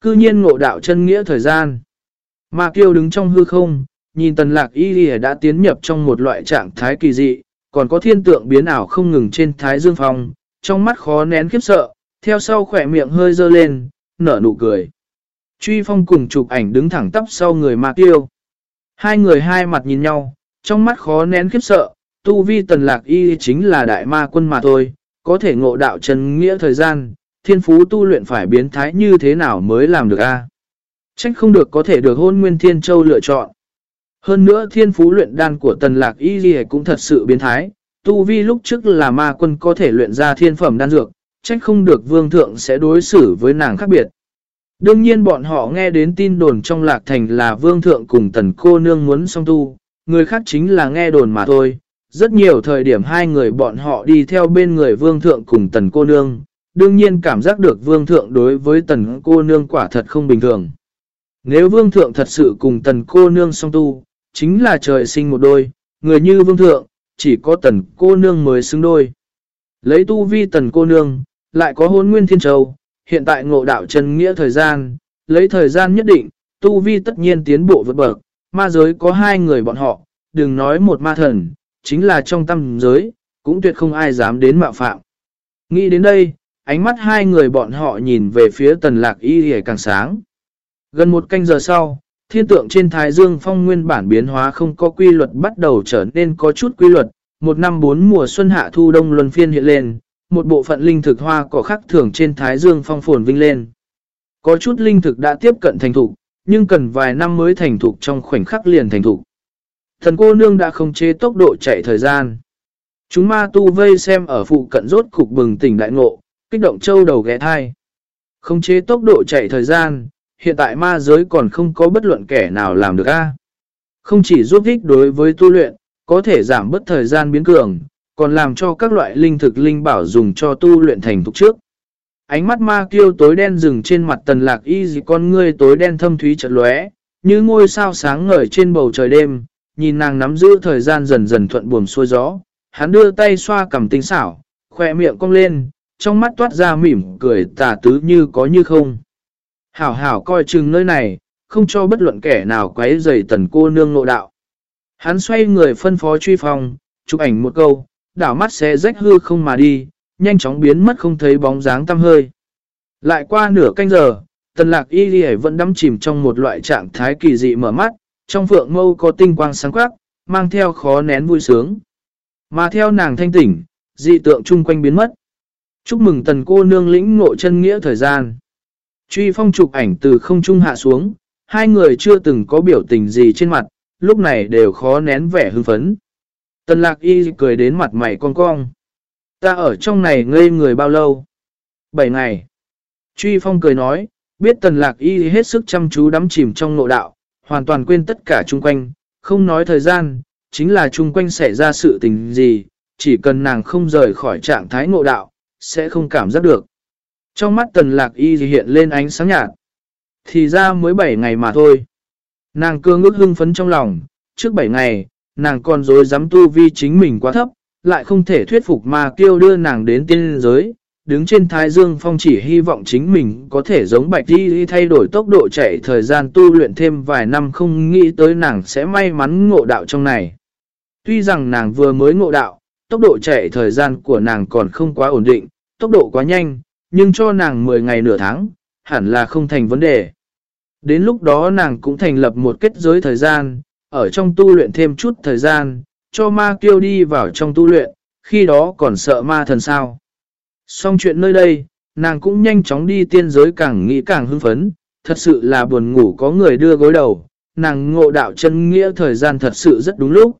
Cư nhiên ngộ đạo chân nghĩa thời gian. Ma kiêu đứng trong hư không, nhìn tần lạc y lìa đã tiến nhập trong một loại trạng thái kỳ dị, còn có thiên tượng biến ảo không ngừng trên thái dương phong, trong mắt khó nén khiếp sợ, theo sau khỏe miệng hơi dơ lên, nở nụ cười. Truy phong cùng chụp ảnh đứng thẳng tắp sau người ma kiêu. Hai người hai mặt nhìn nhau, trong mắt khó nén khiếp sợ, tu vi tần lạc y chính là đại ma quân mà thôi, có thể ngộ đạo chân nghĩa thời gian, thiên phú tu luyện phải biến thái như thế nào mới làm được a Trách không được có thể được hôn nguyên thiên châu lựa chọn. Hơn nữa thiên phú luyện đan của tần lạc y gì cũng thật sự biến thái, tu vi lúc trước là ma quân có thể luyện ra thiên phẩm đan dược, trách không được vương thượng sẽ đối xử với nàng khác biệt. Đương nhiên bọn họ nghe đến tin đồn trong lạc thành là vương thượng cùng tần cô nương muốn song tu, người khác chính là nghe đồn mà thôi. Rất nhiều thời điểm hai người bọn họ đi theo bên người vương thượng cùng tần cô nương, đương nhiên cảm giác được vương thượng đối với tần cô nương quả thật không bình thường. Nếu vương thượng thật sự cùng tần cô nương song tu, chính là trời sinh một đôi, người như vương thượng, chỉ có tần cô nương mới xứng đôi. Lấy tu vi tần cô nương, lại có hôn nguyên thiên châu, hiện tại ngộ đạo chân nghĩa thời gian, lấy thời gian nhất định, tu vi tất nhiên tiến bộ vượt bậc, ma giới có hai người bọn họ, đừng nói một ma thần, chính là trong tâm giới, cũng tuyệt không ai dám đến mạo phạm. Nghĩ đến đây, ánh mắt hai người bọn họ nhìn về phía tần lạc y hề càng sáng. Gần một canh giờ sau, thiên tượng trên Thái Dương phong nguyên bản biến hóa không có quy luật bắt đầu trở nên có chút quy luật. Một năm bốn mùa xuân hạ thu đông luân phiên hiện lên, một bộ phận linh thực hoa cỏ khắc thường trên Thái Dương phong phồn vinh lên. Có chút linh thực đã tiếp cận thành thục, nhưng cần vài năm mới thành thục trong khoảnh khắc liền thành thục. Thần cô nương đã không chế tốc độ chạy thời gian. Chúng ma tu vây xem ở phụ cận rốt cục bừng tỉnh đại ngộ, kích động châu đầu ghé thai. Không chế tốc độ chạy thời gian, hiện tại ma giới còn không có bất luận kẻ nào làm được a Không chỉ giúp ích đối với tu luyện, có thể giảm bất thời gian biến cường, còn làm cho các loại linh thực linh bảo dùng cho tu luyện thành thục trước. Ánh mắt ma kiêu tối đen rừng trên mặt tần lạc y dì con ngươi tối đen thâm thúy chợt lóe, như ngôi sao sáng ngời trên bầu trời đêm, nhìn nàng nắm giữ thời gian dần dần thuận buồm xuôi gió. Hắn đưa tay xoa cầm tinh xảo, khỏe miệng cong lên, trong mắt toát ra mỉm cười tà tứ như có như không. Hảo hảo coi chừng nơi này, không cho bất luận kẻ nào quấy rầy tần cô nương nội đạo. Hắn xoay người phân phó truy phòng, chụp ảnh một câu, đảo mắt sẽ rách hư không mà đi, nhanh chóng biến mất không thấy bóng dáng tăm hơi. Lại qua nửa canh giờ, tần lạc y ghi vẫn đắm chìm trong một loại trạng thái kỳ dị mở mắt, trong phượng mâu có tinh quang sáng quắc, mang theo khó nén vui sướng. Mà theo nàng thanh tỉnh, dị tượng chung quanh biến mất. Chúc mừng tần cô nương lĩnh ngộ chân nghĩa thời gian. Truy phong chụp ảnh từ không trung hạ xuống, hai người chưa từng có biểu tình gì trên mặt, lúc này đều khó nén vẻ hưng phấn. Tần lạc y cười đến mặt mày cong cong. Ta ở trong này ngây người bao lâu? Bảy ngày. Truy phong cười nói, biết tần lạc y hết sức chăm chú đắm chìm trong nội đạo, hoàn toàn quên tất cả chung quanh, không nói thời gian, chính là chung quanh xảy ra sự tình gì, chỉ cần nàng không rời khỏi trạng thái ngộ đạo, sẽ không cảm giác được. Trong mắt tần lạc y hiện lên ánh sáng nhạt. Thì ra mới 7 ngày mà thôi. Nàng cương ước hưng phấn trong lòng, trước 7 ngày, nàng còn dối dám tu vi chính mình quá thấp, lại không thể thuyết phục mà kêu đưa nàng đến tiên giới. Đứng trên Thái Dương Phong chỉ hy vọng chính mình có thể giống Bạch Di thay đổi tốc độ chạy thời gian tu luyện thêm vài năm không nghĩ tới nàng sẽ may mắn ngộ đạo trong này. Tuy rằng nàng vừa mới ngộ đạo, tốc độ chạy thời gian của nàng còn không quá ổn định, tốc độ quá nhanh, nhưng cho nàng 10 ngày nửa tháng, hẳn là không thành vấn đề. Đến lúc đó nàng cũng thành lập một kết giới thời gian, ở trong tu luyện thêm chút thời gian, cho ma kiêu đi vào trong tu luyện, khi đó còn sợ ma thần sao. Xong chuyện nơi đây, nàng cũng nhanh chóng đi tiên giới càng nghĩ càng hưng phấn, thật sự là buồn ngủ có người đưa gối đầu, nàng ngộ đạo chân nghĩa thời gian thật sự rất đúng lúc.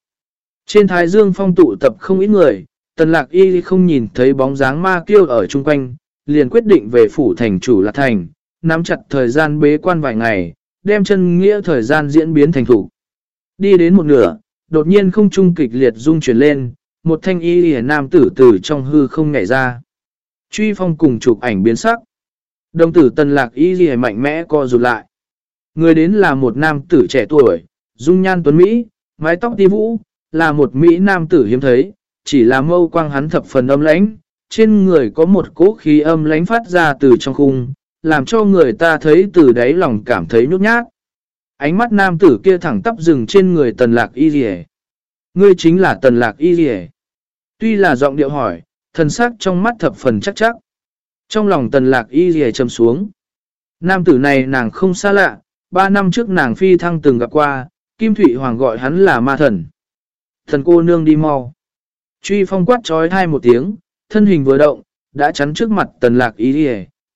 Trên thái dương phong tụ tập không ít người, tần lạc y không nhìn thấy bóng dáng ma kiêu ở chung quanh, liền quyết định về phủ thành chủ lạc thành, nắm chặt thời gian bế quan vài ngày, đem chân nghĩa thời gian diễn biến thành thủ. Đi đến một nửa, đột nhiên không trung kịch liệt rung chuyển lên, một thanh y hề nam tử tử trong hư không nhảy ra. Truy phong cùng chụp ảnh biến sắc. Đồng tử tần lạc y hề mạnh mẽ co rụt lại. Người đến là một nam tử trẻ tuổi, dung nhan tuấn Mỹ, mái tóc ti vũ, là một Mỹ nam tử hiếm thấy, chỉ là mâu quang hắn thập phần âm lãnh, trên người có một cỗ khí âm lãnh phát ra từ trong khung, làm cho người ta thấy từ đáy lòng cảm thấy nhút nhát. Ánh mắt nam tử kia thẳng tắp rừng trên người tần lạc y rỉ. Ngươi chính là tần lạc y rỉ. Tuy là giọng điệu hỏi, thần sắc trong mắt thập phần chắc chắc. Trong lòng tần lạc y rỉ châm xuống. Nam tử này nàng không xa lạ, ba năm trước nàng phi thăng từng gặp qua, Kim Thụy Hoàng gọi hắn là ma thần. Thần cô nương đi mau. Truy phong quát trói thai một tiếng, thân hình vừa động, đã chắn trước mặt tần lạc y rỉ,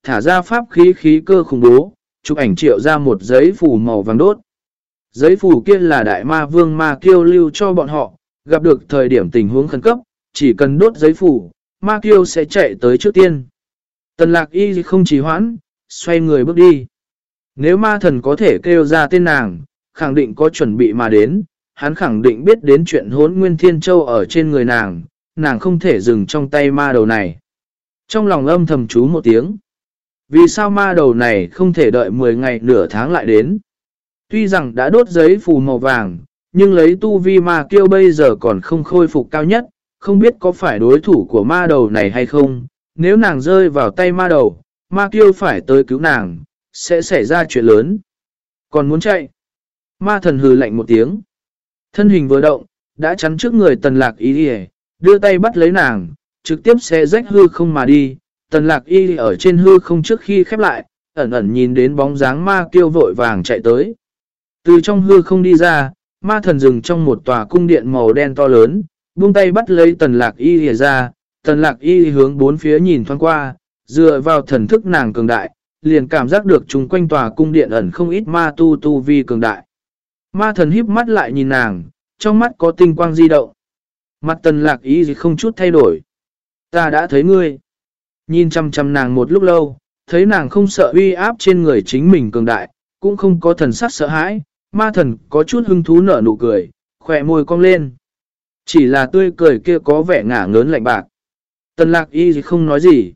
thả ra pháp khí khí cơ khủng bố, chụp ảnh triệu ra một giấy phủ màu vàng đốt. Giấy phủ kia là đại ma vương ma kiêu lưu cho bọn họ, gặp được thời điểm tình huống khẩn cấp, chỉ cần đốt giấy phủ, ma kiêu sẽ chạy tới trước tiên. Tần lạc y không trì hoãn, xoay người bước đi. Nếu ma thần có thể kêu ra tên nàng, khẳng định có chuẩn bị mà đến, hắn khẳng định biết đến chuyện hốn nguyên thiên châu ở trên người nàng, nàng không thể dừng trong tay ma đầu này. Trong lòng âm thầm chú một tiếng. Vì sao ma đầu này không thể đợi 10 ngày nửa tháng lại đến? Tuy rằng đã đốt giấy phù màu vàng, nhưng lấy tu vi ma kiêu bây giờ còn không khôi phục cao nhất, không biết có phải đối thủ của ma đầu này hay không. Nếu nàng rơi vào tay ma đầu, ma kiêu phải tới cứu nàng, sẽ xảy ra chuyện lớn. Còn muốn chạy? Ma thần hừ lạnh một tiếng. Thân hình vừa động, đã chắn trước người tần lạc Y đi đưa tay bắt lấy nàng, trực tiếp xe rách hư không mà đi, Tần lạc y ở trên hư không trước khi khép lại, ẩn ẩn nhìn đến bóng dáng ma kiêu vội vàng chạy tới. Từ trong hư không đi ra, ma thần dừng trong một tòa cung điện màu đen to lớn, buông tay bắt lấy tần lạc y lìa ra, tần lạc y hướng bốn phía nhìn thoáng qua, dựa vào thần thức nàng cường đại, liền cảm giác được chung quanh tòa cung điện ẩn không ít ma tu tu vi cường đại. Ma thần híp mắt lại nhìn nàng, trong mắt có tinh quang di động. Mặt tần lạc y không chút thay đổi. Ta đã thấy ngươi. Nhìn chăm chăm nàng một lúc lâu, thấy nàng không sợ uy áp trên người chính mình cường đại, cũng không có thần sắc sợ hãi, ma thần có chút hưng thú nở nụ cười, khỏe môi cong lên. Chỉ là tươi cười kia có vẻ ngả ngớn lạnh bạc. Tần lạc y không nói gì.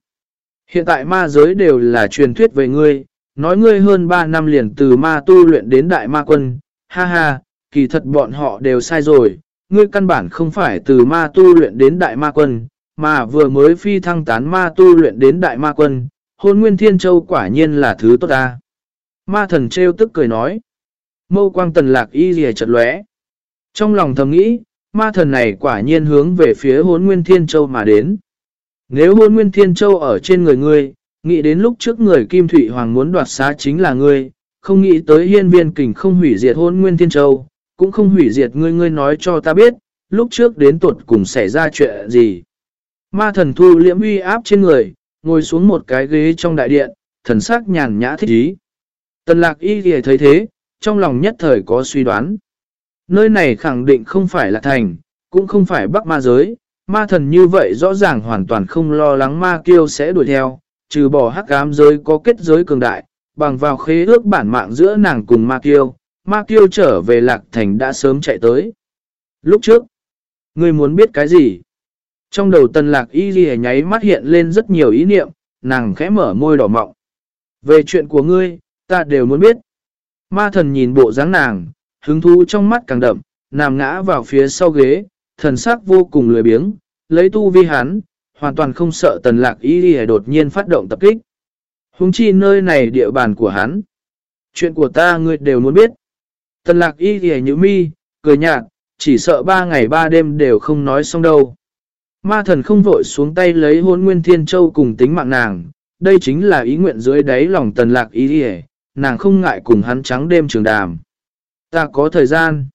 Hiện tại ma giới đều là truyền thuyết về ngươi, nói ngươi hơn 3 năm liền từ ma tu luyện đến đại ma quân. Ha ha, kỳ thật bọn họ đều sai rồi, ngươi căn bản không phải từ ma tu luyện đến đại ma quân, mà vừa mới phi thăng tán ma tu luyện đến đại ma quân, hôn nguyên thiên châu quả nhiên là thứ tốt ta. Ma thần trêu tức cười nói. Mâu quang tần lạc y rìa chật lóe. Trong lòng thầm nghĩ, ma thần này quả nhiên hướng về phía hôn nguyên thiên châu mà đến. Nếu hôn nguyên thiên châu ở trên người ngươi, nghĩ đến lúc trước người Kim Thụy Hoàng muốn đoạt xá chính là ngươi, không nghĩ tới hiên viên kình không hủy diệt hôn nguyên thiên châu, cũng không hủy diệt ngươi ngươi nói cho ta biết, lúc trước đến tuột cùng xảy ra chuyện gì. Ma thần thu liễm uy áp trên người, ngồi xuống một cái ghế trong đại điện, thần sắc nhàn nhã thích ý. Tần lạc y thì thấy thế, trong lòng nhất thời có suy đoán. Nơi này khẳng định không phải là thành, cũng không phải bắc ma giới, ma thần như vậy rõ ràng hoàn toàn không lo lắng ma kiêu sẽ đuổi theo, trừ bỏ hắc ám giới có kết giới cường đại, bằng vào khế ước bản mạng giữa nàng cùng ma kiêu, ma kiêu trở về lạc thành đã sớm chạy tới. Lúc trước, ngươi muốn biết cái gì? Trong đầu tần lạc y ghi nháy mắt hiện lên rất nhiều ý niệm, nàng khẽ mở môi đỏ mọng. Về chuyện của ngươi, ta đều muốn biết. Ma thần nhìn bộ dáng nàng, hứng thú trong mắt càng đậm, nằm ngã vào phía sau ghế, thần sắc vô cùng lười biếng, lấy tu vi hắn, hoàn toàn không sợ tần lạc y ghi đột nhiên phát động tập kích. Hùng chi nơi này địa bàn của hắn. Chuyện của ta ngươi đều muốn biết. Tần lạc y thì như mi, cười nhạt, chỉ sợ ba ngày ba đêm đều không nói xong đâu. Ma thần không vội xuống tay lấy hôn nguyên thiên châu cùng tính mạng nàng, đây chính là ý nguyện dưới đáy lòng tần lạc ý thì nàng không ngại cùng hắn trắng đêm trường đàm. Ta có thời gian.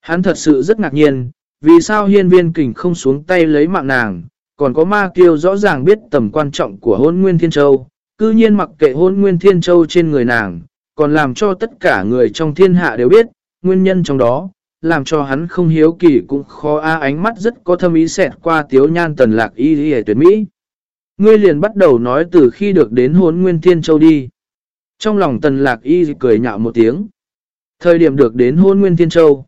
Hắn thật sự rất ngạc nhiên, vì sao hiên viên kình không xuống tay lấy mạng nàng, còn có ma kiêu rõ ràng biết tầm quan trọng của hôn nguyên thiên châu, cư nhiên mặc kệ hôn nguyên thiên châu trên người nàng, còn làm cho tất cả người trong thiên hạ đều biết, nguyên nhân trong đó, làm cho hắn không hiếu kỳ cũng khó a ánh mắt rất có thâm ý xẹt qua tiếu nhan tần lạc y y tuyệt mỹ. Ngươi liền bắt đầu nói từ khi được đến hôn nguyên thiên châu đi. Trong lòng tần lạc y cười nhạo một tiếng. Thời điểm được đến hôn nguyên thiên châu.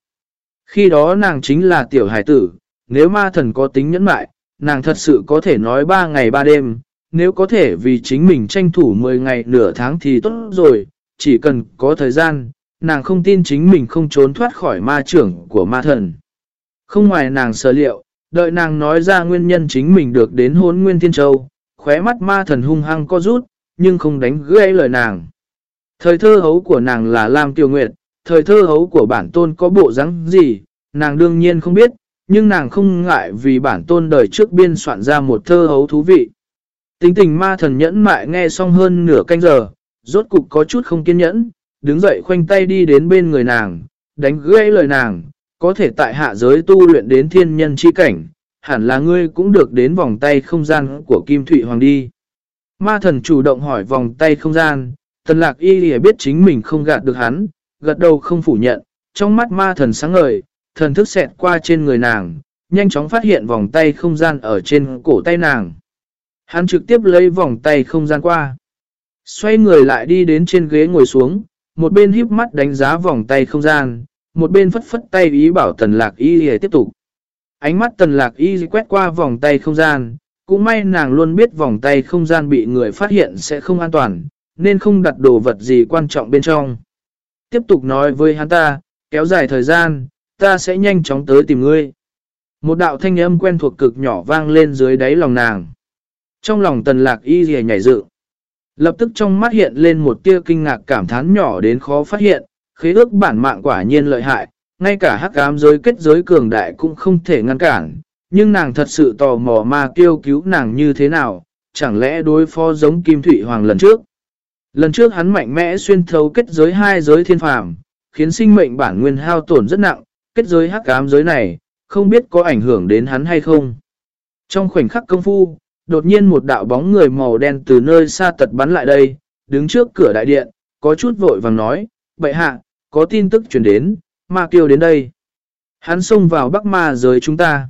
Khi đó nàng chính là tiểu hải tử, nếu ma thần có tính nhẫn mại, nàng thật sự có thể nói ba ngày ba đêm, nếu có thể vì chính mình tranh thủ 10 ngày nửa tháng thì tốt rồi, chỉ cần có thời gian, nàng không tin chính mình không trốn thoát khỏi ma trưởng của ma thần. Không ngoài nàng sở liệu, đợi nàng nói ra nguyên nhân chính mình được đến hôn nguyên thiên châu, khóe mắt ma thần hung hăng co rút, nhưng không đánh gãy lời nàng. Thời thơ hấu của nàng là Lam tiêu Nguyệt, thời thơ hấu của bản tôn có bộ dáng gì, nàng đương nhiên không biết, nhưng nàng không ngại vì bản tôn đời trước biên soạn ra một thơ hấu thú vị. Tính tình ma thần nhẫn mại nghe xong hơn nửa canh giờ, rốt cục có chút không kiên nhẫn, đứng dậy khoanh tay đi đến bên người nàng, đánh gãy lời nàng, có thể tại hạ giới tu luyện đến thiên nhân chi cảnh, hẳn là ngươi cũng được đến vòng tay không gian của Kim Thụy Hoàng đi. Ma thần chủ động hỏi vòng tay không gian, tần lạc y lìa biết chính mình không gạt được hắn, gật đầu không phủ nhận, trong mắt ma thần sáng ngời, thần thức xẹt qua trên người nàng, nhanh chóng phát hiện vòng tay không gian ở trên cổ tay nàng. Hắn trực tiếp lấy vòng tay không gian qua. Xoay người lại đi đến trên ghế ngồi xuống, một bên híp mắt đánh giá vòng tay không gian, một bên phất phất tay ý bảo tần lạc y để tiếp tục. Ánh mắt tần lạc y quét qua vòng tay không gian, cũng may nàng luôn biết vòng tay không gian bị người phát hiện sẽ không an toàn, nên không đặt đồ vật gì quan trọng bên trong. Tiếp tục nói với hắn ta, kéo dài thời gian, ta sẽ nhanh chóng tới tìm ngươi. Một đạo thanh âm quen thuộc cực nhỏ vang lên dưới đáy lòng nàng. Trong lòng tần lạc y rìa nhảy dự. Lập tức trong mắt hiện lên một tia kinh ngạc cảm thán nhỏ đến khó phát hiện, khế ước bản mạng quả nhiên lợi hại, ngay cả hắc ám giới kết giới cường đại cũng không thể ngăn cản. Nhưng nàng thật sự tò mò ma kêu cứu nàng như thế nào, chẳng lẽ đối phó giống Kim Thủy Hoàng lần trước. Lần trước hắn mạnh mẽ xuyên thấu kết giới hai giới thiên phàm, khiến sinh mệnh bản nguyên hao tổn rất nặng, kết giới hắc ám giới này, không biết có ảnh hưởng đến hắn hay không. Trong khoảnh khắc công phu, đột nhiên một đạo bóng người màu đen từ nơi xa tật bắn lại đây, đứng trước cửa đại điện, có chút vội vàng nói, bệ hạ, có tin tức chuyển đến, ma kiêu đến đây. Hắn xông vào bắc ma giới chúng ta.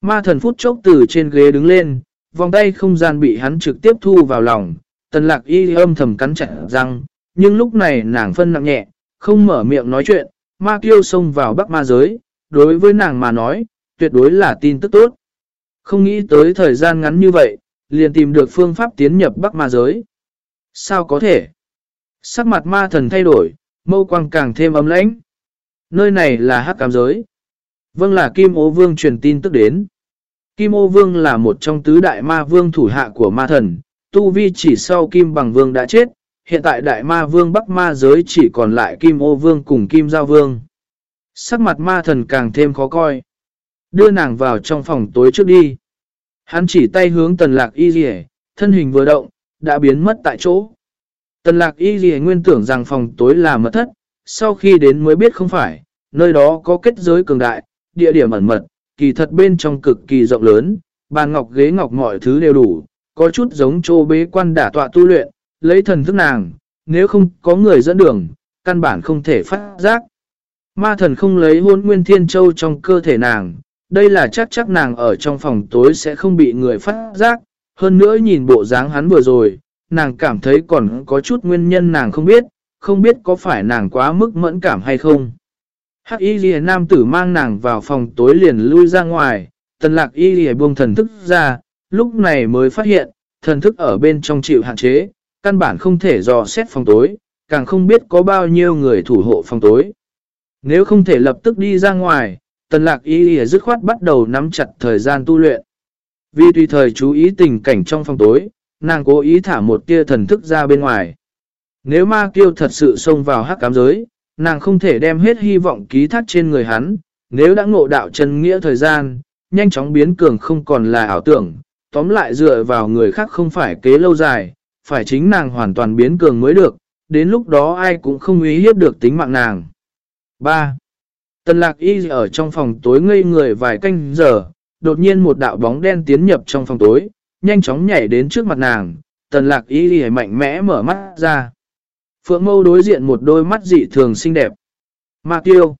Ma thần phút chốc từ trên ghế đứng lên, vòng tay không gian bị hắn trực tiếp thu vào lòng. Tần lạc y âm thầm cắn chặt răng, nhưng lúc này nàng phân nặng nhẹ, không mở miệng nói chuyện, ma kiêu xông vào bắc ma giới. Đối với nàng mà nói, tuyệt đối là tin tức tốt. Không nghĩ tới thời gian ngắn như vậy, liền tìm được phương pháp tiến nhập bắc ma giới. Sao có thể? Sắc mặt ma thần thay đổi, mâu quang càng thêm ấm lãnh. Nơi này là hắc cám giới. Vâng là Kim Ô Vương truyền tin tức đến. Kim Ô Vương là một trong tứ đại ma vương thủ hạ của ma thần, Tu Vi chỉ sau Kim Bằng Vương đã chết, hiện tại đại ma vương Bắc ma giới chỉ còn lại Kim Ô Vương cùng Kim Giao Vương. Sắc mặt ma thần càng thêm khó coi. Đưa nàng vào trong phòng tối trước đi. Hắn chỉ tay hướng tần lạc y dì thân hình vừa động, đã biến mất tại chỗ. Tần lạc y dì nguyên tưởng rằng phòng tối là mật thất, sau khi đến mới biết không phải, nơi đó có kết giới cường đại, địa điểm ẩn mật, kỳ thật bên trong cực kỳ rộng lớn, bàn ngọc ghế ngọc mọi thứ đều đủ, có chút giống chô bế quan đả tọa tu luyện, lấy thần thức nàng, nếu không có người dẫn đường, căn bản không thể phát giác. Ma thần không lấy hôn nguyên thiên châu trong cơ thể nàng, đây là chắc chắc nàng ở trong phòng tối sẽ không bị người phát giác, hơn nữa nhìn bộ dáng hắn vừa rồi, nàng cảm thấy còn có chút nguyên nhân nàng không biết, không biết có phải nàng quá mức mẫn cảm hay không. Hắc y ghi nam tử mang nàng vào phòng tối liền lui ra ngoài, tần lạc y ghi buông thần thức ra, lúc này mới phát hiện, thần thức ở bên trong chịu hạn chế, căn bản không thể dò xét phòng tối, càng không biết có bao nhiêu người thủ hộ phòng tối. Nếu không thể lập tức đi ra ngoài, tần lạc y ghi dứt khoát bắt đầu nắm chặt thời gian tu luyện. Vì tùy thời chú ý tình cảnh trong phòng tối, nàng cố ý thả một tia thần thức ra bên ngoài. Nếu ma kiêu thật sự xông vào hắc cám giới, nàng không thể đem hết hy vọng ký thác trên người hắn. Nếu đã ngộ đạo chân nghĩa thời gian, nhanh chóng biến cường không còn là ảo tưởng. Tóm lại dựa vào người khác không phải kế lâu dài, phải chính nàng hoàn toàn biến cường mới được. Đến lúc đó ai cũng không ý hiếp được tính mạng nàng. 3. Tần lạc y ở trong phòng tối ngây người vài canh giờ, đột nhiên một đạo bóng đen tiến nhập trong phòng tối, nhanh chóng nhảy đến trước mặt nàng. Tần lạc y mạnh mẽ mở mắt ra. Phượng mâu đối diện một đôi mắt dị thường xinh đẹp. Mạc tiêu.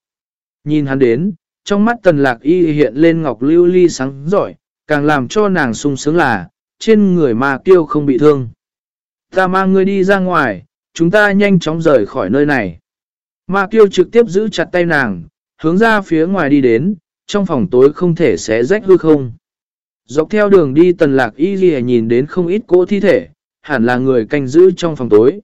Nhìn hắn đến, trong mắt tần lạc y hiện lên ngọc lưu ly sáng giỏi, càng làm cho nàng sung sướng là, trên người Mạc tiêu không bị thương. Ta mang ngươi đi ra ngoài, chúng ta nhanh chóng rời khỏi nơi này. Mạc tiêu trực tiếp giữ chặt tay nàng, hướng ra phía ngoài đi đến, trong phòng tối không thể xé rách hư không. Dọc theo đường đi tần lạc y ghi nhìn đến không ít cỗ thi thể, hẳn là người canh giữ trong phòng tối.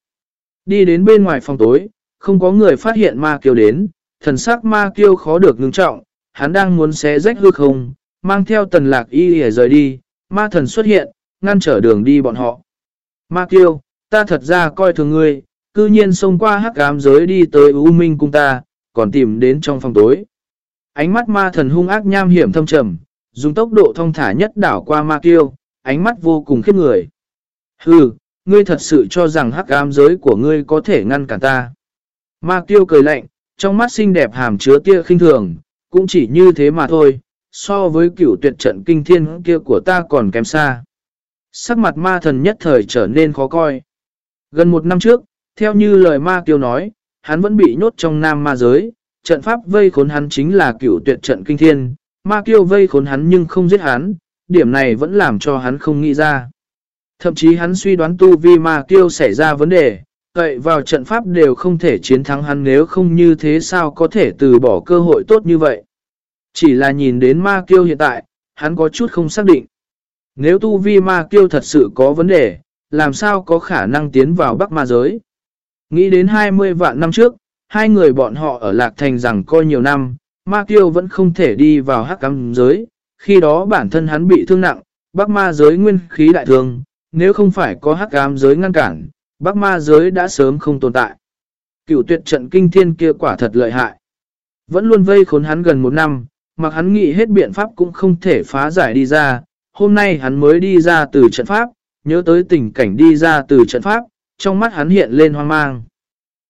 Đi đến bên ngoài phòng tối, không có người phát hiện ma kiêu đến, thần sắc ma kiêu khó được ngưng trọng, hắn đang muốn xé rách hư không, mang theo tần lạc y để rời đi, ma thần xuất hiện, ngăn trở đường đi bọn họ. Ma kiêu, ta thật ra coi thường ngươi, cư nhiên xông qua hắc ám giới đi tới U Minh cung ta, còn tìm đến trong phòng tối. Ánh mắt ma thần hung ác nham hiểm thâm trầm, dùng tốc độ thông thả nhất đảo qua ma kiêu, ánh mắt vô cùng khiếp người. Hừ, ngươi thật sự cho rằng hắc ám giới của ngươi có thể ngăn cản ta. Ma kiêu cười lạnh, trong mắt xinh đẹp hàm chứa tia khinh thường, cũng chỉ như thế mà thôi, so với cửu tuyệt trận kinh thiên kia của ta còn kém xa. Sắc mặt ma thần nhất thời trở nên khó coi. Gần một năm trước, theo như lời ma kiêu nói, hắn vẫn bị nhốt trong nam ma giới, trận pháp vây khốn hắn chính là cửu tuyệt trận kinh thiên, ma kiêu vây khốn hắn nhưng không giết hắn, điểm này vẫn làm cho hắn không nghĩ ra. Thậm chí hắn suy đoán tu vi ma kiêu xảy ra vấn đề, cậy vào trận pháp đều không thể chiến thắng hắn nếu không như thế sao có thể từ bỏ cơ hội tốt như vậy. Chỉ là nhìn đến ma kiêu hiện tại, hắn có chút không xác định. Nếu tu vi ma kiêu thật sự có vấn đề, làm sao có khả năng tiến vào bắc ma giới? Nghĩ đến 20 vạn năm trước, hai người bọn họ ở Lạc Thành rằng coi nhiều năm, ma kiêu vẫn không thể đi vào hắc cắm giới. Khi đó bản thân hắn bị thương nặng, bắc ma giới nguyên khí đại thương, nếu không phải có hắc ám giới ngăn cản, bắc ma giới đã sớm không tồn tại. Cửu tuyệt trận kinh thiên kia quả thật lợi hại. Vẫn luôn vây khốn hắn gần một năm, mặc hắn nghĩ hết biện pháp cũng không thể phá giải đi ra. Hôm nay hắn mới đi ra từ trận pháp, nhớ tới tình cảnh đi ra từ trận pháp, trong mắt hắn hiện lên hoang mang.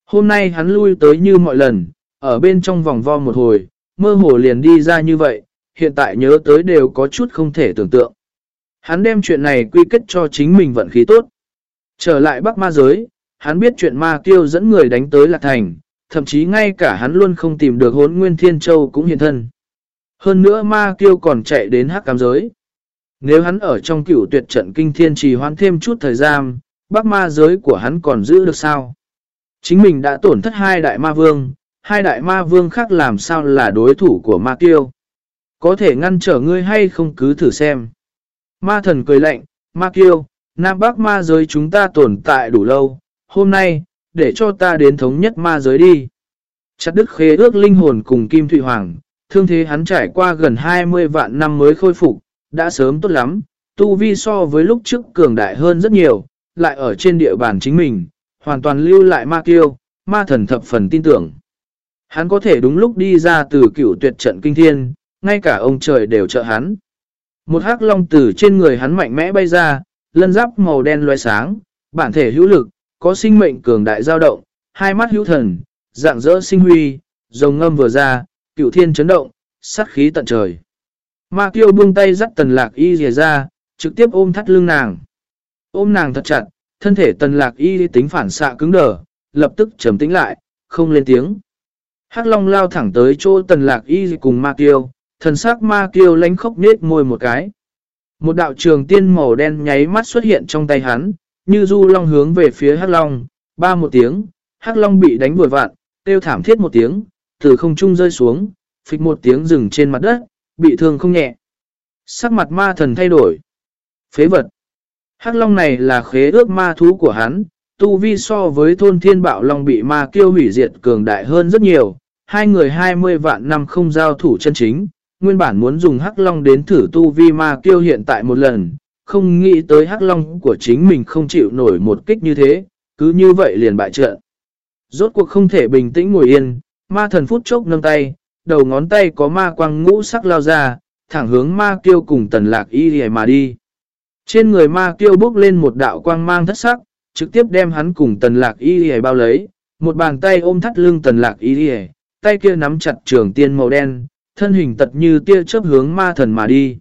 Hôm nay hắn lui tới như mọi lần, ở bên trong vòng vo một hồi, mơ hồ liền đi ra như vậy, hiện tại nhớ tới đều có chút không thể tưởng tượng. Hắn đem chuyện này quy kết cho chính mình vận khí tốt. Trở lại Bắc Ma giới, hắn biết chuyện ma kiêu dẫn người đánh tới Lạc Thành, thậm chí ngay cả hắn luôn không tìm được hốn Nguyên Thiên Châu cũng hiện thân. Hơn nữa ma kiêu còn chạy đến hắc cam giới. Nếu hắn ở trong cửu tuyệt trận kinh thiên trì hoãn thêm chút thời gian, Bắc Ma giới của hắn còn giữ được sao? Chính mình đã tổn thất hai đại ma vương, hai đại ma vương khác làm sao là đối thủ của ma kiêu. Có thể ngăn trở ngươi hay không cứ thử xem. Ma thần cười lạnh, ma kiêu, Nam Bắc ma giới chúng ta tồn tại đủ lâu, hôm nay, để cho ta đến thống nhất ma giới đi. Chặt đứt khế ước linh hồn cùng Kim Thụy Hoàng, thương thế hắn trải qua gần 20 vạn năm mới khôi phục, đã sớm tốt lắm, tu vi so với lúc trước cường đại hơn rất nhiều, lại ở trên địa bàn chính mình, hoàn toàn lưu lại ma kiêu, ma thần thập phần tin tưởng. Hắn có thể đúng lúc đi ra từ cửu tuyệt trận kinh thiên, ngay cả ông trời đều trợ hắn. Một hắc long từ trên người hắn mạnh mẽ bay ra, lân giáp màu đen loe sáng, bản thể hữu lực, có sinh mệnh cường đại dao động, hai mắt hữu thần, dạng dỡ sinh huy, rồng ngâm vừa ra, cửu thiên chấn động, sát khí tận trời. Ma kiêu buông tay dắt tần lạc y rìa ra, trực tiếp ôm thắt lưng nàng. Ôm nàng thật chặt, thân thể tần lạc y tính phản xạ cứng đờ, lập tức trầm tĩnh lại, không lên tiếng. Hắc Long lao thẳng tới chỗ tần lạc y cùng ma kiêu, thần sắc ma kiêu lánh khóc nết môi một cái. Một đạo trường tiên màu đen nháy mắt xuất hiện trong tay hắn, như du long hướng về phía Hắc Long, ba một tiếng, Hắc Long bị đánh vội vạn, tiêu thảm thiết một tiếng, từ không trung rơi xuống, phịch một tiếng rừng trên mặt đất, bị thương không nhẹ. Sắc mặt ma thần thay đổi. Phế vật. Hắc Long này là khế ước ma thú của hắn, tu vi so với thôn thiên bạo Long bị ma kiêu hủy diệt cường đại hơn rất nhiều. Hai người 20 vạn năm không giao thủ chân chính, nguyên bản muốn dùng Hắc Long đến thử tu vi ma kiêu hiện tại một lần, không nghĩ tới Hắc Long của chính mình không chịu nổi một kích như thế, cứ như vậy liền bại trận. Rốt cuộc không thể bình tĩnh ngồi yên, ma thần phút chốc nâng tay, đầu ngón tay có ma quang ngũ sắc lao ra, thẳng hướng ma kiêu cùng tần lạc y mà đi. Trên người ma kiêu bước lên một đạo quang mang thất sắc, trực tiếp đem hắn cùng tần lạc y hề bao lấy, một bàn tay ôm thắt lưng tần lạc y hề, tay kia nắm chặt trường tiên màu đen, thân hình tật như tia chớp hướng ma thần mà đi.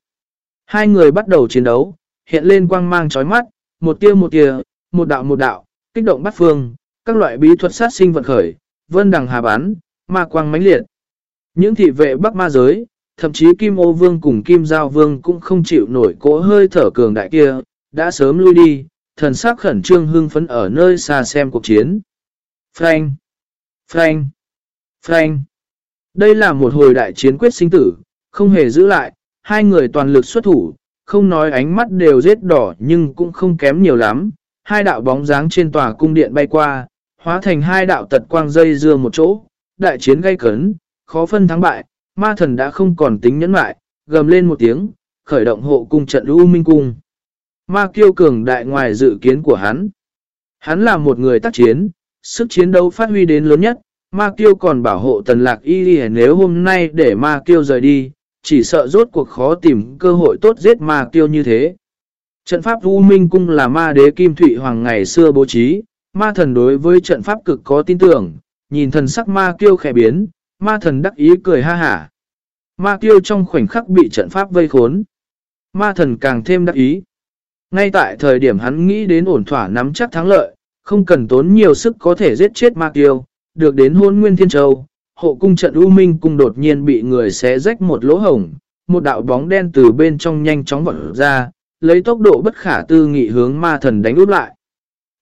Hai người bắt đầu chiến đấu, hiện lên quang mang chói mắt, một tia một tia, một đạo một đạo, kích động bắt phương, các loại bí thuật sát sinh vận khởi, vân đằng hà bán, ma quang mãnh liệt. Những thị vệ bắc ma giới, thậm chí Kim Ô Vương cùng Kim Giao Vương cũng không chịu nổi cỗ hơi thở cường đại kia, đã sớm lui đi, thần sắc khẩn trương hưng phấn ở nơi xa xem cuộc chiến. Frank! Frank! Frank! Đây là một hồi đại chiến quyết sinh tử, không hề giữ lại, hai người toàn lực xuất thủ, không nói ánh mắt đều rết đỏ nhưng cũng không kém nhiều lắm. Hai đạo bóng dáng trên tòa cung điện bay qua, hóa thành hai đạo tật quang dây dưa một chỗ, đại chiến gây cấn, khó phân thắng bại, ma thần đã không còn tính nhẫn mại, gầm lên một tiếng, khởi động hộ cung trận U Minh Cung. Ma kiêu cường đại ngoài dự kiến của hắn. Hắn là một người tác chiến, sức chiến đấu phát huy đến lớn nhất, Ma Kiêu còn bảo hộ tần lạc y đi nếu hôm nay để Ma Kiêu rời đi, chỉ sợ rốt cuộc khó tìm cơ hội tốt giết Ma Kiêu như thế. Trận pháp U Minh Cung là ma đế Kim Thụy Hoàng ngày xưa bố trí, ma thần đối với trận pháp cực có tin tưởng, nhìn thần sắc ma kiêu khẽ biến, ma thần đắc ý cười ha hả. Ma tiêu trong khoảnh khắc bị trận pháp vây khốn. Ma thần càng thêm đắc ý. Ngay tại thời điểm hắn nghĩ đến ổn thỏa nắm chắc thắng lợi, không cần tốn nhiều sức có thể giết chết ma tiêu, được đến hôn nguyên thiên châu, hộ cung trận U Minh cung đột nhiên bị người xé rách một lỗ hổng, một đạo bóng đen từ bên trong nhanh chóng vọt ra, lấy tốc độ bất khả tư nghị hướng ma thần đánh úp lại.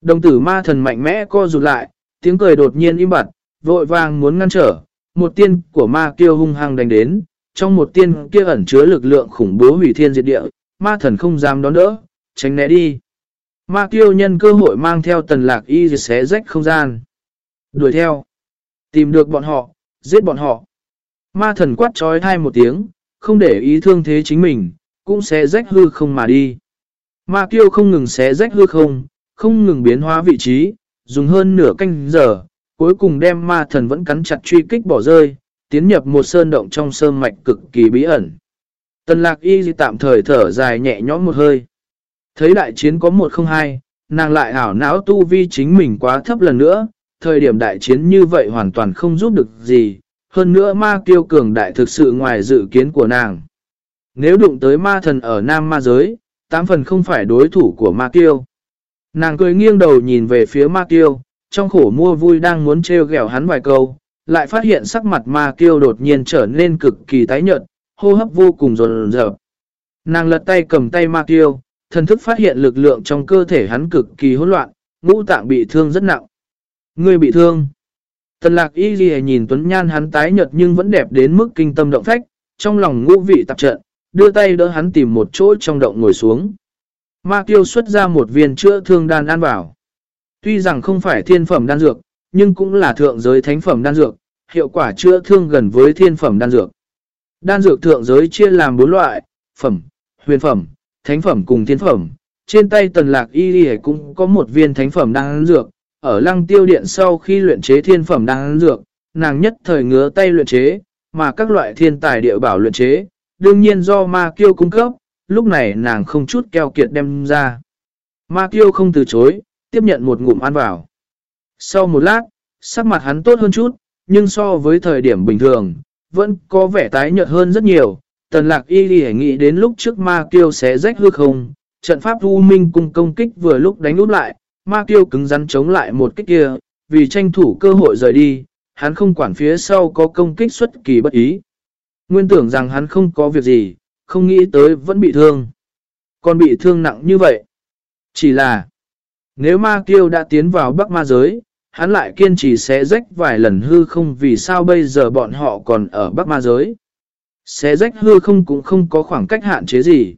Đồng tử ma thần mạnh mẽ co rụt lại, tiếng cười đột nhiên im bặt, vội vàng muốn ngăn trở, một tiên của ma kiêu hung hăng đánh đến, trong một tiên kia ẩn chứa lực lượng khủng bố hủy thiên diệt địa, ma thần không dám đón đỡ, tránh né đi. Ma kiêu nhân cơ hội mang theo tần lạc y xé rách không gian. Đuổi theo. Tìm được bọn họ, giết bọn họ. Ma thần quát trói thai một tiếng, không để ý thương thế chính mình, cũng xé rách hư không mà đi. Ma kiêu không ngừng xé rách hư không, không ngừng biến hóa vị trí, dùng hơn nửa canh giờ, cuối cùng đem ma thần vẫn cắn chặt truy kích bỏ rơi, tiến nhập một sơn động trong sơn mạch cực kỳ bí ẩn. Tần lạc y tạm thời thở dài nhẹ nhõm một hơi. Thấy đại chiến có một không hai, nàng lại ảo não tu vi chính mình quá thấp lần nữa, thời điểm đại chiến như vậy hoàn toàn không giúp được gì, hơn nữa ma kiêu cường đại thực sự ngoài dự kiến của nàng. Nếu đụng tới ma thần ở Nam Ma Giới, tám phần không phải đối thủ của ma kiêu. Nàng cười nghiêng đầu nhìn về phía ma kiêu, trong khổ mua vui đang muốn trêu ghẹo hắn vài câu, lại phát hiện sắc mặt ma kiêu đột nhiên trở nên cực kỳ tái nhợt, hô hấp vô cùng rồn rợp. Nàng lật tay cầm tay ma kiêu, thần thức phát hiện lực lượng trong cơ thể hắn cực kỳ hỗn loạn, ngũ tạng bị thương rất nặng. Người bị thương. Tần lạc y ghi nhìn Tuấn Nhan hắn tái nhợt nhưng vẫn đẹp đến mức kinh tâm động phách, trong lòng ngũ vị tạp trận, đưa tay đỡ hắn tìm một chỗ trong động ngồi xuống. Ma tiêu xuất ra một viên chữa thương đan an bảo. Tuy rằng không phải thiên phẩm đan dược, nhưng cũng là thượng giới thánh phẩm đan dược, hiệu quả chữa thương gần với thiên phẩm đan dược. Đan dược thượng giới chia làm 4 loại, phẩm, huyền phẩm, thánh phẩm cùng thiên phẩm. Trên tay tần lạc y đi cũng có một viên thánh phẩm đan dược. Ở lăng tiêu điện sau khi luyện chế thiên phẩm đan dược, nàng nhất thời ngứa tay luyện chế, mà các loại thiên tài địa bảo luyện chế, đương nhiên do ma kiêu cung cấp, lúc này nàng không chút keo kiệt đem ra. Ma kiêu không từ chối, tiếp nhận một ngụm ăn vào. Sau một lát, sắc mặt hắn tốt hơn chút, nhưng so với thời điểm bình thường, vẫn có vẻ tái nhợt hơn rất nhiều. Tần lạc y đi nghĩ đến lúc trước ma kiêu sẽ rách hư không, trận pháp u minh cùng công kích vừa lúc đánh út lại, ma kiêu cứng rắn chống lại một kích kia, vì tranh thủ cơ hội rời đi, hắn không quản phía sau có công kích xuất kỳ bất ý. Nguyên tưởng rằng hắn không có việc gì, không nghĩ tới vẫn bị thương. Còn bị thương nặng như vậy. Chỉ là, nếu ma kiêu đã tiến vào bắc ma giới, hắn lại kiên trì sẽ rách vài lần hư không vì sao bây giờ bọn họ còn ở bắc ma giới. Xé rách hư không cũng không có khoảng cách hạn chế gì.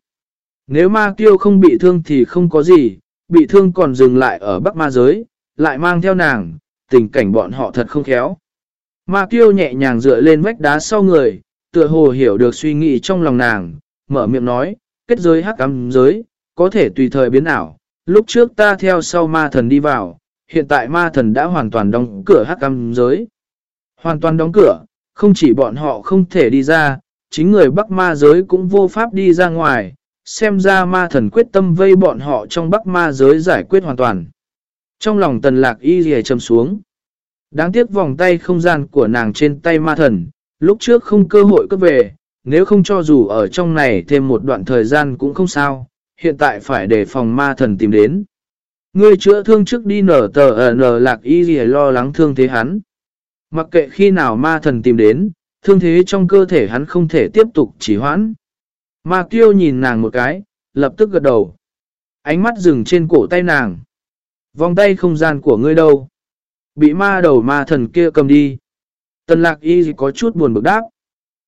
Nếu ma kiêu không bị thương thì không có gì, bị thương còn dừng lại ở bắc ma giới, lại mang theo nàng, tình cảnh bọn họ thật không khéo. Ma kiêu nhẹ nhàng dựa lên vách đá sau người, tựa hồ hiểu được suy nghĩ trong lòng nàng, mở miệng nói, kết giới hắc ám giới, có thể tùy thời biến ảo. Lúc trước ta theo sau ma thần đi vào, hiện tại ma thần đã hoàn toàn đóng cửa hắc cam giới. Hoàn toàn đóng cửa, không chỉ bọn họ không thể đi ra, chính người Bắc ma giới cũng vô pháp đi ra ngoài, xem ra ma thần quyết tâm vây bọn họ trong Bắc ma giới giải quyết hoàn toàn. Trong lòng tần lạc y rìa châm xuống. Đáng tiếc vòng tay không gian của nàng trên tay ma thần, Lúc trước không cơ hội cấp về, nếu không cho dù ở trong này thêm một đoạn thời gian cũng không sao, hiện tại phải để phòng ma thần tìm đến. Ngươi chữa thương trước đi nở tờ ở nở lạc y gì lo lắng thương thế hắn. Mặc kệ khi nào ma thần tìm đến, thương thế trong cơ thể hắn không thể tiếp tục chỉ hoãn. Ma kiêu nhìn nàng một cái, lập tức gật đầu. Ánh mắt dừng trên cổ tay nàng. Vòng tay không gian của ngươi đâu? Bị ma đầu ma thần kia cầm đi. Tần lạc y có chút buồn bực đáp.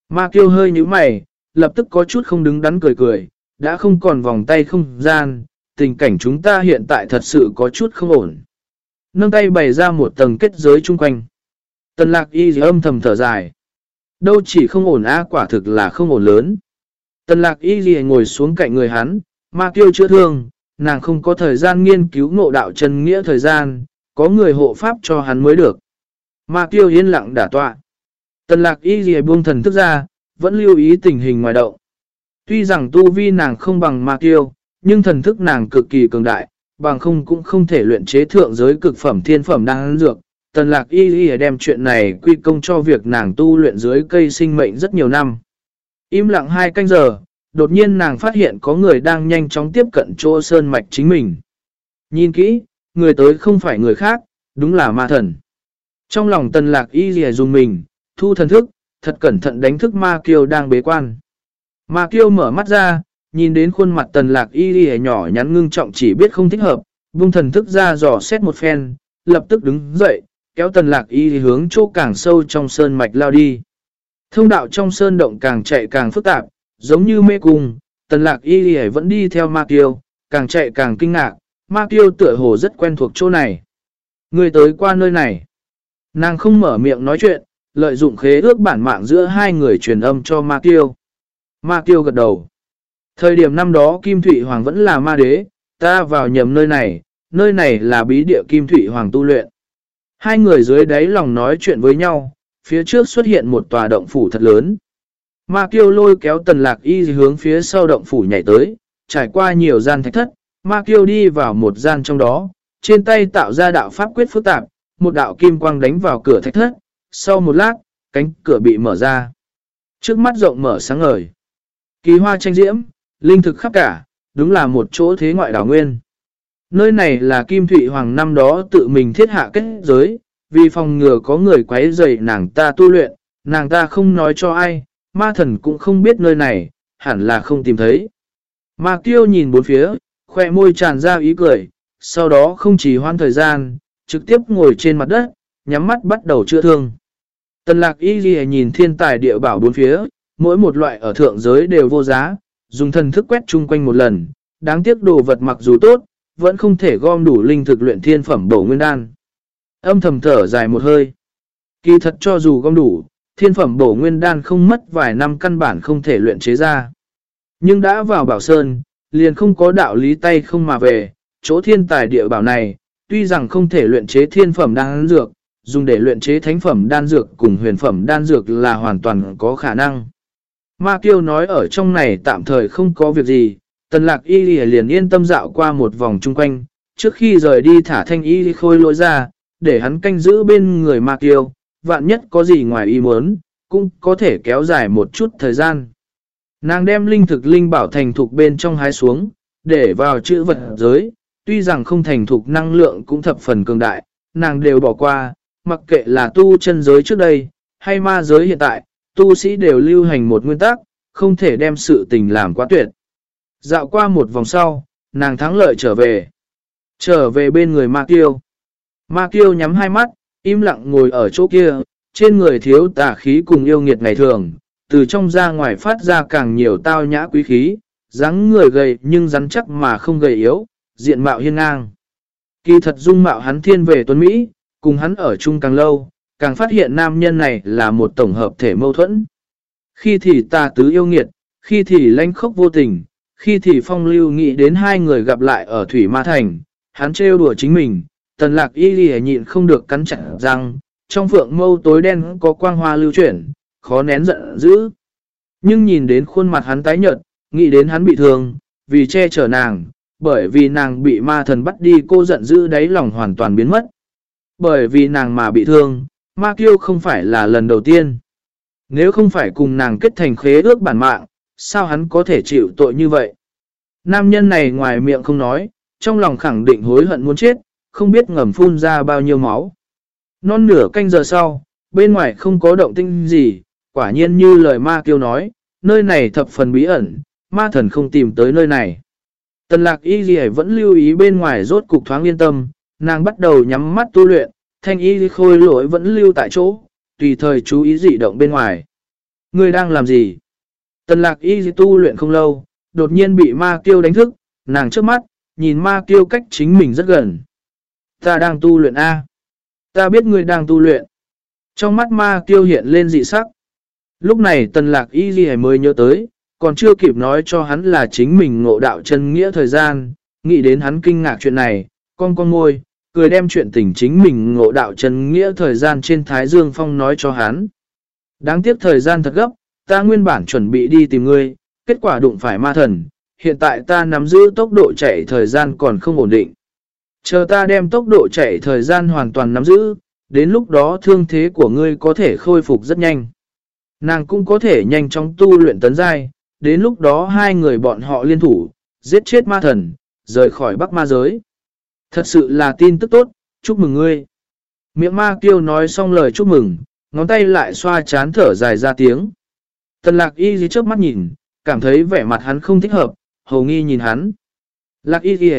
Ma kiêu hơi như mày, lập tức có chút không đứng đắn cười cười, đã không còn vòng tay không gian, tình cảnh chúng ta hiện tại thật sự có chút không ổn. Nâng tay bày ra một tầng kết giới chung quanh. Tần lạc y âm thầm thở dài. Đâu chỉ không ổn á quả thực là không ổn lớn. Tần lạc y ngồi xuống cạnh người hắn, ma tiêu chữa thương, nàng không có thời gian nghiên cứu ngộ đạo chân nghĩa thời gian, có người hộ pháp cho hắn mới được. Ma tiêu yên lặng đả tọa. Tần lạc y gì buông thần thức ra, vẫn lưu ý tình hình ngoài động. Tuy rằng tu vi nàng không bằng Ma Kiêu, nhưng thần thức nàng cực kỳ cường đại, bằng không cũng không thể luyện chế thượng giới cực phẩm thiên phẩm đang dược. Tần lạc y y đem chuyện này quy công cho việc nàng tu luyện dưới cây sinh mệnh rất nhiều năm. Im lặng hai canh giờ, đột nhiên nàng phát hiện có người đang nhanh chóng tiếp cận chỗ sơn mạch chính mình. Nhìn kỹ, người tới không phải người khác, đúng là ma thần. Trong lòng tần lạc y dì dùng mình, thu thần thức, thật cẩn thận đánh thức ma kiêu đang bế quan. Ma kiêu mở mắt ra, nhìn đến khuôn mặt tần lạc y dì nhỏ nhắn ngưng trọng chỉ biết không thích hợp, vung thần thức ra dò xét một phen, lập tức đứng dậy, kéo tần lạc y hướng chỗ càng sâu trong sơn mạch lao đi. Thông đạo trong sơn động càng chạy càng phức tạp, giống như mê cung, tần lạc y vẫn đi theo ma kiêu, càng chạy càng kinh ngạc, ma kiêu tựa hồ rất quen thuộc chỗ này. Người tới qua nơi này. Nàng không mở miệng nói chuyện, lợi dụng khế ước bản mạng giữa hai người truyền âm cho Ma Kiêu. Ma Kiêu gật đầu. Thời điểm năm đó Kim Thụy Hoàng vẫn là ma đế, ta vào nhầm nơi này, nơi này là bí địa Kim Thụy Hoàng tu luyện. Hai người dưới đáy lòng nói chuyện với nhau, phía trước xuất hiện một tòa động phủ thật lớn. Ma Kiêu lôi kéo tần lạc y hướng phía sau động phủ nhảy tới, trải qua nhiều gian thạch thất, Ma Kiêu đi vào một gian trong đó, trên tay tạo ra đạo pháp quyết phức tạp, một đạo kim quang đánh vào cửa thạch thất, sau một lát, cánh cửa bị mở ra. Trước mắt rộng mở sáng ngời. Kỳ hoa tranh diễm, linh thực khắp cả, đúng là một chỗ thế ngoại đảo nguyên. Nơi này là Kim Thụy Hoàng năm đó tự mình thiết hạ kết giới, vì phòng ngừa có người quấy rầy nàng ta tu luyện, nàng ta không nói cho ai, ma thần cũng không biết nơi này, hẳn là không tìm thấy. Ma tiêu nhìn bốn phía, khoe môi tràn ra ý cười, sau đó không chỉ hoan thời gian, trực tiếp ngồi trên mặt đất, nhắm mắt bắt đầu chữa thương. Tần lạc y ghi nhìn thiên tài địa bảo bốn phía, mỗi một loại ở thượng giới đều vô giá, dùng thần thức quét chung quanh một lần, đáng tiếc đồ vật mặc dù tốt, vẫn không thể gom đủ linh thực luyện thiên phẩm bổ nguyên đan. Âm thầm thở dài một hơi. Kỳ thật cho dù gom đủ, thiên phẩm bổ nguyên đan không mất vài năm căn bản không thể luyện chế ra. Nhưng đã vào bảo sơn, liền không có đạo lý tay không mà về, chỗ thiên tài địa bảo này, tuy rằng không thể luyện chế thiên phẩm đan dược, dùng để luyện chế thánh phẩm đan dược cùng huyền phẩm đan dược là hoàn toàn có khả năng. Ma Kiêu nói ở trong này tạm thời không có việc gì, tần lạc y liền yên tâm dạo qua một vòng chung quanh, trước khi rời đi thả thanh y khôi lỗi ra, để hắn canh giữ bên người Ma Kiêu, vạn nhất có gì ngoài ý muốn, cũng có thể kéo dài một chút thời gian. Nàng đem linh thực linh bảo thành thục bên trong hái xuống, để vào chữ vật giới, tuy rằng không thành thục năng lượng cũng thập phần cường đại, nàng đều bỏ qua, mặc kệ là tu chân giới trước đây, hay ma giới hiện tại, tu sĩ đều lưu hành một nguyên tắc, không thể đem sự tình làm quá tuyệt. Dạo qua một vòng sau, nàng thắng lợi trở về. Trở về bên người Ma Kiêu. Ma Kiêu nhắm hai mắt, im lặng ngồi ở chỗ kia, trên người thiếu tà khí cùng yêu nghiệt ngày thường, từ trong ra ngoài phát ra càng nhiều tao nhã quý khí, dáng người gầy nhưng rắn chắc mà không gầy yếu, diện mạo hiên ngang. Kỳ thật dung mạo hắn thiên về tuấn Mỹ, cùng hắn ở chung càng lâu, càng phát hiện nam nhân này là một tổng hợp thể mâu thuẫn. Khi thì tà tứ yêu nghiệt, khi thì lanh khốc vô tình, khi thì phong lưu nghĩ đến hai người gặp lại ở Thủy Ma Thành, hắn trêu đùa chính mình, tần lạc y lì nhịn không được cắn chặt răng, trong phượng mâu tối đen có quang hoa lưu chuyển, khó nén giận dữ. Nhưng nhìn đến khuôn mặt hắn tái nhợt, nghĩ đến hắn bị thương, vì che chở nàng, bởi vì nàng bị ma thần bắt đi cô giận dữ đáy lòng hoàn toàn biến mất. Bởi vì nàng mà bị thương, ma kiêu không phải là lần đầu tiên. Nếu không phải cùng nàng kết thành khế ước bản mạng, sao hắn có thể chịu tội như vậy? Nam nhân này ngoài miệng không nói, trong lòng khẳng định hối hận muốn chết, không biết ngầm phun ra bao nhiêu máu. Non nửa canh giờ sau, bên ngoài không có động tinh gì, quả nhiên như lời ma kiêu nói, nơi này thập phần bí ẩn, ma thần không tìm tới nơi này. Tần lạc y gì vẫn lưu ý bên ngoài rốt cục thoáng yên tâm, nàng bắt đầu nhắm mắt tu luyện, thanh y khôi lỗi vẫn lưu tại chỗ, tùy thời chú ý dị động bên ngoài. Người đang làm gì? Tần lạc y tu luyện không lâu, đột nhiên bị ma kiêu đánh thức, nàng trước mắt, nhìn ma kiêu cách chính mình rất gần. Ta đang tu luyện A. Ta biết ngươi đang tu luyện. Trong mắt ma kiêu hiện lên dị sắc. Lúc này tần lạc y ghi mới nhớ tới, còn chưa kịp nói cho hắn là chính mình ngộ đạo chân nghĩa thời gian, nghĩ đến hắn kinh ngạc chuyện này, con con ngôi, cười đem chuyện tình chính mình ngộ đạo chân nghĩa thời gian trên Thái Dương Phong nói cho hắn. Đáng tiếc thời gian thật gấp, ta nguyên bản chuẩn bị đi tìm ngươi, kết quả đụng phải ma thần, hiện tại ta nắm giữ tốc độ chạy thời gian còn không ổn định. Chờ ta đem tốc độ chạy thời gian hoàn toàn nắm giữ, đến lúc đó thương thế của ngươi có thể khôi phục rất nhanh. Nàng cũng có thể nhanh chóng tu luyện tấn giai, đến lúc đó hai người bọn họ liên thủ, giết chết ma thần, rời khỏi bắc ma giới. Thật sự là tin tức tốt, chúc mừng ngươi. Miệng ma kiêu nói xong lời chúc mừng, ngón tay lại xoa chán thở dài ra tiếng. Tần lạc y dì trước mắt nhìn, cảm thấy vẻ mặt hắn không thích hợp, hầu nghi nhìn hắn. Lạc y dì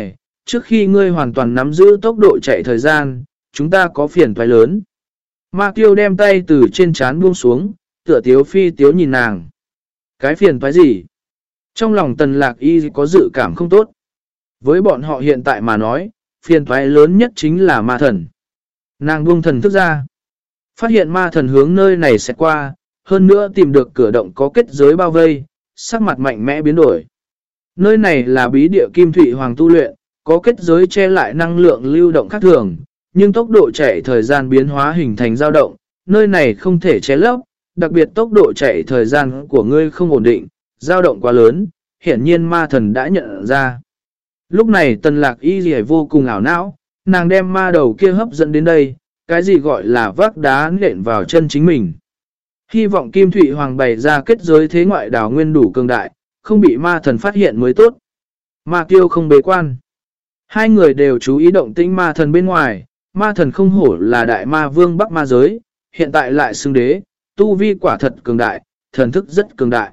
trước khi ngươi hoàn toàn nắm giữ tốc độ chạy thời gian, chúng ta có phiền toái lớn. Ma kiêu đem tay từ trên chán buông xuống, tựa tiếu phi tiếu nhìn nàng. Cái phiền toái gì? Trong lòng tần lạc y có dự cảm không tốt. Với bọn họ hiện tại mà nói, phiền toái lớn nhất chính là ma thần. Nàng buông thần thức ra. Phát hiện ma thần hướng nơi này sẽ qua, hơn nữa tìm được cửa động có kết giới bao vây, sắc mặt mạnh mẽ biến đổi. Nơi này là bí địa kim thủy hoàng tu luyện, có kết giới che lại năng lượng lưu động khác thường, nhưng tốc độ chạy thời gian biến hóa hình thành dao động, nơi này không thể che lấp, đặc biệt tốc độ chạy thời gian của ngươi không ổn định, dao động quá lớn, hiển nhiên ma thần đã nhận ra. Lúc này tần lạc y gì vô cùng ảo não, nàng đem ma đầu kia hấp dẫn đến đây, cái gì gọi là vác đá nện vào chân chính mình. Hy vọng Kim Thụy Hoàng bày ra kết giới thế ngoại đảo nguyên đủ cường đại, không bị ma thần phát hiện mới tốt. Ma kiêu không bế quan. Hai người đều chú ý động tĩnh ma thần bên ngoài, ma thần không hổ là đại ma vương bắc ma giới, hiện tại lại xưng đế, tu vi quả thật cường đại, thần thức rất cường đại.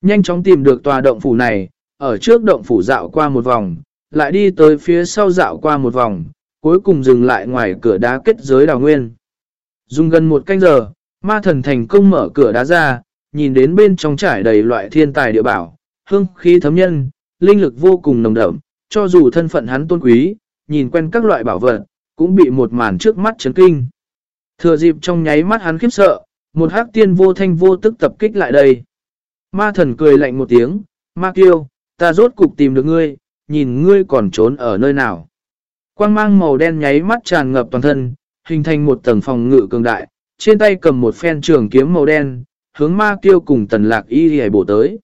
Nhanh chóng tìm được tòa động phủ này, ở trước động phủ dạo qua một vòng, lại đi tới phía sau dạo qua một vòng, cuối cùng dừng lại ngoài cửa đá kết giới đào nguyên. Dùng gần một canh giờ, ma thần thành công mở cửa đá ra, nhìn đến bên trong trải đầy loại thiên tài địa bảo, hương khí thấm nhân, linh lực vô cùng nồng đậm, cho dù thân phận hắn tôn quý, nhìn quen các loại bảo vật, cũng bị một màn trước mắt chấn kinh. Thừa dịp trong nháy mắt hắn khiếp sợ, một hắc tiên vô thanh vô tức tập kích lại đây. Ma thần cười lạnh một tiếng, ma kiêu, ta rốt cục tìm được ngươi, nhìn ngươi còn trốn ở nơi nào. Quang mang màu đen nháy mắt tràn ngập toàn thân, hình thành một tầng phòng ngự cường đại, trên tay cầm một phen trường kiếm màu đen, hướng ma kiêu cùng tần lạc y hề bổ tới.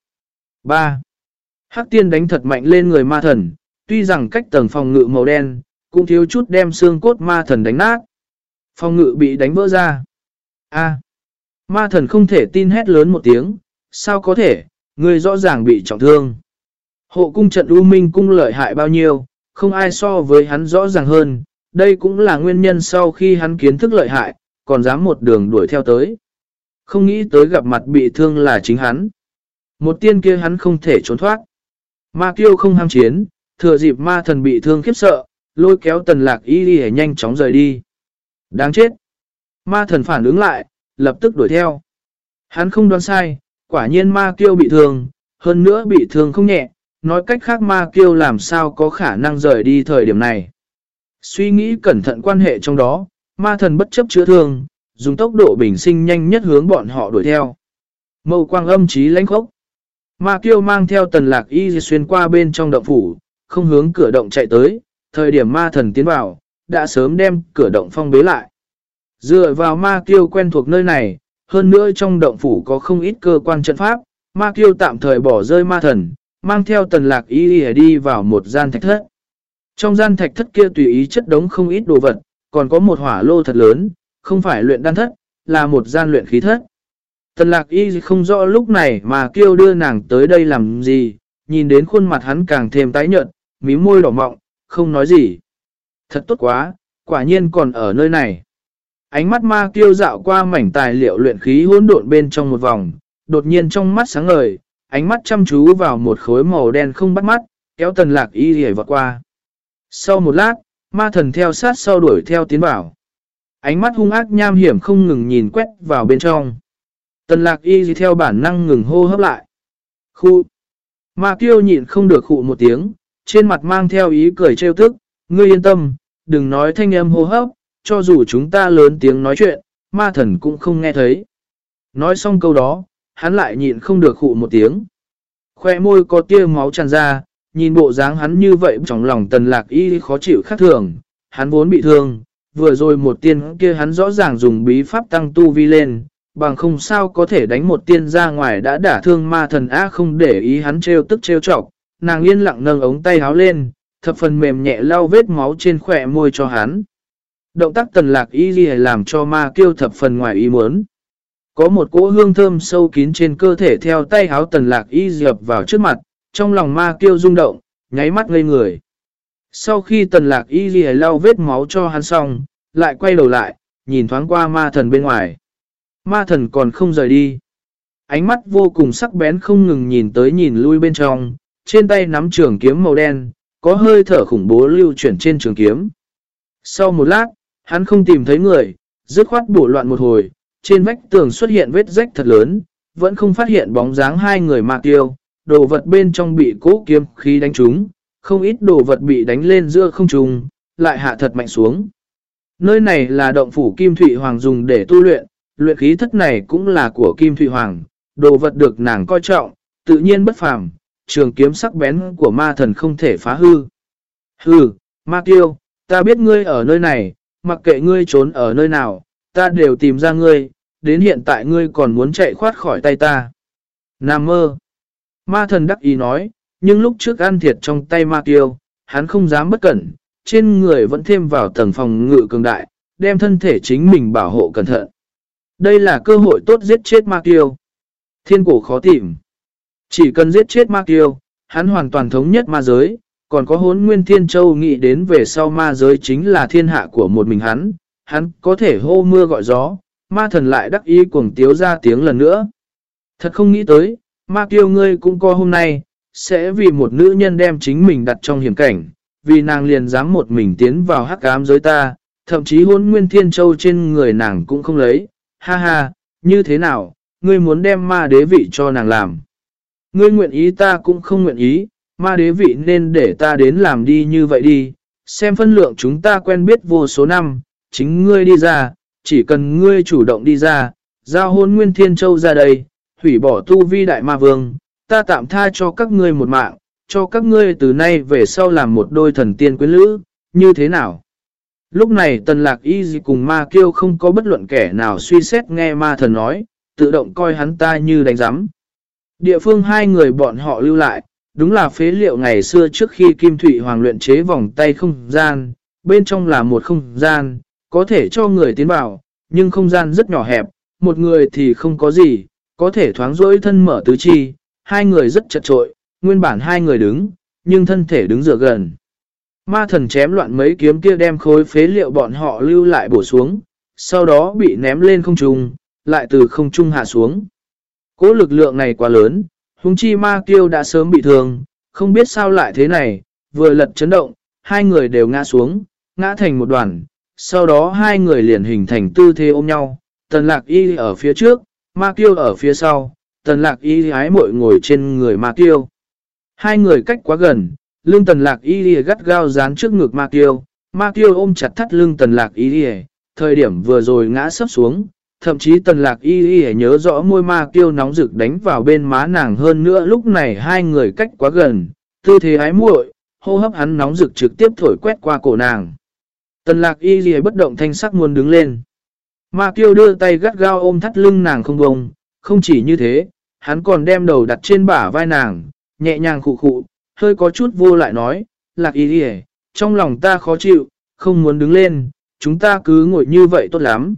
3. Hắc tiên đánh thật mạnh lên người ma thần, tuy rằng cách tầng phòng ngự màu đen, cũng thiếu chút đem xương cốt ma thần đánh nát. Phòng ngự bị đánh vỡ ra. A. Ma thần không thể tin hét lớn một tiếng, sao có thể, người rõ ràng bị trọng thương. Hộ cung trận U Minh cung lợi hại bao nhiêu, không ai so với hắn rõ ràng hơn, đây cũng là nguyên nhân sau khi hắn kiến thức lợi hại, còn dám một đường đuổi theo tới. Không nghĩ tới gặp mặt bị thương là chính hắn. Một tiên kia hắn không thể trốn thoát. Ma kiêu không ham chiến, thừa dịp ma thần bị thương khiếp sợ, lôi kéo tần lạc y đi để nhanh chóng rời đi. Đáng chết. Ma thần phản ứng lại, lập tức đuổi theo. Hắn không đoán sai, quả nhiên ma kiêu bị thương, hơn nữa bị thương không nhẹ, nói cách khác ma kiêu làm sao có khả năng rời đi thời điểm này. Suy nghĩ cẩn thận quan hệ trong đó, ma thần bất chấp chữa thương, dùng tốc độ bình sinh nhanh nhất hướng bọn họ đuổi theo. Mâu quang âm trí lãnh khốc. Ma kiêu mang theo tần lạc y xuyên qua bên trong động phủ, không hướng cửa động chạy tới, thời điểm ma thần tiến vào, đã sớm đem cửa động phong bế lại. Dựa vào ma kiêu quen thuộc nơi này, hơn nữa trong động phủ có không ít cơ quan trận pháp, ma kiêu tạm thời bỏ rơi ma thần, mang theo tần lạc y đi vào một gian thạch thất. Trong gian thạch thất kia tùy ý chất đống không ít đồ vật, còn có một hỏa lô thật lớn, không phải luyện đan thất, là một gian luyện khí thất. Tần lạc y không rõ lúc này mà kêu đưa nàng tới đây làm gì, nhìn đến khuôn mặt hắn càng thêm tái nhợt, mí môi đỏ mọng, không nói gì. Thật tốt quá, quả nhiên còn ở nơi này. Ánh mắt ma kêu dạo qua mảnh tài liệu luyện khí hỗn độn bên trong một vòng, đột nhiên trong mắt sáng ngời, ánh mắt chăm chú vào một khối màu đen không bắt mắt, kéo tần lạc y hề vọt qua. Sau một lát, ma thần theo sát sau đuổi theo tiến vào. Ánh mắt hung ác nham hiểm không ngừng nhìn quét vào bên trong. Tần lạc y theo bản năng ngừng hô hấp lại. Khu. Ma kiêu nhịn không được khụ một tiếng, trên mặt mang theo ý cười trêu thức. Ngươi yên tâm, đừng nói thanh âm hô hấp, cho dù chúng ta lớn tiếng nói chuyện, ma thần cũng không nghe thấy. Nói xong câu đó, hắn lại nhịn không được khụ một tiếng. Khoe môi có tia máu tràn ra, nhìn bộ dáng hắn như vậy trong lòng tần lạc y khó chịu khác thường, hắn vốn bị thương, vừa rồi một tiên kia hắn rõ ràng dùng bí pháp tăng tu vi lên, bằng không sao có thể đánh một tiên ra ngoài đã đả thương ma thần á không để ý hắn trêu tức trêu chọc nàng yên lặng nâng ống tay háo lên, thập phần mềm nhẹ lau vết máu trên khỏe môi cho hắn. Động tác tần lạc y làm cho ma kêu thập phần ngoài ý muốn. Có một cỗ hương thơm sâu kín trên cơ thể theo tay áo tần lạc y dập vào trước mặt, trong lòng ma kêu rung động, nháy mắt ngây người. Sau khi tần lạc y ghi lau vết máu cho hắn xong, lại quay đầu lại, nhìn thoáng qua ma thần bên ngoài. Ma thần còn không rời đi. Ánh mắt vô cùng sắc bén không ngừng nhìn tới nhìn lui bên trong, trên tay nắm trường kiếm màu đen, có hơi thở khủng bố lưu chuyển trên trường kiếm. Sau một lát, hắn không tìm thấy người, dứt khoát bổ loạn một hồi, trên vách tường xuất hiện vết rách thật lớn, vẫn không phát hiện bóng dáng hai người mạc tiêu, đồ vật bên trong bị cố kiếm khí đánh trúng, không ít đồ vật bị đánh lên giữa không trùng, lại hạ thật mạnh xuống. Nơi này là động phủ Kim Thụy Hoàng dùng để tu luyện, luyện khí thất này cũng là của Kim Thụy Hoàng, đồ vật được nàng coi trọng, tự nhiên bất phàm, trường kiếm sắc bén của ma thần không thể phá hư. Hư, ma Tiêu, ta biết ngươi ở nơi này, mặc kệ ngươi trốn ở nơi nào, ta đều tìm ra ngươi, đến hiện tại ngươi còn muốn chạy khoát khỏi tay ta. Nam mơ. Ma thần đắc ý nói, nhưng lúc trước ăn thiệt trong tay ma tiêu hắn không dám bất cẩn, trên người vẫn thêm vào tầng phòng ngự cường đại, đem thân thể chính mình bảo hộ cẩn thận. Đây là cơ hội tốt giết chết ma tiêu Thiên cổ khó tìm. Chỉ cần giết chết ma tiêu hắn hoàn toàn thống nhất ma giới, còn có hốn nguyên thiên châu nghĩ đến về sau ma giới chính là thiên hạ của một mình hắn, hắn có thể hô mưa gọi gió, ma thần lại đắc ý cuồng tiếu ra tiếng lần nữa. Thật không nghĩ tới, ma kiêu ngươi cũng có hôm nay, sẽ vì một nữ nhân đem chính mình đặt trong hiểm cảnh, vì nàng liền dám một mình tiến vào hắc ám giới ta, thậm chí hôn nguyên thiên châu trên người nàng cũng không lấy, ha ha, như thế nào, ngươi muốn đem ma đế vị cho nàng làm. Ngươi nguyện ý ta cũng không nguyện ý, ma đế vị nên để ta đến làm đi như vậy đi, xem phân lượng chúng ta quen biết vô số năm, chính ngươi đi ra, chỉ cần ngươi chủ động đi ra, giao hôn nguyên thiên châu ra đây, hủy bỏ tu vi đại ma vương, ta tạm tha cho các ngươi một mạng, cho các ngươi từ nay về sau làm một đôi thần tiên quyến lữ, như thế nào? Lúc này tần lạc y cùng ma kêu không có bất luận kẻ nào suy xét nghe ma thần nói, tự động coi hắn ta như đánh giắm. Địa phương hai người bọn họ lưu lại, đúng là phế liệu ngày xưa trước khi Kim Thụy Hoàng luyện chế vòng tay không gian, bên trong là một không gian, có thể cho người tiến vào, nhưng không gian rất nhỏ hẹp, một người thì không có gì, có thể thoáng rỗi thân mở tứ chi, hai người rất chật trội, nguyên bản hai người đứng, nhưng thân thể đứng dựa gần. Ma thần chém loạn mấy kiếm kia đem khối phế liệu bọn họ lưu lại bổ xuống, sau đó bị ném lên không trung, lại từ không trung hạ xuống. Cố lực lượng này quá lớn, húng chi ma kiêu đã sớm bị thương, không biết sao lại thế này, vừa lật chấn động, hai người đều ngã xuống, ngã thành một đoàn, sau đó hai người liền hình thành tư thế ôm nhau, tần lạc y ở phía trước, ma kiêu ở phía sau, tần lạc y hái mội ngồi trên người ma kiêu. Hai người cách quá gần, lưng tần lạc y gắt gao dán trước ngực ma kiêu, ma kiêu ôm chặt thắt lưng tần lạc y thời điểm vừa rồi ngã sấp xuống, thậm chí tần lạc y y nhớ rõ môi ma kiêu nóng rực đánh vào bên má nàng hơn nữa lúc này hai người cách quá gần, tư thế ái muội hô hấp hắn nóng rực trực tiếp thổi quét qua cổ nàng. Tần lạc y gì bất động thanh sắc muốn đứng lên. Ma kiêu đưa tay gắt gao ôm thắt lưng nàng không bông, không chỉ như thế, hắn còn đem đầu đặt trên bả vai nàng, nhẹ nhàng khụ khụ, hơi có chút vô lại nói, lạc y gì trong lòng ta khó chịu, không muốn đứng lên, chúng ta cứ ngồi như vậy tốt lắm.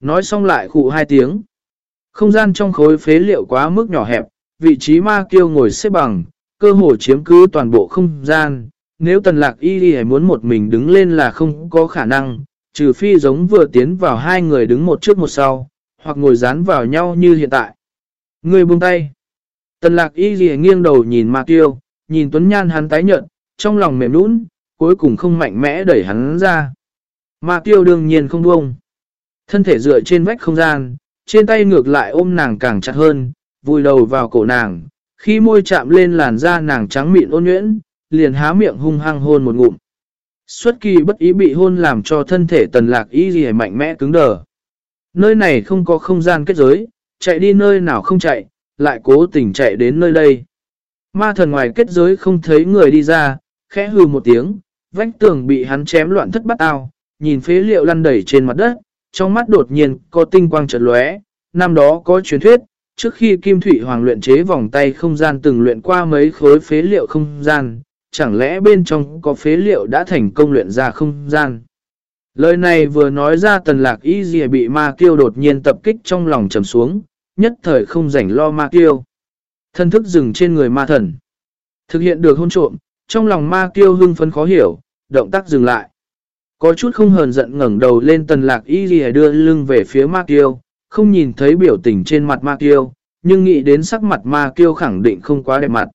Nói xong lại khụ hai tiếng. Không gian trong khối phế liệu quá mức nhỏ hẹp, vị trí ma kiêu ngồi xếp bằng, cơ hồ chiếm cứ toàn bộ không gian. Nếu tần lạc y đi muốn một mình đứng lên là không có khả năng, trừ phi giống vừa tiến vào hai người đứng một trước một sau, hoặc ngồi dán vào nhau như hiện tại. Người buông tay. Tần lạc y gì nghiêng đầu nhìn ma Tiêu, nhìn tuấn nhan hắn tái nhợt, trong lòng mềm nũng, cuối cùng không mạnh mẽ đẩy hắn ra. Ma Tiêu đương nhiên không buông. Thân thể dựa trên vách không gian, trên tay ngược lại ôm nàng càng chặt hơn, vùi đầu vào cổ nàng. Khi môi chạm lên làn da nàng trắng mịn ôn nhuyễn, liền há miệng hung hăng hôn một ngụm. Xuất kỳ bất ý bị hôn làm cho thân thể tần lạc y gì mạnh mẽ cứng đờ. Nơi này không có không gian kết giới, chạy đi nơi nào không chạy, lại cố tình chạy đến nơi đây. Ma thần ngoài kết giới không thấy người đi ra, khẽ hư một tiếng, vách tường bị hắn chém loạn thất bắt ao, nhìn phế liệu lăn đẩy trên mặt đất, trong mắt đột nhiên có tinh quang chợt lóe. Năm đó có truyền thuyết, trước khi Kim Thủy Hoàng luyện chế vòng tay không gian từng luyện qua mấy khối phế liệu không gian, chẳng lẽ bên trong có phế liệu đã thành công luyện ra không gian. Lời này vừa nói ra tần lạc y dìa bị ma kiêu đột nhiên tập kích trong lòng trầm xuống, nhất thời không rảnh lo ma kiêu. Thân thức dừng trên người ma thần. Thực hiện được hôn trộm, trong lòng ma kiêu hưng phấn khó hiểu, động tác dừng lại. Có chút không hờn giận ngẩng đầu lên tần lạc y dìa đưa lưng về phía ma kiêu, không nhìn thấy biểu tình trên mặt ma kiêu, nhưng nghĩ đến sắc mặt ma kiêu khẳng định không quá đẹp mặt.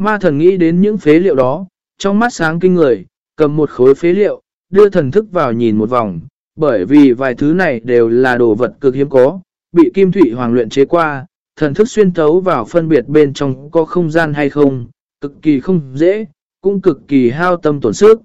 Ma thần nghĩ đến những phế liệu đó, trong mắt sáng kinh người, cầm một khối phế liệu, đưa thần thức vào nhìn một vòng, bởi vì vài thứ này đều là đồ vật cực hiếm có, bị Kim Thụy Hoàng luyện chế qua, thần thức xuyên thấu vào phân biệt bên trong có không gian hay không, cực kỳ không dễ, cũng cực kỳ hao tâm tổn sức.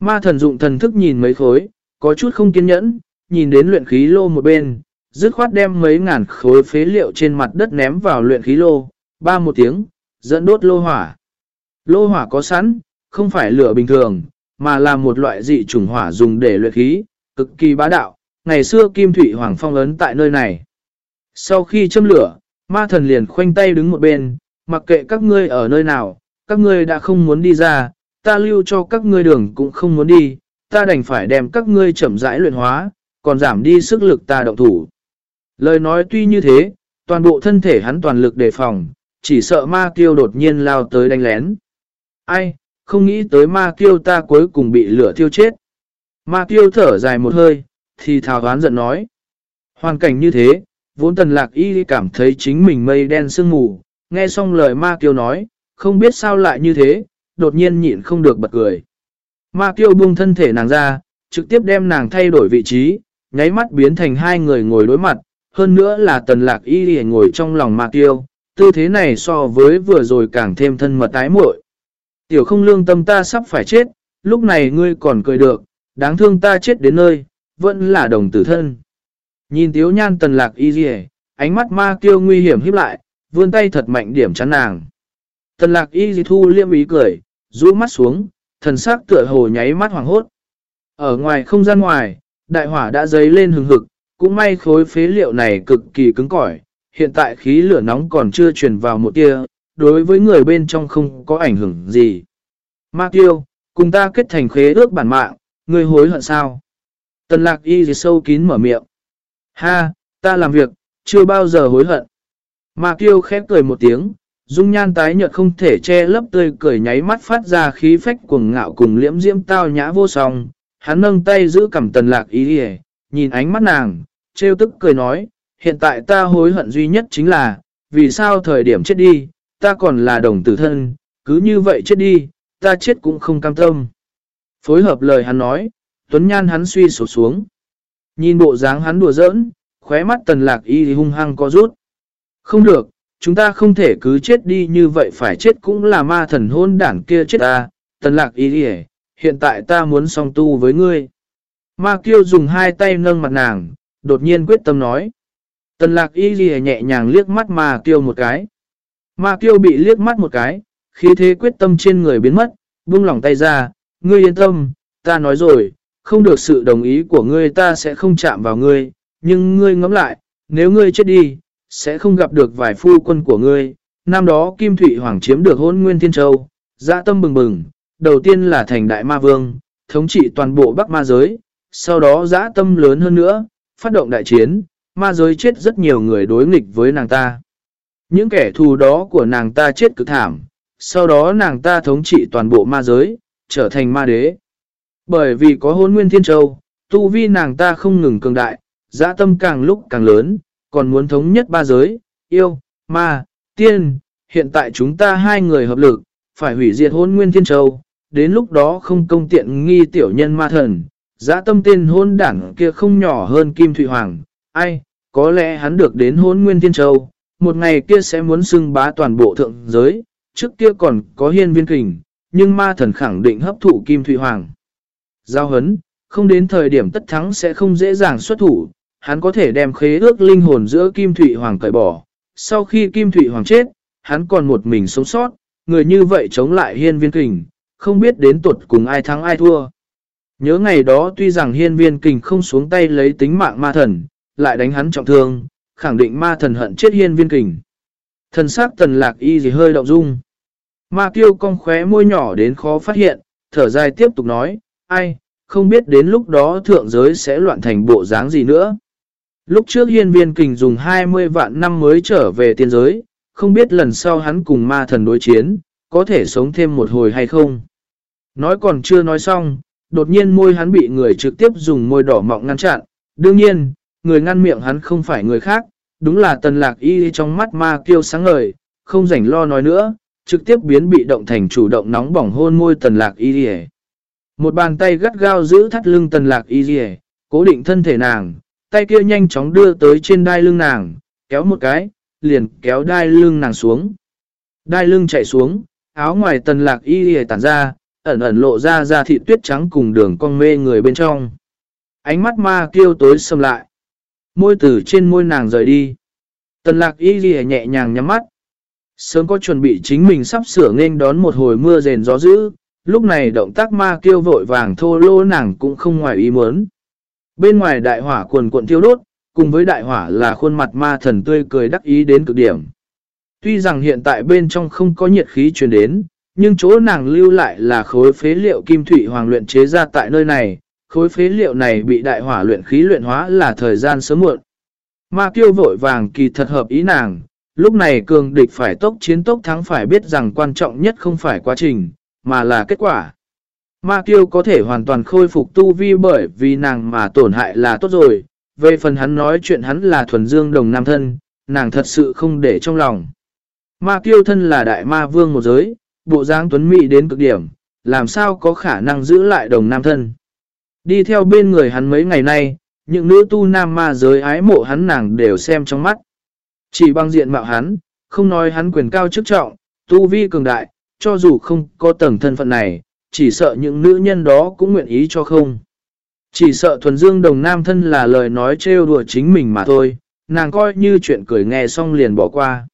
Ma thần dụng thần thức nhìn mấy khối, có chút không kiên nhẫn, nhìn đến luyện khí lô một bên, dứt khoát đem mấy ngàn khối phế liệu trên mặt đất ném vào luyện khí lô, ba một tiếng, dẫn đốt lô hỏa. Lô hỏa có sẵn, không phải lửa bình thường, mà là một loại dị chủng hỏa dùng để luyện khí, cực kỳ bá đạo. Ngày xưa Kim Thủy Hoàng phong ấn tại nơi này. Sau khi châm lửa, ma thần liền khoanh tay đứng một bên, mặc kệ các ngươi ở nơi nào, các ngươi đã không muốn đi ra, ta lưu cho các ngươi đường cũng không muốn đi, ta đành phải đem các ngươi chậm rãi luyện hóa, còn giảm đi sức lực ta động thủ. Lời nói tuy như thế, toàn bộ thân thể hắn toàn lực đề phòng, chỉ sợ ma kiêu đột nhiên lao tới đánh lén. Ai, không nghĩ tới ma kiêu ta cuối cùng bị lửa thiêu chết. Ma kiêu thở dài một hơi, thì thào đoán giận nói. Hoàn cảnh như thế, vốn tần lạc y cảm thấy chính mình mây đen sương mù, nghe xong lời ma kiêu nói, không biết sao lại như thế, đột nhiên nhịn không được bật cười. Ma kiêu buông thân thể nàng ra, trực tiếp đem nàng thay đổi vị trí, nháy mắt biến thành hai người ngồi đối mặt, hơn nữa là tần lạc y ngồi trong lòng ma kiêu, tư thế này so với vừa rồi càng thêm thân mật tái muội. Tiểu không lương tâm ta sắp phải chết, lúc này ngươi còn cười được, đáng thương ta chết đến nơi, vẫn là đồng tử thân. Nhìn tiếu nhan tần lạc y dì ánh mắt ma kêu nguy hiểm híp lại, vươn tay thật mạnh điểm chắn nàng. Tần lạc y dì thu liêm ý cười, rũ mắt xuống, thần sắc tựa hồ nháy mắt hoàng hốt. Ở ngoài không gian ngoài, đại hỏa đã dấy lên hừng hực, cũng may khối phế liệu này cực kỳ cứng cỏi, hiện tại khí lửa nóng còn chưa truyền vào một tia, đối với người bên trong không có ảnh hưởng gì. Ma tiêu, cùng ta kết thành khế ước bản mạng, ngươi hối hận sao? Tần lạc y gì sâu kín mở miệng. Ha, ta làm việc, chưa bao giờ hối hận. Ma tiêu khép cười một tiếng, dung nhan tái nhợt không thể che lấp tươi cười nháy mắt phát ra khí phách cuồng ngạo cùng liễm diễm tao nhã vô song. Hắn nâng tay giữ cầm tần lạc y gì, nhìn ánh mắt nàng, trêu tức cười nói, hiện tại ta hối hận duy nhất chính là, vì sao thời điểm chết đi, ta còn là đồng tử thân, cứ như vậy chết đi, ta chết cũng không cam tâm. Phối hợp lời hắn nói, Tuấn Nhan hắn suy sổ xuống. Nhìn bộ dáng hắn đùa giỡn, khóe mắt tần lạc y hung hăng có rút. Không được, chúng ta không thể cứ chết đi như vậy phải chết cũng là ma thần hôn đảng kia chết ta. Tần lạc y hề, hiện tại ta muốn song tu với ngươi. Ma kiêu dùng hai tay nâng mặt nàng, đột nhiên quyết tâm nói. Tần lạc y ghi nhẹ nhàng liếc mắt mà tiêu một cái. Ma tiêu bị liếc mắt một cái, khí thế quyết tâm trên người biến mất, buông lỏng tay ra, ngươi yên tâm, ta nói rồi, không được sự đồng ý của ngươi ta sẽ không chạm vào ngươi, nhưng ngươi ngẫm lại, nếu ngươi chết đi, sẽ không gặp được vài phu quân của ngươi. Năm đó Kim Thụy Hoàng chiếm được hôn nguyên thiên châu, dã tâm bừng bừng, đầu tiên là thành đại ma vương, thống trị toàn bộ Bắc ma giới, sau đó dã tâm lớn hơn nữa, phát động đại chiến, ma giới chết rất nhiều người đối nghịch với nàng ta. Những kẻ thù đó của nàng ta chết cực thảm, sau đó nàng ta thống trị toàn bộ ma giới, trở thành ma đế. Bởi vì có hôn nguyên thiên châu, tu vi nàng ta không ngừng cường đại, dã tâm càng lúc càng lớn, còn muốn thống nhất ba giới, yêu, ma, tiên. Hiện tại chúng ta hai người hợp lực, phải hủy diệt hôn nguyên thiên châu, đến lúc đó không công tiện nghi tiểu nhân ma thần. Dã tâm tên hôn đảng kia không nhỏ hơn Kim Thụy Hoàng, ai, có lẽ hắn được đến hôn nguyên thiên châu, một ngày kia sẽ muốn xưng bá toàn bộ thượng giới, trước kia còn có hiên viên kình, nhưng ma thần khẳng định hấp thụ Kim Thụy Hoàng. Giao hấn, không đến thời điểm tất thắng sẽ không dễ dàng xuất thủ, hắn có thể đem khế ước linh hồn giữa Kim Thụy Hoàng cởi bỏ. Sau khi Kim Thụy Hoàng chết, hắn còn một mình sống sót, người như vậy chống lại hiên viên kình, không biết đến tuột cùng ai thắng ai thua. Nhớ ngày đó tuy rằng hiên viên kình không xuống tay lấy tính mạng ma thần, lại đánh hắn trọng thương, khẳng định ma thần hận chết hiên viên kình. Thần sắc tần lạc y gì hơi động dung. Ma kiêu cong khóe môi nhỏ đến khó phát hiện, thở dài tiếp tục nói, ai, không biết đến lúc đó thượng giới sẽ loạn thành bộ dáng gì nữa. Lúc trước hiên viên kình dùng 20 vạn năm mới trở về tiên giới, không biết lần sau hắn cùng ma thần đối chiến, có thể sống thêm một hồi hay không. Nói còn chưa nói xong, đột nhiên môi hắn bị người trực tiếp dùng môi đỏ mọng ngăn chặn. Đương nhiên, người ngăn miệng hắn không phải người khác, đúng là tần lạc y trong mắt ma kiêu sáng ngời, không rảnh lo nói nữa, trực tiếp biến bị động thành chủ động nóng bỏng hôn môi tần lạc y Một bàn tay gắt gao giữ thắt lưng tần lạc y cố định thân thể nàng, tay kia nhanh chóng đưa tới trên đai lưng nàng, kéo một cái, liền kéo đai lưng nàng xuống. Đai lưng chạy xuống, áo ngoài tần lạc y tản ra, ẩn ẩn lộ ra ra thị tuyết trắng cùng đường cong mê người bên trong. Ánh mắt ma kêu tối xâm lại. Môi tử trên môi nàng rời đi. Tần lạc y ghi nhẹ nhàng nhắm mắt. Sớm có chuẩn bị chính mình sắp sửa nên đón một hồi mưa rền gió dữ. Lúc này động tác ma kêu vội vàng thô lô nàng cũng không ngoài ý muốn. Bên ngoài đại hỏa cuồn cuộn thiêu đốt, cùng với đại hỏa là khuôn mặt ma thần tươi cười đắc ý đến cực điểm. Tuy rằng hiện tại bên trong không có nhiệt khí truyền đến, nhưng chỗ nàng lưu lại là khối phế liệu kim thủy hoàng luyện chế ra tại nơi này, khối phế liệu này bị đại hỏa luyện khí luyện hóa là thời gian sớm muộn. Ma kiêu vội vàng kỳ thật hợp ý nàng, lúc này cường địch phải tốc chiến tốc thắng phải biết rằng quan trọng nhất không phải quá trình, mà là kết quả. Ma kiêu có thể hoàn toàn khôi phục tu vi bởi vì nàng mà tổn hại là tốt rồi, về phần hắn nói chuyện hắn là thuần dương đồng nam thân, nàng thật sự không để trong lòng. Ma kiêu thân là đại ma vương một giới, bộ dáng tuấn mỹ đến cực điểm, làm sao có khả năng giữ lại đồng nam thân. Đi theo bên người hắn mấy ngày nay, những nữ tu nam ma giới ái mộ hắn nàng đều xem trong mắt. Chỉ bằng diện mạo hắn, không nói hắn quyền cao chức trọng, tu vi cường đại, cho dù không có tầng thân phận này, chỉ sợ những nữ nhân đó cũng nguyện ý cho không. Chỉ sợ thuần dương đồng nam thân là lời nói trêu đùa chính mình mà thôi, nàng coi như chuyện cười nghe xong liền bỏ qua.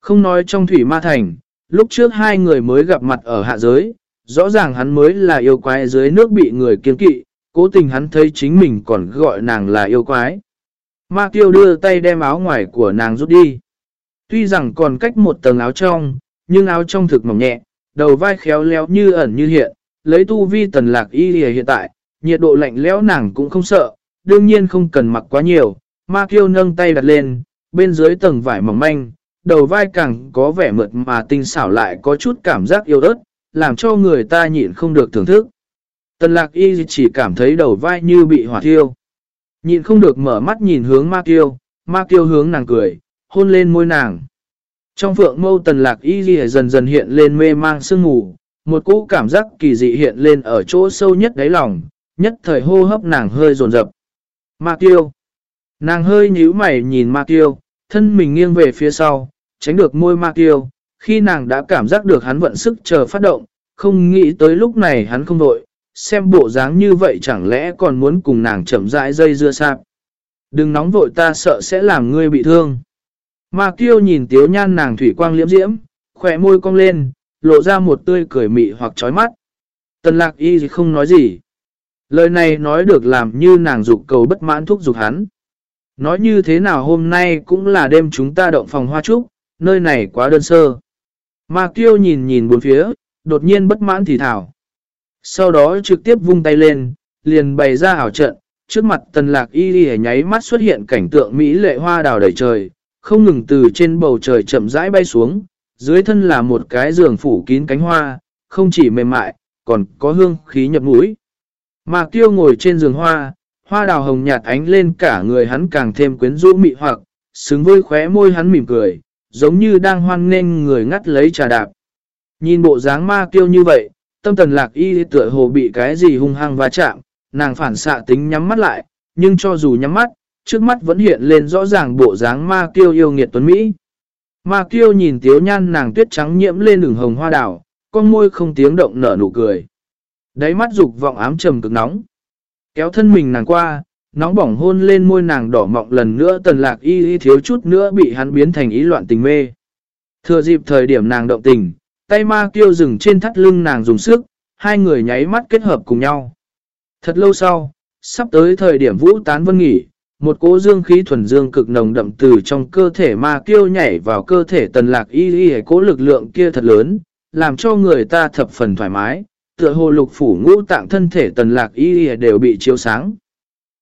Không nói trong thủy ma thành, lúc trước hai người mới gặp mặt ở hạ giới, rõ ràng hắn mới là yêu quái dưới nước bị người kiên kỵ, cố tình hắn thấy chính mình còn gọi nàng là yêu quái. Ma tiêu đưa tay đem áo ngoài của nàng rút đi. Tuy rằng còn cách một tầng áo trong, nhưng áo trong thực mỏng nhẹ, đầu vai khéo léo như ẩn như hiện, lấy tu vi tần lạc y hiện tại, nhiệt độ lạnh lẽo nàng cũng không sợ, đương nhiên không cần mặc quá nhiều. Ma kiêu nâng tay đặt lên, bên dưới tầng vải mỏng manh, đầu vai càng có vẻ mượt mà tinh xảo lại có chút cảm giác yêu ớt, làm cho người ta nhịn không được thưởng thức. Tần lạc y chỉ cảm thấy đầu vai như bị hỏa thiêu. Nhịn không được mở mắt nhìn hướng ma kiêu, ma kiêu hướng nàng cười, hôn lên môi nàng. Trong phượng mâu tần lạc y dần dần hiện lên mê mang sương ngủ, một cỗ cảm giác kỳ dị hiện lên ở chỗ sâu nhất đáy lòng, nhất thời hô hấp nàng hơi rồn rập. Ma kiêu. Nàng hơi nhíu mày nhìn ma kiêu, thân mình nghiêng về phía sau, tránh được môi ma kiêu. Khi nàng đã cảm giác được hắn vận sức chờ phát động, không nghĩ tới lúc này hắn không đội, xem bộ dáng như vậy chẳng lẽ còn muốn cùng nàng chậm rãi dây dưa sạp. Đừng nóng vội ta sợ sẽ làm ngươi bị thương. Ma kiêu nhìn tiếu nhan nàng thủy quang liễm diễm, khỏe môi cong lên, lộ ra một tươi cười mị hoặc trói mắt. Tần lạc y không nói gì. Lời này nói được làm như nàng dục cầu bất mãn thúc dục hắn. Nói như thế nào hôm nay cũng là đêm chúng ta động phòng hoa trúc, nơi này quá đơn sơ. Ma kiêu nhìn nhìn bốn phía, đột nhiên bất mãn thì thảo. Sau đó trực tiếp vung tay lên, liền bày ra ảo trận, trước mặt tần lạc y đi nháy mắt xuất hiện cảnh tượng Mỹ lệ hoa đào đầy trời, không ngừng từ trên bầu trời chậm rãi bay xuống, dưới thân là một cái giường phủ kín cánh hoa, không chỉ mềm mại, còn có hương khí nhập mũi. Mạc tiêu ngồi trên giường hoa, hoa đào hồng nhạt ánh lên cả người hắn càng thêm quyến rũ mị hoặc, xứng với khóe môi hắn mỉm cười, giống như đang hoan nghênh người ngắt lấy trà đạp. Nhìn bộ dáng ma tiêu như vậy, tâm tần lạc y tựa hồ bị cái gì hung hăng va chạm, nàng phản xạ tính nhắm mắt lại, nhưng cho dù nhắm mắt, trước mắt vẫn hiện lên rõ ràng bộ dáng ma kiêu yêu nghiệt tuấn Mỹ. Ma kiêu nhìn tiếu nhan nàng tuyết trắng nhiễm lên đường hồng hoa đảo, con môi không tiếng động nở nụ cười. Đáy mắt dục vọng ám trầm cực nóng. Kéo thân mình nàng qua, nóng bỏng hôn lên môi nàng đỏ mọng lần nữa tần lạc y y thiếu chút nữa bị hắn biến thành ý loạn tình mê. Thừa dịp thời điểm nàng động tình, tay ma kiêu dừng trên thắt lưng nàng dùng sức, hai người nháy mắt kết hợp cùng nhau. Thật lâu sau, sắp tới thời điểm vũ tán vân nghỉ, một cỗ dương khí thuần dương cực nồng đậm từ trong cơ thể ma kiêu nhảy vào cơ thể tần lạc y y cỗ lực lượng kia thật lớn, làm cho người ta thập phần thoải mái, tựa hồ lục phủ ngũ tạng thân thể tần lạc y y đều bị chiếu sáng.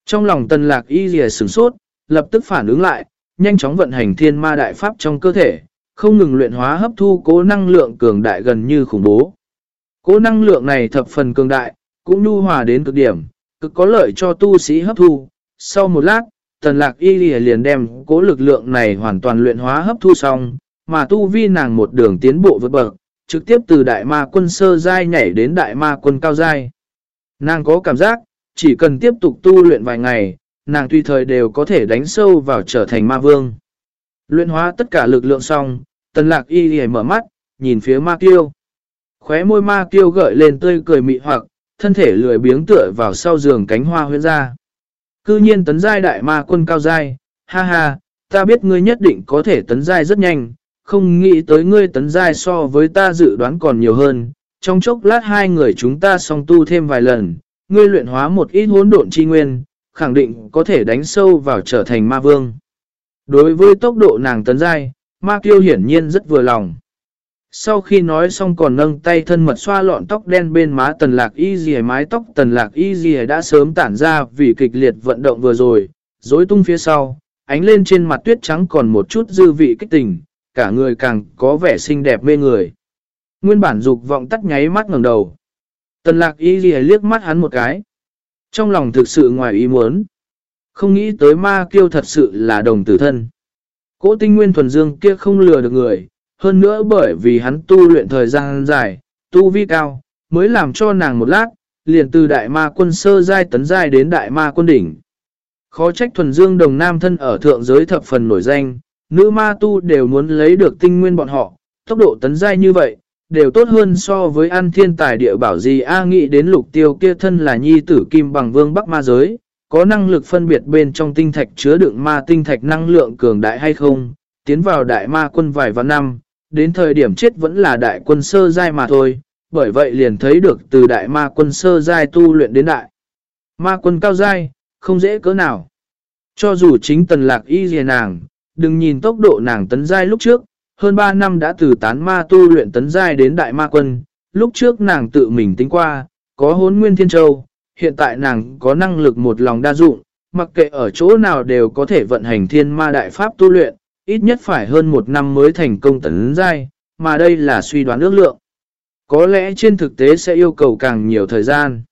Trong lòng tần lạc y y sửng sốt, lập tức phản ứng lại, nhanh chóng vận hành thiên ma đại pháp trong cơ thể, không ngừng luyện hóa hấp thu cố năng lượng cường đại gần như khủng bố. Cố năng lượng này thập phần cường đại, cũng nhu hòa đến cực điểm, cực có lợi cho tu sĩ hấp thu. Sau một lát, tần lạc y liền đem cố lực lượng này hoàn toàn luyện hóa hấp thu xong, mà tu vi nàng một đường tiến bộ vượt bậc, trực tiếp từ đại ma quân sơ giai nhảy đến đại ma quân cao giai. Nàng có cảm giác, chỉ cần tiếp tục tu luyện vài ngày, nàng tùy thời đều có thể đánh sâu vào trở thành ma vương. Luyện hóa tất cả lực lượng xong, tần lạc y lì mở mắt, nhìn phía ma Tiêu, Khóe môi ma Tiêu gợi lên tươi cười mị hoặc, thân thể lười biếng tựa vào sau giường cánh hoa huyên ra. Cư nhiên tấn giai đại ma quân cao giai, ha ha, ta biết ngươi nhất định có thể tấn giai rất nhanh, không nghĩ tới ngươi tấn giai so với ta dự đoán còn nhiều hơn. Trong chốc lát hai người chúng ta song tu thêm vài lần, ngươi luyện hóa một ít hỗn độn chi nguyên, khẳng định có thể đánh sâu vào trở thành ma vương. Đối với tốc độ nàng tấn giai, ma kiêu hiển nhiên rất vừa lòng. Sau khi nói xong còn nâng tay thân mật xoa lọn tóc đen bên má tần lạc y dì mái tóc tần lạc y dì đã sớm tản ra vì kịch liệt vận động vừa rồi, dối tung phía sau, ánh lên trên mặt tuyết trắng còn một chút dư vị kích tình, cả người càng có vẻ xinh đẹp mê người. Nguyên bản dục vọng tắt nháy mắt ngẩng đầu. Tần lạc y dì liếc mắt hắn một cái. Trong lòng thực sự ngoài ý muốn. Không nghĩ tới ma kiêu thật sự là đồng tử thân. Cố tinh nguyên thuần dương kia không lừa được người, hơn nữa bởi vì hắn tu luyện thời gian dài, tu vi cao, mới làm cho nàng một lát, liền từ đại ma quân sơ giai tấn giai đến đại ma quân đỉnh. Khó trách thuần dương đồng nam thân ở thượng giới thập phần nổi danh, nữ ma tu đều muốn lấy được tinh nguyên bọn họ, tốc độ tấn giai như vậy, đều tốt hơn so với ăn thiên tài địa bảo gì A nghĩ đến lục tiêu kia thân là nhi tử kim bằng vương bắc ma giới, có năng lực phân biệt bên trong tinh thạch chứa đựng ma tinh thạch năng lượng cường đại hay không, tiến vào đại ma quân vài vạn năm, đến thời điểm chết vẫn là đại quân sơ giai mà thôi, bởi vậy liền thấy được từ đại ma quân sơ giai tu luyện đến đại. Ma quân cao giai, không dễ cỡ nào. Cho dù chính tần lạc y dìa nàng, đừng nhìn tốc độ nàng tấn giai lúc trước, hơn 3 năm đã từ tán ma tu luyện tấn giai đến đại ma quân, lúc trước nàng tự mình tính qua, có hốn nguyên thiên châu, hiện tại nàng có năng lực một lòng đa dụng, mặc kệ ở chỗ nào đều có thể vận hành thiên ma đại pháp tu luyện, ít nhất phải hơn một năm mới thành công tấn giai, mà đây là suy đoán ước lượng. Có lẽ trên thực tế sẽ yêu cầu càng nhiều thời gian.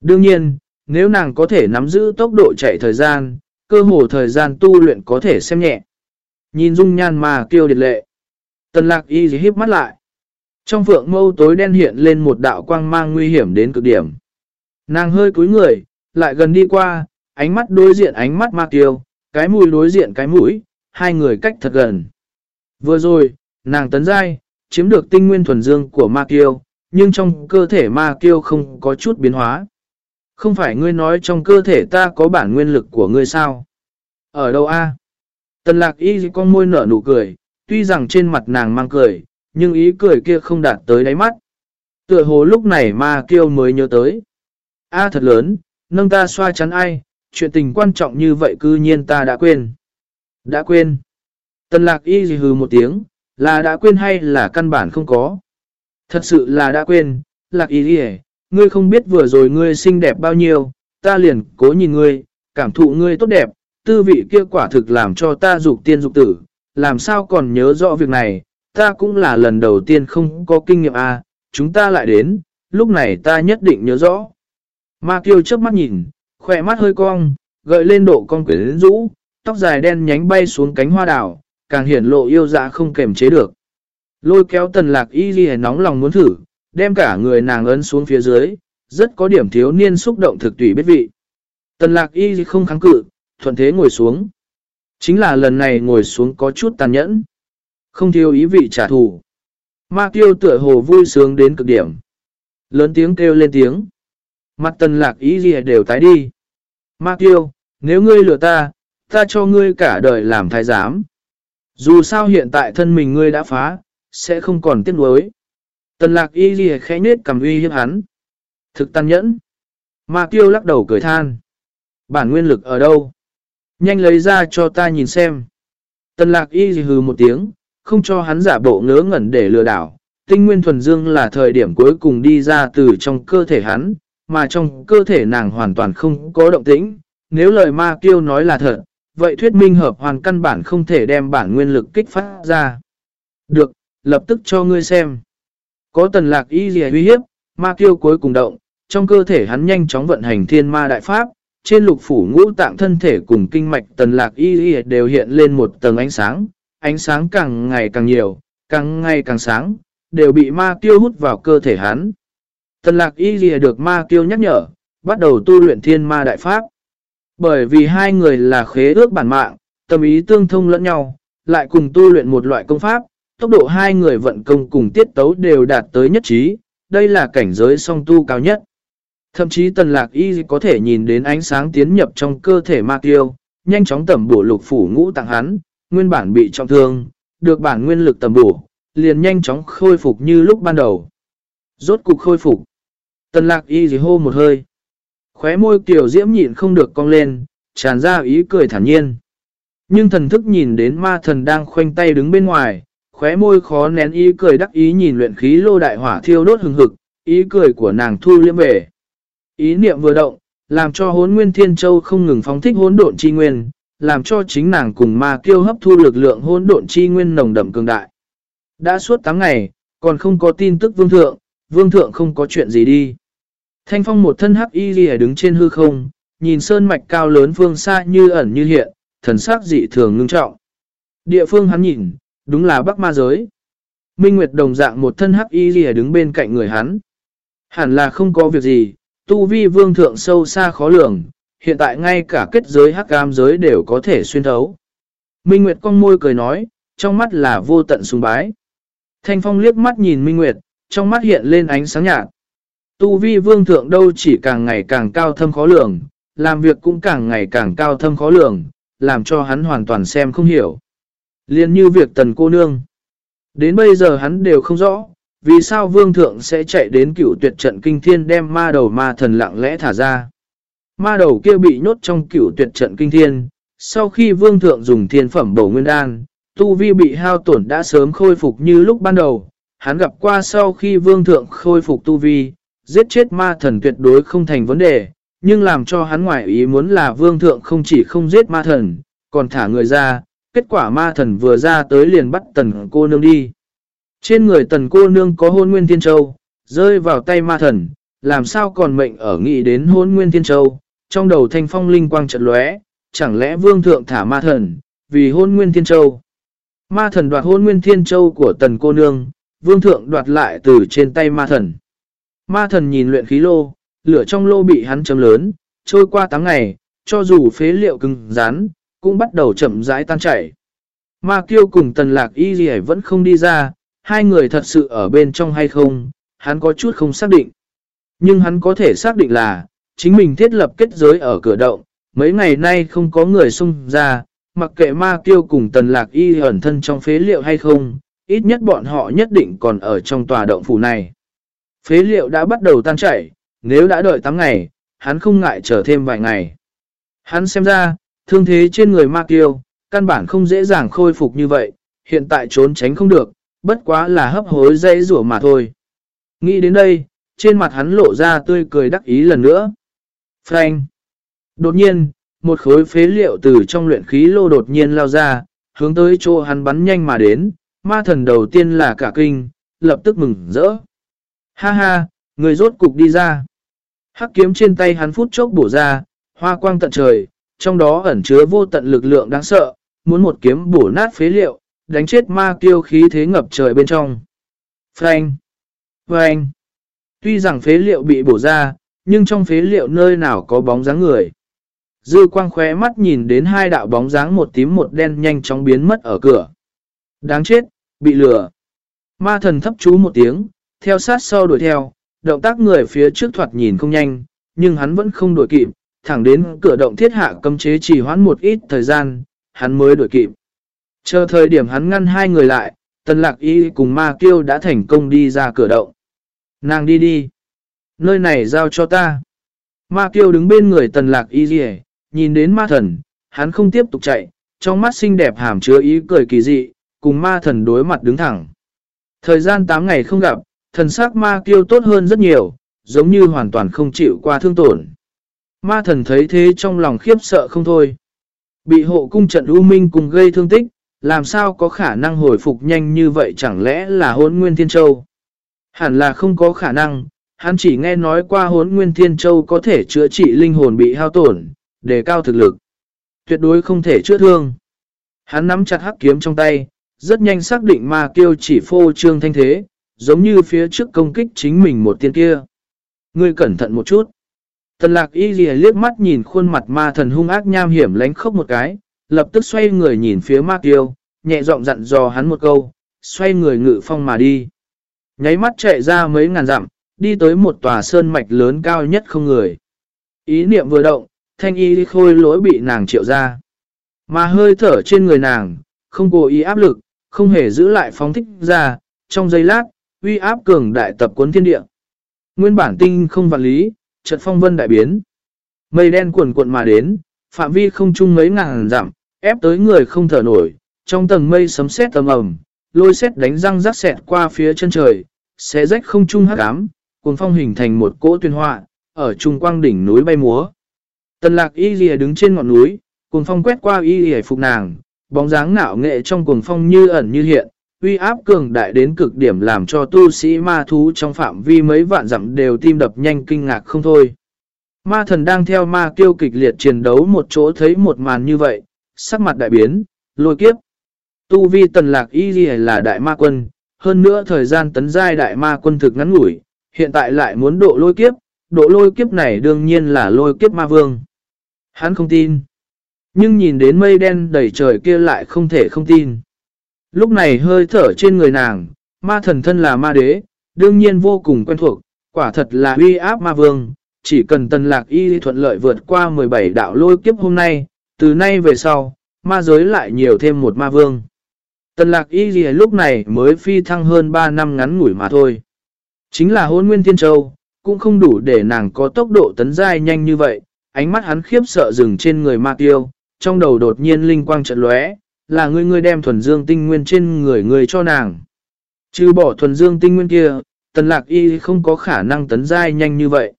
Đương nhiên, nếu nàng có thể nắm giữ tốc độ chạy thời gian, cơ hồ thời gian tu luyện có thể xem nhẹ. Nhìn dung nhan mà kêu điệt lệ. Tần lạc y híp mắt lại. Trong phượng mâu tối đen hiện lên một đạo quang mang nguy hiểm đến cực điểm. Nàng hơi cúi người, lại gần đi qua, ánh mắt đối diện ánh mắt ma tiêu cái mũi đối diện cái mũi, hai người cách thật gần. Vừa rồi, nàng tấn giai, chiếm được tinh nguyên thuần dương của ma tiêu nhưng trong cơ thể ma tiêu không có chút biến hóa. Không phải ngươi nói trong cơ thể ta có bản nguyên lực của ngươi sao? Ở đâu a? Tần lạc y con môi nở nụ cười, tuy rằng trên mặt nàng mang cười, nhưng ý cười kia không đạt tới đáy mắt. Tựa hồ lúc này ma kiêu mới nhớ tới. A thật lớn, nâng ta xoa chắn ai, chuyện tình quan trọng như vậy cư nhiên ta đã quên. Đã quên. Tần lạc y gì hừ một tiếng, là đã quên hay là căn bản không có. Thật sự là đã quên, lạc y gì ngươi không biết vừa rồi ngươi xinh đẹp bao nhiêu, ta liền cố nhìn ngươi, cảm thụ ngươi tốt đẹp, tư vị kia quả thực làm cho ta dục tiên dục tử, làm sao còn nhớ rõ việc này, ta cũng là lần đầu tiên không có kinh nghiệm à, chúng ta lại đến, lúc này ta nhất định nhớ rõ. Ma kiêu chớp mắt nhìn, khỏe mắt hơi cong, gợi lên độ con quyến rũ, tóc dài đen nhánh bay xuống cánh hoa đào, càng hiển lộ yêu dạ không kềm chế được. Lôi kéo tần lạc y ghi nóng lòng muốn thử, đem cả người nàng ấn xuống phía dưới, rất có điểm thiếu niên xúc động thực tùy biết vị. Tần lạc y không kháng cự, thuận thế ngồi xuống. Chính là lần này ngồi xuống có chút tàn nhẫn. Không thiếu ý vị trả thù. Ma tiêu tựa hồ vui sướng đến cực điểm. Lớn tiếng kêu lên tiếng. Mặt tần lạc ý gì đều tái đi. Ma tiêu, nếu ngươi lừa ta, ta cho ngươi cả đời làm thái giám. Dù sao hiện tại thân mình ngươi đã phá, sẽ không còn tiếc nuối. Tần lạc y gì khẽ nết cầm uy hiếp hắn. Thực tàn nhẫn. Ma tiêu lắc đầu cười than. Bản nguyên lực ở đâu? Nhanh lấy ra cho ta nhìn xem. Tần lạc y hừ một tiếng, không cho hắn giả bộ ngớ ngẩn để lừa đảo. Tinh nguyên thuần dương là thời điểm cuối cùng đi ra từ trong cơ thể hắn, mà trong cơ thể nàng hoàn toàn không có động tĩnh. Nếu lời ma kiêu nói là thật, vậy thuyết minh hợp hoàn căn bản không thể đem bản nguyên lực kích phát ra. Được, lập tức cho ngươi xem. Có tần lạc y dì uy hiếp, ma kiêu cuối cùng động, trong cơ thể hắn nhanh chóng vận hành thiên ma đại pháp, trên lục phủ ngũ tạng thân thể cùng kinh mạch tần lạc y dì đều hiện lên một tầng ánh sáng, ánh sáng càng ngày càng nhiều, càng ngày càng sáng, đều bị ma kiêu hút vào cơ thể hắn. Tần lạc y y được ma kiêu nhắc nhở, bắt đầu tu luyện thiên ma đại pháp. Bởi vì hai người là khế ước bản mạng, tâm ý tương thông lẫn nhau, lại cùng tu luyện một loại công pháp, tốc độ hai người vận công cùng tiết tấu đều đạt tới nhất trí, đây là cảnh giới song tu cao nhất. Thậm chí tần lạc y có thể nhìn đến ánh sáng tiến nhập trong cơ thể ma tiêu, nhanh chóng tẩm bổ lục phủ ngũ tạng hắn, nguyên bản bị trọng thương, được bản nguyên lực tẩm bổ, liền nhanh chóng khôi phục như lúc ban đầu. Rốt cục khôi phục. Tần lạc y hô một hơi. Khóe môi kiểu diễm nhịn không được cong lên, tràn ra ý cười thản nhiên. Nhưng thần thức nhìn đến ma thần đang khoanh tay đứng bên ngoài, khóe môi khó nén ý cười đắc ý nhìn luyện khí lô đại hỏa thiêu đốt hừng hực, ý cười của nàng thu liễm về. Ý niệm vừa động, làm cho hốn nguyên thiên châu không ngừng phóng thích hốn độn chi nguyên, làm cho chính nàng cùng ma kiêu hấp thu lực lượng hốn độn chi nguyên nồng đậm cường đại. Đã suốt 8 ngày, còn không có tin tức vương thượng, vương thượng không có chuyện gì đi. Thanh phong một thân hắc y ghi đứng trên hư không, nhìn sơn mạch cao lớn phương xa như ẩn như hiện, thần sắc dị thường ngưng trọng. Địa phương hắn nhìn, đúng là bắc ma giới. Minh Nguyệt đồng dạng một thân hắc y ghi đứng bên cạnh người hắn. Hẳn là không có việc gì, tu vi vương thượng sâu xa khó lường, hiện tại ngay cả kết giới hắc cam giới đều có thể xuyên thấu. Minh Nguyệt cong môi cười nói, trong mắt là vô tận sùng bái. Thanh Phong liếc mắt nhìn Minh Nguyệt, trong mắt hiện lên ánh sáng nhạt. Tu vi vương thượng đâu chỉ càng ngày càng cao thâm khó lường, làm việc cũng càng ngày càng cao thâm khó lường, làm cho hắn hoàn toàn xem không hiểu. Liên như việc tần cô nương. Đến bây giờ hắn đều không rõ, vì sao vương thượng sẽ chạy đến cửu tuyệt trận kinh thiên đem ma đầu ma thần lặng lẽ thả ra. Ma đầu kia bị nhốt trong cửu tuyệt trận kinh thiên, sau khi vương thượng dùng thiên phẩm bổ nguyên đan, tu vi bị hao tổn đã sớm khôi phục như lúc ban đầu. Hắn gặp qua sau khi vương thượng khôi phục tu vi, giết chết ma thần tuyệt đối không thành vấn đề, nhưng làm cho hắn ngoại ý muốn là vương thượng không chỉ không giết ma thần, còn thả người ra, kết quả ma thần vừa ra tới liền bắt tần cô nương đi. Trên người tần cô nương có hôn nguyên thiên châu, rơi vào tay ma thần, làm sao còn mệnh ở nghĩ đến hôn nguyên thiên châu, trong đầu thanh phong linh quang trận lóe, chẳng lẽ vương thượng thả ma thần, vì hôn nguyên thiên châu. Ma thần đoạt hôn nguyên thiên châu của tần cô nương, vương thượng đoạt lại từ trên tay ma thần. Ma thần nhìn luyện khí lô, lửa trong lô bị hắn chấm lớn, trôi qua 8 ngày, cho dù phế liệu cứng rán, cũng bắt đầu chậm rãi tan chảy. Ma kiêu cùng tần lạc y gì vẫn không đi ra, hai người thật sự ở bên trong hay không, hắn có chút không xác định. Nhưng hắn có thể xác định là, chính mình thiết lập kết giới ở cửa động, mấy ngày nay không có người xung ra, mặc kệ ma kiêu cùng tần lạc y ẩn thân trong phế liệu hay không, ít nhất bọn họ nhất định còn ở trong tòa động phủ này. Phế liệu đã bắt đầu tan chảy, nếu đã đợi 8 ngày, hắn không ngại chờ thêm vài ngày. Hắn xem ra, thương thế trên người ma kiêu, căn bản không dễ dàng khôi phục như vậy, hiện tại trốn tránh không được, bất quá là hấp hối dây rủa mà thôi. Nghĩ đến đây, trên mặt hắn lộ ra tươi cười đắc ý lần nữa. Frank! Đột nhiên, một khối phế liệu từ trong luyện khí lô đột nhiên lao ra, hướng tới chỗ hắn bắn nhanh mà đến, ma thần đầu tiên là cả kinh, lập tức mừng rỡ. Ha ha, người rốt cục đi ra. Hắc kiếm trên tay hắn phút chốc bổ ra, hoa quang tận trời, trong đó ẩn chứa vô tận lực lượng đáng sợ, muốn một kiếm bổ nát phế liệu, đánh chết ma kiêu khí thế ngập trời bên trong. Frank! Frank! Tuy rằng phế liệu bị bổ ra, nhưng trong phế liệu nơi nào có bóng dáng người. Dư quang khóe mắt nhìn đến hai đạo bóng dáng một tím một đen nhanh chóng biến mất ở cửa. Đáng chết, bị lừa. Ma thần thấp chú một tiếng, theo sát sau đuổi theo, động tác người phía trước thoạt nhìn không nhanh, nhưng hắn vẫn không đuổi kịp, thẳng đến cửa động thiết hạ cấm chế chỉ hoãn một ít thời gian, hắn mới đuổi kịp. Chờ thời điểm hắn ngăn hai người lại, tần lạc y cùng ma kiêu đã thành công đi ra cửa động. Nàng đi đi. Nơi này giao cho ta. Ma kiêu đứng bên người tần lạc y nhìn đến ma thần, hắn không tiếp tục chạy, trong mắt xinh đẹp hàm chứa ý cười kỳ dị, cùng ma thần đối mặt đứng thẳng. Thời gian 8 ngày không gặp, thần sắc ma kiêu tốt hơn rất nhiều, giống như hoàn toàn không chịu qua thương tổn. Ma thần thấy thế trong lòng khiếp sợ không thôi. Bị hộ cung trận U Minh cùng gây thương tích, làm sao có khả năng hồi phục nhanh như vậy chẳng lẽ là hốn nguyên thiên châu? Hẳn là không có khả năng, hắn chỉ nghe nói qua hốn nguyên thiên châu có thể chữa trị linh hồn bị hao tổn, đề cao thực lực. Tuyệt đối không thể chữa thương. Hắn nắm chặt hắc kiếm trong tay, rất nhanh xác định ma kiêu chỉ phô trương thanh thế, giống như phía trước công kích chính mình một tiên kia. Ngươi cẩn thận một chút. Tần lạc y ghi liếc mắt nhìn khuôn mặt ma thần hung ác nham hiểm lánh khóc một cái, lập tức xoay người nhìn phía ma kiêu, nhẹ giọng dặn dò hắn một câu, xoay người ngự phong mà đi. Nháy mắt chạy ra mấy ngàn dặm, đi tới một tòa sơn mạch lớn cao nhất không người. Ý niệm vừa động, thanh y khôi lỗi bị nàng triệu ra. Mà hơi thở trên người nàng, không cố ý áp lực, không hề giữ lại phóng thích ra, trong giây lát, uy áp cường đại tập cuốn thiên địa. Nguyên bản tinh không vạn lý, chợt phong vân đại biến. Mây đen cuộn cuộn mà đến, phạm vi không chung mấy ngàn dặm, ép tới người không thở nổi, trong tầng mây sấm sét tầm ầm, lôi sét đánh răng rắc xẹt qua phía chân trời, xé rách không trung hắc ám, cuồng phong hình thành một cỗ tuyên họa, ở trung quang đỉnh núi bay múa. Tần lạc y lìa đứng trên ngọn núi, cuồng phong quét qua y lìa phục nàng, bóng dáng ngạo nghệ trong cuồng phong như ẩn như hiện, uy áp cường đại đến cực điểm làm cho tu sĩ ma thú trong phạm vi mấy vạn dặm đều tim đập nhanh kinh ngạc không thôi. Ma thần đang theo ma kiêu kịch liệt chiến đấu một chỗ thấy một màn như vậy, sắc mặt đại biến, lôi kiếp. Tu vi tần lạc y là đại ma quân, hơn nữa thời gian tấn giai đại ma quân thực ngắn ngủi, hiện tại lại muốn độ lôi kiếp, độ lôi kiếp này đương nhiên là lôi kiếp ma vương. Hắn không tin. Nhưng nhìn đến mây đen đầy trời kia lại không thể không tin. Lúc này hơi thở trên người nàng, ma thần thân là ma đế, đương nhiên vô cùng quen thuộc, quả thật là uy áp ma vương. Chỉ cần tần lạc y thuận lợi vượt qua 17 đạo lôi kiếp hôm nay, từ nay về sau, ma giới lại nhiều thêm một ma vương. Tần lạc y gì lúc này mới phi thăng hơn 3 năm ngắn ngủi mà thôi. Chính là hôn nguyên thiên châu, cũng không đủ để nàng có tốc độ tấn giai nhanh như vậy. Ánh mắt hắn khiếp sợ dừng trên người ma tiêu, trong đầu đột nhiên linh quang trận lóe, là ngươi ngươi đem thuần dương tinh nguyên trên người người cho nàng. Chứ bỏ thuần dương tinh nguyên kia, tần lạc y không có khả năng tấn giai nhanh như vậy.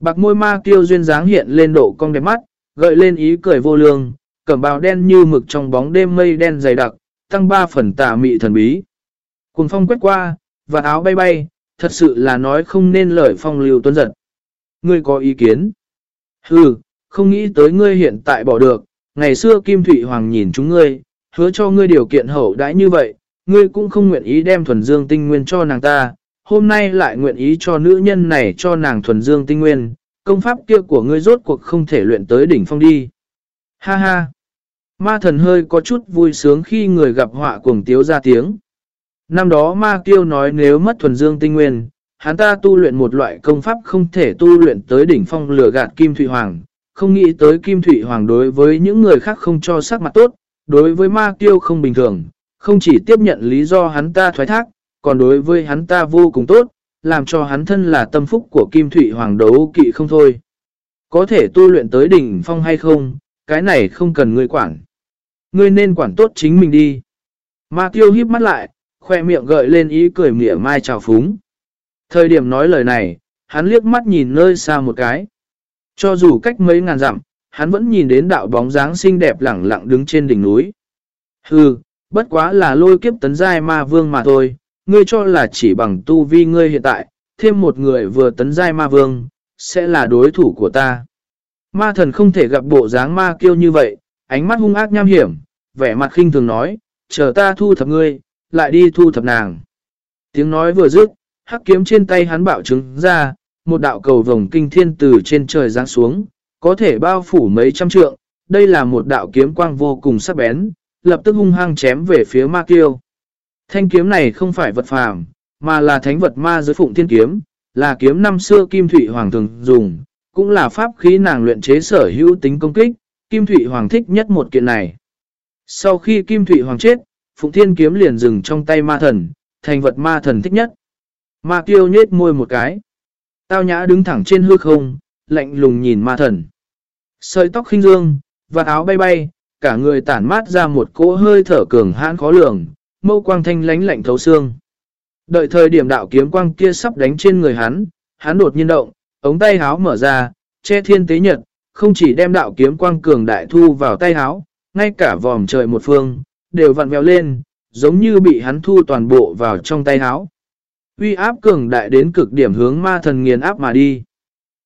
Bạc môi ma tiêu duyên dáng hiện lên độ cong đẹp mắt, gợi lên ý cười vô lương, cẩm bào đen như mực trong bóng đêm mây đen dày đặc, tăng ba phần tà mị thần bí. Cùng phong quét qua, và áo bay bay, thật sự là nói không nên lời phong lưu tuấn giật. Ngươi có ý kiến? Hừ, không nghĩ tới ngươi hiện tại bỏ được, ngày xưa Kim Thụy Hoàng nhìn chúng ngươi, hứa cho ngươi điều kiện hậu đãi như vậy, ngươi cũng không nguyện ý đem thuần dương tinh nguyên cho nàng ta, hôm nay lại nguyện ý cho nữ nhân này cho nàng thuần dương tinh nguyên, công pháp kia của ngươi rốt cuộc không thể luyện tới đỉnh phong đi. Ha ha! Ma thần hơi có chút vui sướng khi người gặp họa cuồng tiếu ra tiếng. Năm đó ma kiêu nói nếu mất thuần dương tinh nguyên, hắn ta tu luyện một loại công pháp không thể tu luyện tới đỉnh phong lửa gạt Kim Thụy Hoàng. Không nghĩ tới Kim Thụy Hoàng đối với những người khác không cho sắc mặt tốt, đối với ma kiêu không bình thường, không chỉ tiếp nhận lý do hắn ta thoái thác, còn đối với hắn ta vô cùng tốt, làm cho hắn thân là tâm phúc của Kim Thụy Hoàng đấu kỵ không thôi. Có thể tu luyện tới đỉnh phong hay không, cái này không cần ngươi quản. Ngươi nên quản tốt chính mình đi. Ma tiêu híp mắt lại, khoe miệng gợi lên ý cười mỉa mai trào phúng. Thời điểm nói lời này, hắn liếc mắt nhìn nơi xa một cái. Cho dù cách mấy ngàn dặm, hắn vẫn nhìn đến đạo bóng dáng xinh đẹp lẳng lặng đứng trên đỉnh núi. Hừ, bất quá là lôi kiếp tấn giai ma vương mà thôi, ngươi cho là chỉ bằng tu vi ngươi hiện tại, thêm một người vừa tấn giai ma vương, sẽ là đối thủ của ta. Ma thần không thể gặp bộ dáng ma kiêu như vậy, ánh mắt hung ác nham hiểm, vẻ mặt khinh thường nói, chờ ta thu thập ngươi, lại đi thu thập nàng. Tiếng nói vừa dứt, hắc kiếm trên tay hắn bạo trứng ra, một đạo cầu vồng kinh thiên từ trên trời giáng xuống, có thể bao phủ mấy trăm trượng, đây là một đạo kiếm quang vô cùng sắc bén, lập tức hung hăng chém về phía ma kiêu. Thanh kiếm này không phải vật phàm, mà là thánh vật ma giới phụng thiên kiếm, là kiếm năm xưa Kim Thụy Hoàng thường dùng, cũng là pháp khí nàng luyện chế sở hữu tính công kích, Kim Thụy Hoàng thích nhất một kiện này. Sau khi Kim Thụy Hoàng chết, Phụng Thiên kiếm liền dừng trong tay ma thần, thành vật ma thần thích nhất. Ma kiêu nhết môi một cái. Tao nhã đứng thẳng trên hư không, lạnh lùng nhìn ma thần. Sợi tóc khinh dương, và áo bay bay, cả người tản mát ra một cỗ hơi thở cường hãn khó lường, mâu quang thanh lánh lạnh thấu xương. Đợi thời điểm đạo kiếm quang kia sắp đánh trên người hắn, hắn đột nhiên động, ống tay háo mở ra, che thiên tế nhật, không chỉ đem đạo kiếm quang cường đại thu vào tay háo, ngay cả vòm trời một phương, đều vặn vẹo lên, giống như bị hắn thu toàn bộ vào trong tay háo. Uy áp cường đại đến cực điểm hướng ma thần nghiền áp mà đi.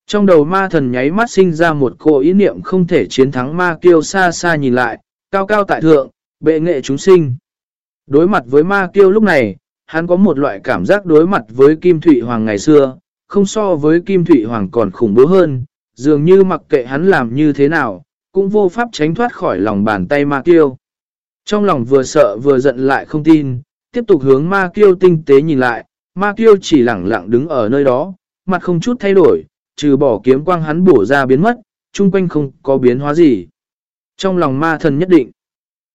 Trong đầu ma thần nháy mắt sinh ra một cô ý niệm không thể chiến thắng ma kiêu xa xa nhìn lại, cao cao tại thượng, bệ nghệ chúng sinh. Đối mặt với ma kiêu lúc này, hắn có một loại cảm giác đối mặt với Kim Thụy Hoàng ngày xưa, không so với Kim Thụy Hoàng còn khủng bố hơn, dường như mặc kệ hắn làm như thế nào, cũng vô pháp tránh thoát khỏi lòng bàn tay ma kiêu. Trong lòng vừa sợ vừa giận lại không tin, tiếp tục hướng ma kiêu tinh tế nhìn lại, ma kiêu chỉ lẳng lặng đứng ở nơi đó, mặt không chút thay đổi, trừ bỏ kiếm quang hắn bổ ra biến mất, chung quanh không có biến hóa gì. Trong lòng ma thần nhất định,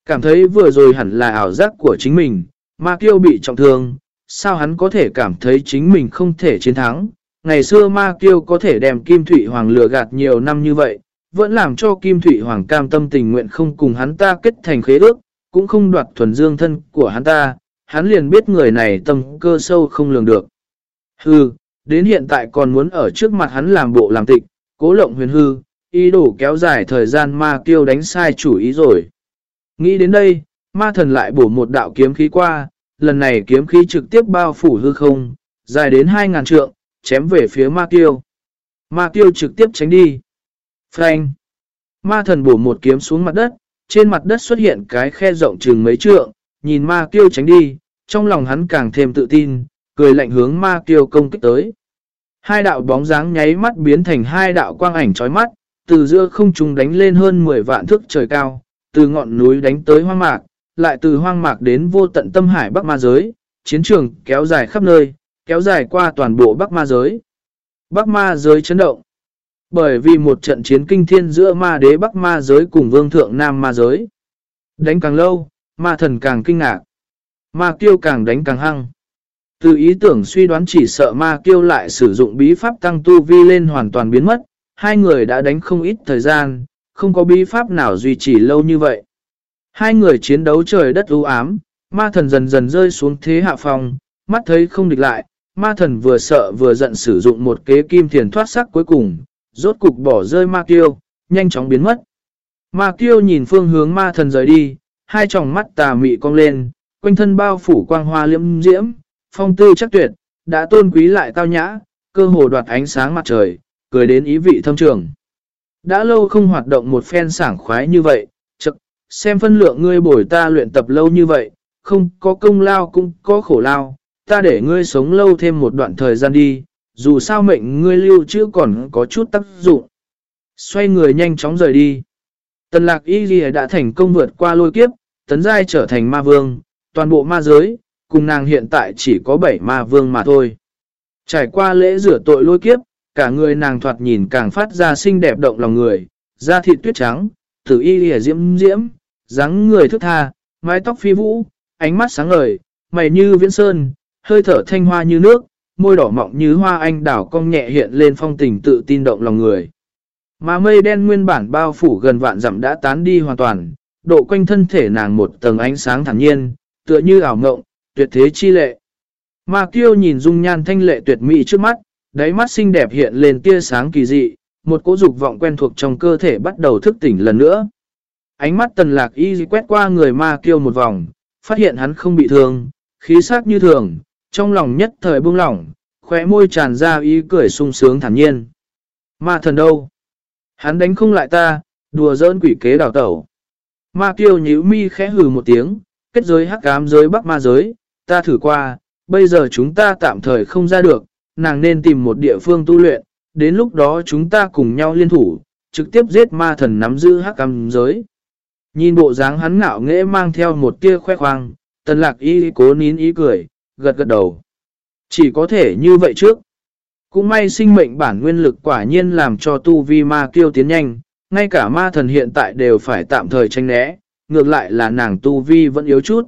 cảm thấy vừa rồi hẳn là ảo giác của chính mình, ma kiêu bị trọng thương, sao hắn có thể cảm thấy chính mình không thể chiến thắng. Ngày xưa ma kiêu có thể đem Kim Thụy Hoàng lừa gạt nhiều năm như vậy, vẫn làm cho Kim Thụy Hoàng cam tâm tình nguyện không cùng hắn ta kết thành khế ước, cũng không đoạt thuần dương thân của hắn ta, hắn liền biết người này tâm cơ sâu không lường được. Hừ, đến hiện tại còn muốn ở trước mặt hắn làm bộ làm tịch, cố lộng huyền hư, ý đồ kéo dài thời gian ma kiêu đánh sai chủ ý rồi. Nghĩ đến đây, ma thần lại bổ một đạo kiếm khí qua, lần này kiếm khí trực tiếp bao phủ hư không, dài đến 2.000 trượng, chém về phía ma kiêu. Ma kiêu trực tiếp tránh đi. Phanh. Ma thần bổ một kiếm xuống mặt đất, trên mặt đất xuất hiện cái khe rộng chừng mấy trượng, nhìn ma kiêu tránh đi, trong lòng hắn càng thêm tự tin, cười lạnh hướng ma kiêu công kích tới. Hai đạo bóng dáng nháy mắt biến thành hai đạo quang ảnh chói mắt, từ giữa không trung đánh lên hơn 10 vạn thước trời cao, từ ngọn núi đánh tới hoang mạc, lại từ hoang mạc đến vô tận tâm hải Bắc Ma Giới, chiến trường kéo dài khắp nơi, kéo dài qua toàn bộ Bắc Ma Giới. Bắc Ma Giới chấn động. Bởi vì một trận chiến kinh thiên giữa ma đế Bắc Ma Giới cùng vương thượng Nam Ma Giới. Đánh càng lâu, ma thần càng kinh ngạc. Ma kiêu càng đánh càng hăng. Từ ý tưởng suy đoán chỉ sợ ma kiêu lại sử dụng bí pháp tăng tu vi lên hoàn toàn biến mất, hai người đã đánh không ít thời gian, không có bí pháp nào duy trì lâu như vậy. Hai người chiến đấu trời đất u ám, ma thần dần dần rơi xuống thế hạ phòng, mắt thấy không địch lại, ma thần vừa sợ vừa giận sử dụng một kế kim thiền thoát sắc cuối cùng, rốt cục bỏ rơi ma kiêu, nhanh chóng biến mất. Ma kiêu nhìn phương hướng ma thần rời đi, hai tròng mắt tà mị cong lên, quanh thân bao phủ quang hoa liễm diễm, phong tư chắc tuyệt, đã tôn quý lại tao nhã, cơ hồ đoạt ánh sáng mặt trời, cười đến ý vị thâm trường. Đã lâu không hoạt động một phen sảng khoái như vậy, chậc, xem phân lượng ngươi bồi ta luyện tập lâu như vậy, không có công lao cũng có khổ lao, ta để ngươi sống lâu thêm một đoạn thời gian đi, dù sao mệnh ngươi lưu chứ còn có chút tác dụng. Xoay người nhanh chóng rời đi. Tần lạc y đã thành công vượt qua lôi kiếp, tấn giai trở thành ma vương, toàn bộ ma giới, cùng nàng hiện tại chỉ có 7 ma vương mà thôi. Trải qua lễ rửa tội lôi kiếp, cả người nàng thoạt nhìn càng phát ra xinh đẹp động lòng người, da thịt tuyết trắng, tử y lìa diễm diễm, dáng người thức tha, mái tóc phi vũ, ánh mắt sáng ngời, mày như viễn sơn, hơi thở thanh hoa như nước, môi đỏ mọng như hoa anh đảo cong nhẹ hiện lên phong tình tự tin động lòng người. Mà mây đen nguyên bản bao phủ gần vạn dặm đã tán đi hoàn toàn, độ quanh thân thể nàng một tầng ánh sáng thản nhiên, tựa như ảo ngộng, tuyệt thế chi lệ. ma kiêu nhìn dung nhan thanh lệ tuyệt mỹ trước mắt, đáy mắt xinh đẹp hiện lên tia sáng kỳ dị, một cỗ dục vọng quen thuộc trong cơ thể bắt đầu thức tỉnh lần nữa. Ánh mắt tần lạc y quét qua người ma kiêu một vòng, phát hiện hắn không bị thương, khí sắc như thường, trong lòng nhất thời buông lỏng, khóe môi tràn ra ý cười sung sướng thản nhiên. Ma thần đâu? Hắn đánh không lại ta, đùa giỡn quỷ kế đào tẩu. Ma kiêu nhíu mi khẽ hừ một tiếng, kết giới hắc ám giới bắc ma giới, ta thử qua, bây giờ chúng ta tạm thời không ra được, nàng nên tìm một địa phương tu luyện, đến lúc đó chúng ta cùng nhau liên thủ, trực tiếp giết ma thần nắm giữ hắc ám giới. Nhìn bộ dáng hắn ngạo nghễ mang theo một tia khoe khoang, tần lạc y cố nín ý cười, gật gật đầu. Chỉ có thể như vậy trước. Cũng may sinh mệnh bản nguyên lực quả nhiên làm cho tu vi ma kiêu tiến nhanh, ngay cả ma thần hiện tại đều phải tạm thời tranh né, ngược lại là nàng tu vi vẫn yếu chút.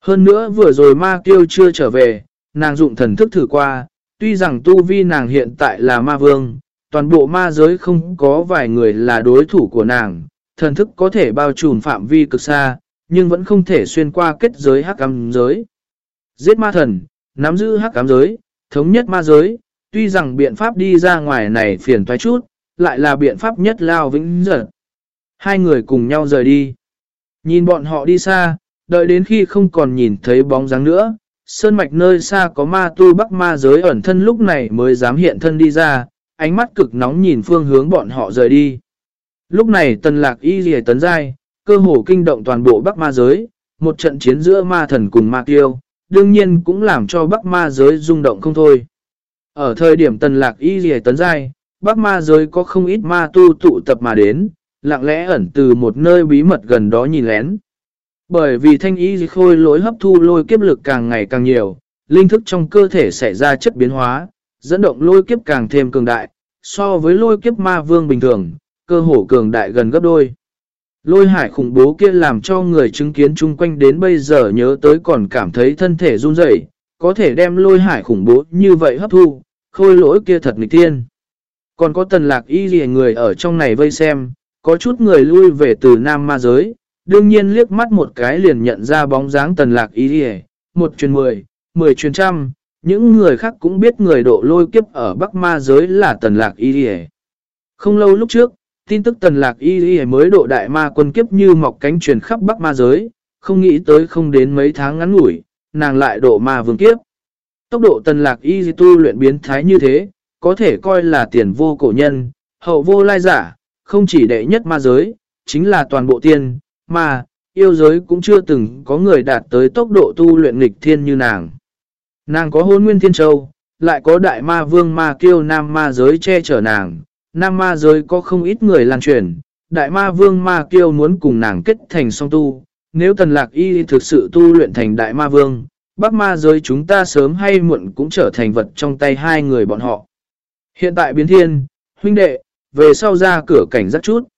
Hơn nữa vừa rồi ma kiêu chưa trở về, nàng dụng thần thức thử qua, tuy rằng tu vi nàng hiện tại là ma vương, toàn bộ ma giới không có vài người là đối thủ của nàng, thần thức có thể bao trùm phạm vi cực xa, nhưng vẫn không thể xuyên qua kết giới hắc ám giới. Giết ma thần, nắm giữ hắc ám giới, thống nhất ma giới, tuy rằng biện pháp đi ra ngoài này phiền toái chút, lại là biện pháp nhất lao vĩnh giật. Hai người cùng nhau rời đi. Nhìn bọn họ đi xa, đợi đến khi không còn nhìn thấy bóng dáng nữa, sơn mạch nơi xa có ma tu bắc ma giới ẩn thân lúc này mới dám hiện thân đi ra, ánh mắt cực nóng nhìn phương hướng bọn họ rời đi. Lúc này tần lạc y dì tấn giai, cơ hồ kinh động toàn bộ bắc ma giới, một trận chiến giữa ma thần cùng ma tiêu đương nhiên cũng làm cho bắc ma giới rung động không thôi. Ở thời điểm tần lạc y dì tấn giai, bắc ma giới có không ít ma tu tụ tập mà đến, lặng lẽ ẩn từ một nơi bí mật gần đó nhìn lén. Bởi vì thanh ý khôi lối hấp thu lôi kiếp lực càng ngày càng nhiều, linh thức trong cơ thể xảy ra chất biến hóa, dẫn động lôi kiếp càng thêm cường đại, so với lôi kiếp ma vương bình thường, cơ hồ cường đại gần gấp đôi. Lôi hải khủng bố kia làm cho người chứng kiến chung quanh đến bây giờ nhớ tới còn cảm thấy thân thể run rẩy, có thể đem lôi hải khủng bố như vậy hấp thu, khôi lỗi kia thật nghịch thiên. Còn có tần lạc y gì người ở trong này vây xem, có chút người lui về từ Nam Ma Giới, đương nhiên liếc mắt một cái liền nhận ra bóng dáng tần lạc y hề, một truyền mười, mười truyền trăm, những người khác cũng biết người độ lôi kiếp ở Bắc Ma Giới là tần lạc y hề. Không lâu lúc trước, tin tức tần lạc y y mới độ đại ma quân kiếp như mọc cánh truyền khắp bắc ma giới, không nghĩ tới không đến mấy tháng ngắn ngủi, nàng lại độ ma vương kiếp. Tốc độ tần lạc y tu luyện biến thái như thế, có thể coi là tiền vô cổ nhân, hậu vô lai giả, không chỉ đệ nhất ma giới, chính là toàn bộ tiên, mà, yêu giới cũng chưa từng có người đạt tới tốc độ tu luyện nghịch thiên như nàng. Nàng có hôn nguyên thiên châu, lại có đại ma vương ma kiêu nam ma giới che chở nàng, Nam ma giới có không ít người lan truyền, đại ma vương ma kiêu muốn cùng nàng kết thành song tu. Nếu tần lạc y thực sự tu luyện thành đại ma vương, bắc ma giới chúng ta sớm hay muộn cũng trở thành vật trong tay hai người bọn họ. Hiện tại biến thiên, huynh đệ, về sau ra cửa cảnh giác chút.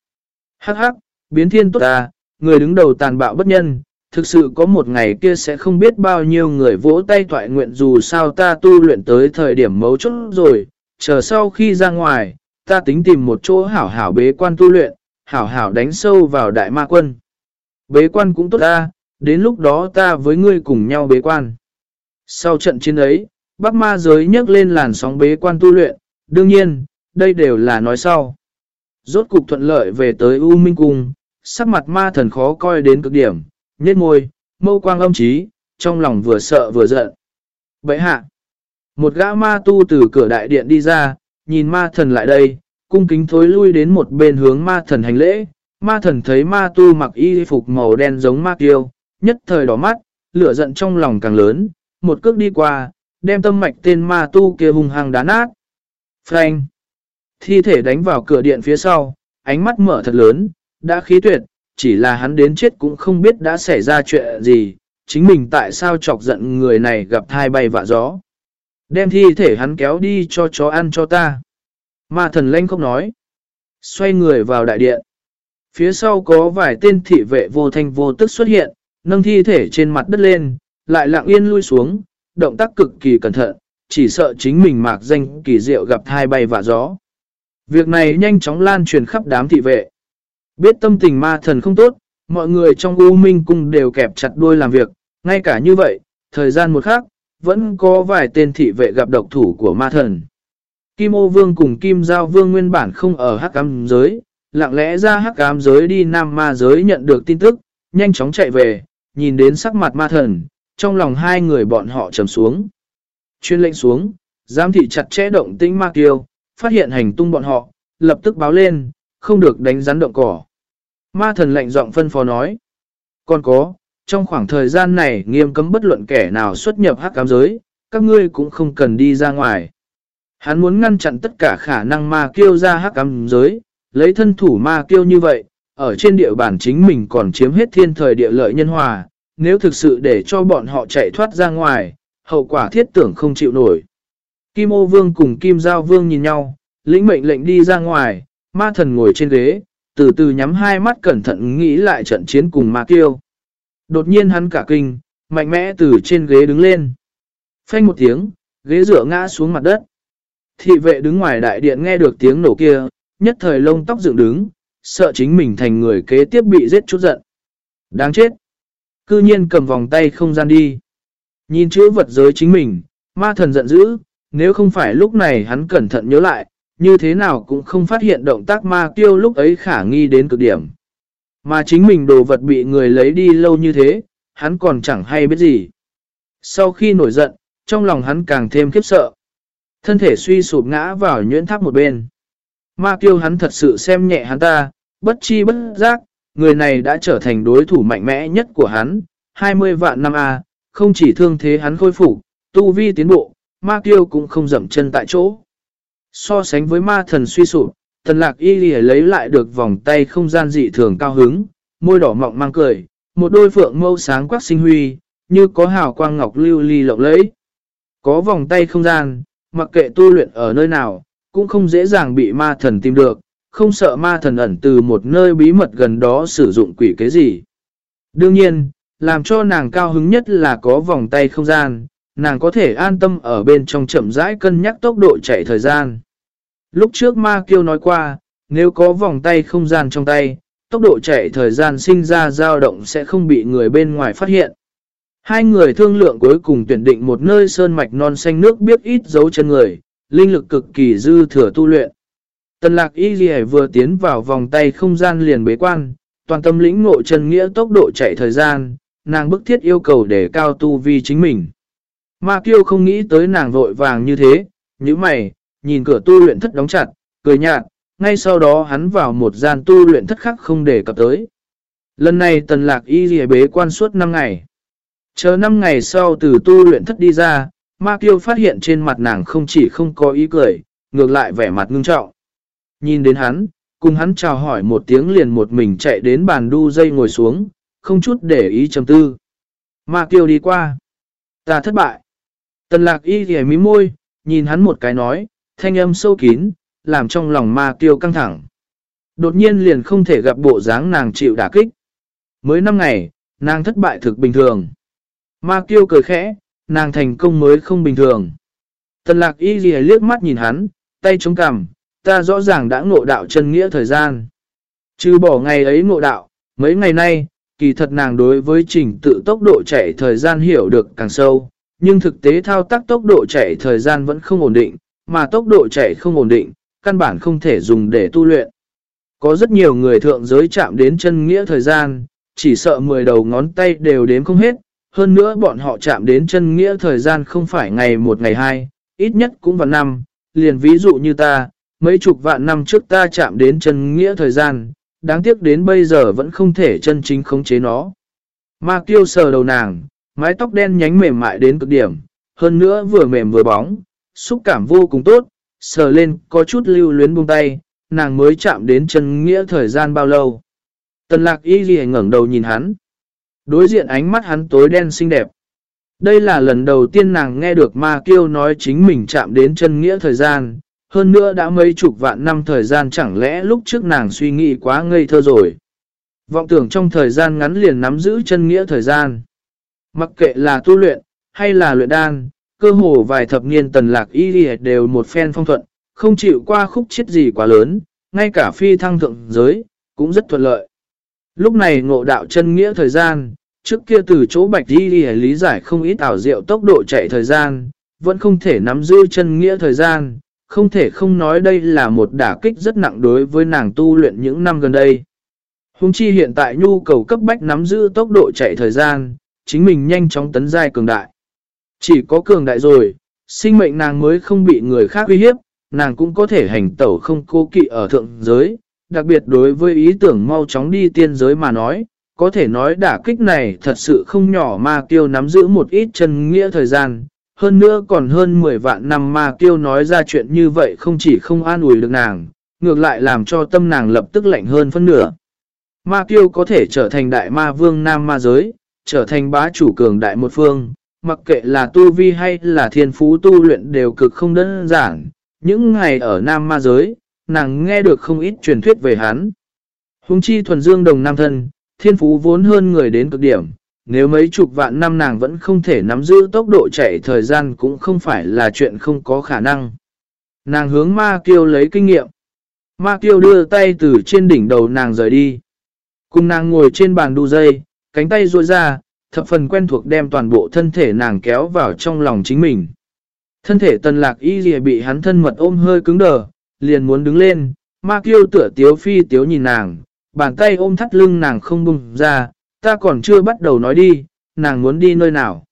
Hắc hắc, biến thiên tốt ta, người đứng đầu tàn bạo bất nhân, thực sự có một ngày kia sẽ không biết bao nhiêu người vỗ tay thoại nguyện dù sao ta tu luyện tới thời điểm mấu chốt rồi, chờ sau khi ra ngoài, ta tính tìm một chỗ hảo hảo bế quan tu luyện, hảo hảo đánh sâu vào đại ma quân. Bế quan cũng tốt ta, đến lúc đó ta với ngươi cùng nhau bế quan. Sau trận chiến ấy, Bắc ma giới nhấc lên làn sóng bế quan tu luyện, đương nhiên, đây đều là nói sau. Rốt cục thuận lợi về tới U Minh Cung, sắc mặt ma thần khó coi đến cực điểm, nhét môi, mâu quang âm trí, trong lòng vừa sợ vừa giận. Bậy hạ, một gã ma tu từ cửa đại điện đi ra, nhìn ma thần lại đây, cung kính thối lui đến một bên hướng ma thần hành lễ. Ma thần thấy ma tu mặc y phục màu đen giống ma kiêu, nhất thời đỏ mắt, lửa giận trong lòng càng lớn, một cước đi qua, đem tâm mạch tên ma tu kia hung hăng đá nát. Frank! Thi thể đánh vào cửa điện phía sau, ánh mắt mở thật lớn, đã khí tuyệt, chỉ là hắn đến chết cũng không biết đã xảy ra chuyện gì, chính mình tại sao chọc giận người này gặp thai bay vạ gió. Đem thi thể hắn kéo đi cho chó ăn cho ta. Ma thần lanh không nói. Xoay người vào đại điện. Phía sau có vài tên thị vệ vô thanh vô tức xuất hiện, nâng thi thể trên mặt đất lên, lại lặng yên lui xuống, động tác cực kỳ cẩn thận, chỉ sợ chính mình mạc danh kỳ diệu gặp thai bay vạ gió. Việc này nhanh chóng lan truyền khắp đám thị vệ. Biết tâm tình ma thần không tốt, mọi người trong U Minh Cung đều kẹp chặt đuôi làm việc, ngay cả như vậy, thời gian một khắc, vẫn có vài tên thị vệ gặp độc thủ của ma thần. Kim ô vương cùng kim giao vương nguyên bản không ở hắc ám giới, lặng lẽ ra hắc ám giới đi nam ma giới nhận được tin tức, nhanh chóng chạy về, nhìn đến sắc mặt ma thần, trong lòng hai người bọn họ trầm xuống. Chuyên lệnh xuống, giám thị chặt chẽ động tĩnh ma kiêu, phát hiện hành tung bọn họ, lập tức báo lên, không được đánh rắn động cỏ. Ma thần lệnh giọng phân phó nói. Còn có, trong khoảng thời gian này nghiêm cấm bất luận kẻ nào xuất nhập hắc cám giới, các ngươi cũng không cần đi ra ngoài. Hắn muốn ngăn chặn tất cả khả năng ma kiêu ra hắc cám giới, lấy thân thủ ma kiêu như vậy, ở trên địa bàn chính mình còn chiếm hết thiên thời địa lợi nhân hòa, nếu thực sự để cho bọn họ chạy thoát ra ngoài, hậu quả thiết tưởng không chịu nổi. Kim ô vương cùng kim giao vương nhìn nhau, lĩnh mệnh lệnh đi ra ngoài, ma thần ngồi trên ghế, từ từ nhắm hai mắt cẩn thận nghĩ lại trận chiến cùng ma kiêu. Đột nhiên hắn cả kinh, mạnh mẽ từ trên ghế đứng lên. Phanh một tiếng, ghế dựa ngã xuống mặt đất. Thị vệ đứng ngoài đại điện nghe được tiếng nổ kia, nhất thời lông tóc dựng đứng, sợ chính mình thành người kế tiếp bị giết chút giận. Đáng chết! Cư nhiên cầm vòng tay không gian đi. Nhìn chữ vật giới chính mình, ma thần giận dữ, nếu không phải lúc này hắn cẩn thận nhớ lại, như thế nào cũng không phát hiện động tác ma tiêu lúc ấy khả nghi đến cực điểm. Mà chính mình đồ vật bị người lấy đi lâu như thế, hắn còn chẳng hay biết gì. Sau khi nổi giận, trong lòng hắn càng thêm khiếp sợ. Thân thể suy sụp ngã vào nhuyễn tháp một bên. Ma kiêu hắn thật sự xem nhẹ hắn ta, bất chi bất giác, người này đã trở thành đối thủ mạnh mẽ nhất của hắn. 20 vạn năm A, không chỉ thương thế hắn khôi phục, tu vi tiến bộ, ma kiêu cũng không dậm chân tại chỗ. So sánh với ma thần suy sụp, tần lạc y lì lấy lại được vòng tay không gian dị thường cao hứng, môi đỏ mọng mang cười, một đôi phượng mâu sáng quắc sinh huy, như có hào quang ngọc lưu ly lộng lẫy. Có vòng tay không gian, mặc kệ tu luyện ở nơi nào, cũng không dễ dàng bị ma thần tìm được, không sợ ma thần ẩn từ một nơi bí mật gần đó sử dụng quỷ kế gì. Đương nhiên, làm cho nàng cao hứng nhất là có vòng tay không gian, nàng có thể an tâm ở bên trong chậm rãi cân nhắc tốc độ chạy thời gian. Lúc trước ma kiêu nói qua, nếu có vòng tay không gian trong tay, tốc độ chạy thời gian sinh ra dao động sẽ không bị người bên ngoài phát hiện. Hai người thương lượng cuối cùng tuyển định một nơi sơn mạch non xanh nước biết ít dấu chân người, linh lực cực kỳ dư thừa tu luyện. Tần lạc y ghi vừa tiến vào vòng tay không gian liền bế quan, toàn tâm lĩnh ngộ chân nghĩa tốc độ chạy thời gian, nàng bức thiết yêu cầu để cao tu vi chính mình. Ma kiêu không nghĩ tới nàng vội vàng như thế, như mày, nhìn cửa tu luyện thất đóng chặt, cười nhạt, ngay sau đó hắn vào một gian tu luyện thất khác không để cập tới. Lần này tần lạc y dì bế quan suốt 5 ngày. Chờ 5 ngày sau từ tu luyện thất đi ra, Ma Kiêu phát hiện trên mặt nàng không chỉ không có ý cười, ngược lại vẻ mặt ngưng trọng. Nhìn đến hắn, cùng hắn chào hỏi một tiếng liền một mình chạy đến bàn đu dây ngồi xuống, không chút để ý chầm tư. Ma Kiêu đi qua. Ta thất bại. Tần lạc y ghẻ mí môi, nhìn hắn một cái nói, thanh âm sâu kín, làm trong lòng Ma Tiêu căng thẳng. Đột nhiên liền không thể gặp bộ dáng nàng chịu đả kích. Mới năm ngày, nàng thất bại thực bình thường. Ma Kiêu cười khẽ, nàng thành công mới không bình thường. Tần lạc y ghi liếc mắt nhìn hắn, tay chống cằm, ta rõ ràng đã ngộ đạo chân nghĩa thời gian. Chứ bỏ ngày ấy ngộ đạo, mấy ngày nay, kỳ thật nàng đối với trình tự tốc độ chạy thời gian hiểu được càng sâu, nhưng thực tế thao tác tốc độ chạy thời gian vẫn không ổn định, mà tốc độ chạy không ổn định, căn bản không thể dùng để tu luyện. Có rất nhiều người thượng giới chạm đến chân nghĩa thời gian, chỉ sợ 10 đầu ngón tay đều đếm không hết, hơn nữa bọn họ chạm đến chân nghĩa thời gian không phải ngày một ngày hai, ít nhất cũng vào năm, liền ví dụ như ta, mấy chục vạn năm trước ta chạm đến chân nghĩa thời gian, đáng tiếc đến bây giờ vẫn không thể chân chính khống chế nó. Ma kiêu sờ đầu nàng, mái tóc đen nhánh mềm mại đến cực điểm, hơn nữa vừa mềm vừa bóng, xúc cảm vô cùng tốt, sờ lên có chút lưu luyến buông tay, nàng mới chạm đến chân nghĩa thời gian bao lâu. Tần lạc y ghi ngẩn đầu nhìn hắn. Đối diện ánh mắt hắn tối đen xinh đẹp. Đây là lần đầu tiên nàng nghe được ma kiêu nói chính mình chạm đến chân nghĩa thời gian, hơn nữa đã mấy chục vạn năm thời gian chẳng lẽ lúc trước nàng suy nghĩ quá ngây thơ rồi. Vọng tưởng trong thời gian ngắn liền nắm giữ chân nghĩa thời gian. Mặc kệ là tu luyện, hay là luyện đan, cơ hồ vài thập niên tần lạc y đều một phen phong thuận, không chịu qua khúc chết gì quá lớn, ngay cả phi thăng thượng giới, cũng rất thuận lợi. Lúc này ngộ đạo chân nghĩa thời gian, trước kia từ chỗ bạch y lý giải không ít ảo diệu tốc độ chạy thời gian, vẫn không thể nắm giữ chân nghĩa thời gian, không thể không nói đây là một đả kích rất nặng đối với nàng tu luyện những năm gần đây. Hùng chi hiện tại nhu cầu cấp bách nắm giữ tốc độ chạy thời gian, chính mình nhanh chóng tấn giai cường đại. Chỉ có cường đại rồi, sinh mệnh nàng mới không bị người khác uy hiếp, nàng cũng có thể hành tẩu không cố kỵ ở thượng giới, đặc biệt đối với ý tưởng mau chóng đi tiên giới mà nói, có thể nói đả kích này thật sự không nhỏ ma kiêu nắm giữ một ít chân nghĩa thời gian. Hơn nữa còn hơn 10 vạn năm ma kiêu nói ra chuyện như vậy không chỉ không an ủi được nàng, ngược lại làm cho tâm nàng lập tức lạnh hơn phân nửa. Ma kiêu có thể trở thành đại ma vương nam ma giới, trở thành bá chủ cường đại một phương, mặc kệ là tu vi hay là thiên phú tu luyện đều cực không đơn giản. Những ngày ở nam ma giới, nàng nghe được không ít truyền thuyết về hắn. Hùng chi thuần dương đồng nam thân, thiên phú vốn hơn người đến cực điểm, nếu mấy chục vạn năm nàng vẫn không thể nắm giữ tốc độ chạy thời gian cũng không phải là chuyện không có khả năng. Nàng hướng ma kiêu lấy kinh nghiệm. Ma kiêu đưa tay từ trên đỉnh đầu nàng rời đi. Cùng nàng ngồi trên bàn đu dây, cánh tay ruôi ra, thập phần quen thuộc đem toàn bộ thân thể nàng kéo vào trong lòng chính mình. Thân thể tần lạc y dìa bị hắn thân mật ôm hơi cứng đờ, liền muốn đứng lên, ma kiêu tựa tiếu phi tiếu nhìn nàng, bàn tay ôm thắt lưng nàng không bùng ra, ta còn chưa bắt đầu nói đi, nàng muốn đi nơi nào.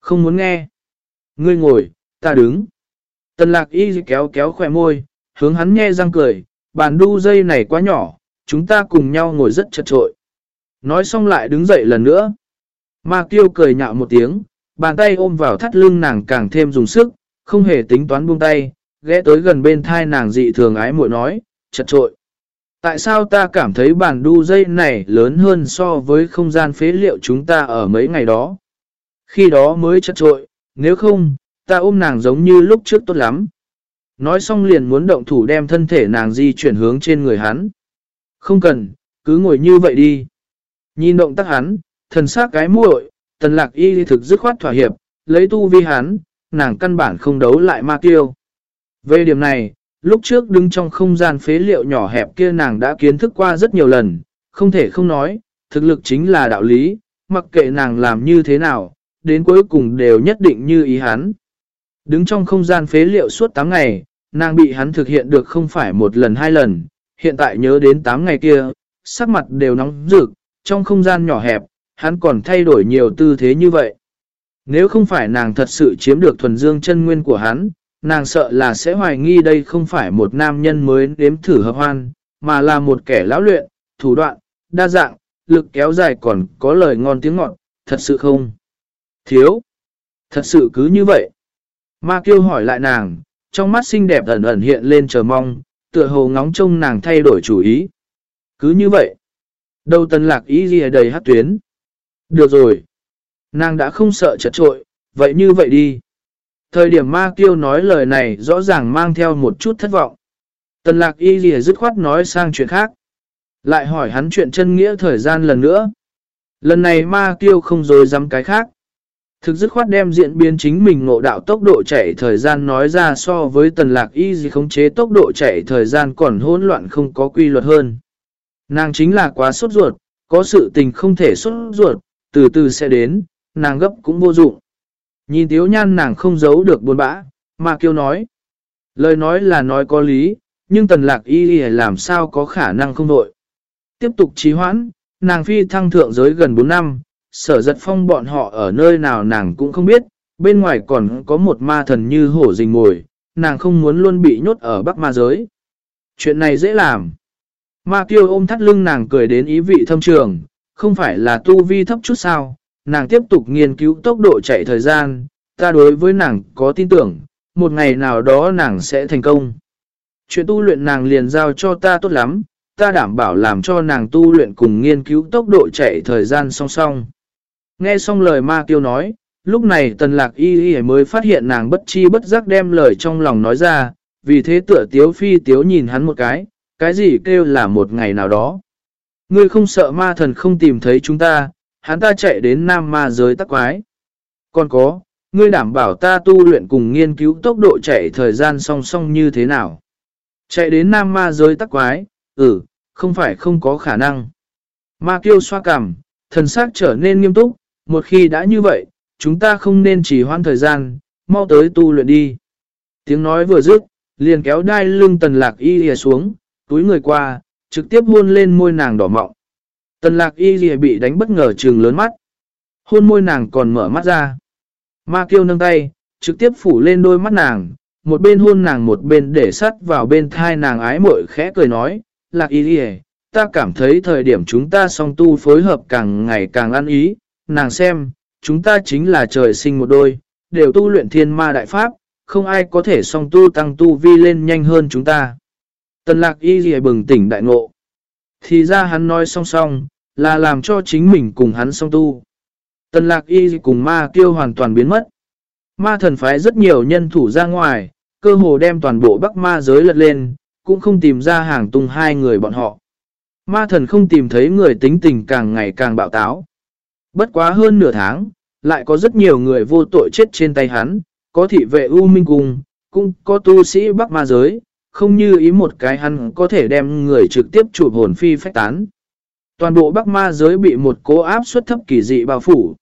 Không muốn nghe. Ngươi ngồi, ta đứng. Tần lạc y kéo kéo khỏe môi, hướng hắn nghe răng cười, bàn đu dây này quá nhỏ, chúng ta cùng nhau ngồi rất chật trội. Nói xong lại đứng dậy lần nữa. Ma kiêu cười nhạo một tiếng, bàn tay ôm vào thắt lưng nàng càng thêm dùng sức, không hề tính toán buông tay, ghé tới gần bên thai nàng dị thường ái muội nói, chật trội. Tại sao ta cảm thấy bàn đu dây này lớn hơn so với không gian phế liệu chúng ta ở mấy ngày đó? Khi đó mới chật trội, nếu không, ta ôm nàng giống như lúc trước tốt lắm. Nói xong liền muốn động thủ đem thân thể nàng di chuyển hướng trên người hắn. Không cần, cứ ngồi như vậy đi. Nhìn động tác hắn, thần sắc cái muội, tần lạc y thực dứt khoát thỏa hiệp, lấy tu vi hắn, nàng căn bản không đấu lại ma kiêu. Về điểm này, lúc trước đứng trong không gian phế liệu nhỏ hẹp kia nàng đã kiến thức qua rất nhiều lần, không thể không nói, thực lực chính là đạo lý, mặc kệ nàng làm như thế nào, đến cuối cùng đều nhất định như ý hắn. Đứng trong không gian phế liệu suốt 8 ngày, nàng bị hắn thực hiện được không phải một lần hai lần, hiện tại nhớ đến 8 ngày kia, sắc mặt đều nóng rực, trong không gian nhỏ hẹp, hắn còn thay đổi nhiều tư thế như vậy. Nếu không phải nàng thật sự chiếm được thuần dương chân nguyên của hắn, nàng sợ là sẽ hoài nghi đây không phải một nam nhân mới nếm thử hợp hoan, mà là một kẻ lão luyện, thủ đoạn, đa dạng, lực kéo dài còn có lời ngon tiếng ngọt, thật sự không? Thiếu! Thật sự cứ như vậy. Ma kêu hỏi lại nàng, trong mắt xinh đẹp ẩn ẩn hiện lên chờ mong, tựa hồ ngóng trông nàng thay đổi chủ ý. Cứ như vậy. Đầu tần lạc ý gì đầy hát tuyến. Được rồi. Nàng đã không sợ chật trội, vậy như vậy đi. Thời điểm ma kiêu nói lời này rõ ràng mang theo một chút thất vọng. Tần lạc y gì dứt khoát nói sang chuyện khác. Lại hỏi hắn chuyện chân nghĩa thời gian lần nữa. Lần này ma kiêu không dối dám cái khác. Thực dứt khoát đem diễn biến chính mình ngộ đạo tốc độ chạy thời gian nói ra so với tần lạc y gì khống chế tốc độ chạy thời gian còn hỗn loạn không có quy luật hơn. Nàng chính là quá sốt ruột, có sự tình không thể sốt ruột, từ từ sẽ đến, nàng gấp cũng vô dụng. Nhìn tiếu nhan nàng không giấu được buồn bã, mà kêu nói. Lời nói là nói có lý, nhưng tần lạc y y làm sao có khả năng không đội. Tiếp tục trì hoãn, nàng phi thăng thượng giới gần 4 năm, sở giật phong bọn họ ở nơi nào nàng cũng không biết, bên ngoài còn có một ma thần như hổ rình ngồi, nàng không muốn luôn bị nhốt ở bắc ma giới. Chuyện này dễ làm. Ma kiêu ôm thắt lưng nàng cười đến ý vị thâm trường, không phải là tu vi thấp chút sao, nàng tiếp tục nghiên cứu tốc độ chạy thời gian, ta đối với nàng có tin tưởng, một ngày nào đó nàng sẽ thành công. Chuyện tu luyện nàng liền giao cho ta tốt lắm, ta đảm bảo làm cho nàng tu luyện cùng nghiên cứu tốc độ chạy thời gian song song. Nghe xong lời ma kiêu nói, lúc này tần lạc y y mới phát hiện nàng bất chi bất giác đem lời trong lòng nói ra, vì thế tựa tiếu phi tiếu nhìn hắn một cái, cái gì kêu là một ngày nào đó. Ngươi không sợ ma thần không tìm thấy chúng ta, hắn ta chạy đến nam ma giới tắc quái. Còn có, ngươi đảm bảo ta tu luyện cùng nghiên cứu tốc độ chạy thời gian song song như thế nào. Chạy đến nam ma giới tắc quái, ừ, không phải không có khả năng. Ma kiêu xoa cằm, thần sắc trở nên nghiêm túc, một khi đã như vậy, chúng ta không nên chỉ hoãn thời gian, mau tới tu luyện đi. Tiếng nói vừa dứt, liền kéo đai lưng tần lạc y lìa xuống, túi người qua, trực tiếp hôn lên môi nàng đỏ mọng. Tần lạc y lìa bị đánh bất ngờ trừng lớn mắt. Hôn môi nàng còn mở mắt ra. Ma kiêu nâng tay, trực tiếp phủ lên đôi mắt nàng, một bên hôn nàng một bên để sắt vào bên thai nàng ái mội khẽ cười nói, lạc y lìa, ta cảm thấy thời điểm chúng ta song tu phối hợp càng ngày càng ăn ý, nàng xem, chúng ta chính là trời sinh một đôi, đều tu luyện thiên ma đại pháp, không ai có thể song tu tăng tu vi lên nhanh hơn chúng ta. Tần lạc y gì bừng tỉnh đại ngộ. Thì ra hắn nói song song, là làm cho chính mình cùng hắn song tu. Tần lạc y cùng ma tiêu hoàn toàn biến mất. Ma thần phái rất nhiều nhân thủ ra ngoài, cơ hồ đem toàn bộ bắc ma giới lật lên, cũng không tìm ra hàng tung hai người bọn họ. Ma thần không tìm thấy người tính tình càng ngày càng bạo táo. Bất quá hơn nửa tháng, lại có rất nhiều người vô tội chết trên tay hắn, có thị vệ U Minh Cung, cũng có tu sĩ Bắc Ma Giới, không như ý một cái hắn có thể đem người trực tiếp chụp hồn phi phách tán. Toàn bộ Bắc Ma Giới bị một cố áp suất thấp kỳ dị bao phủ.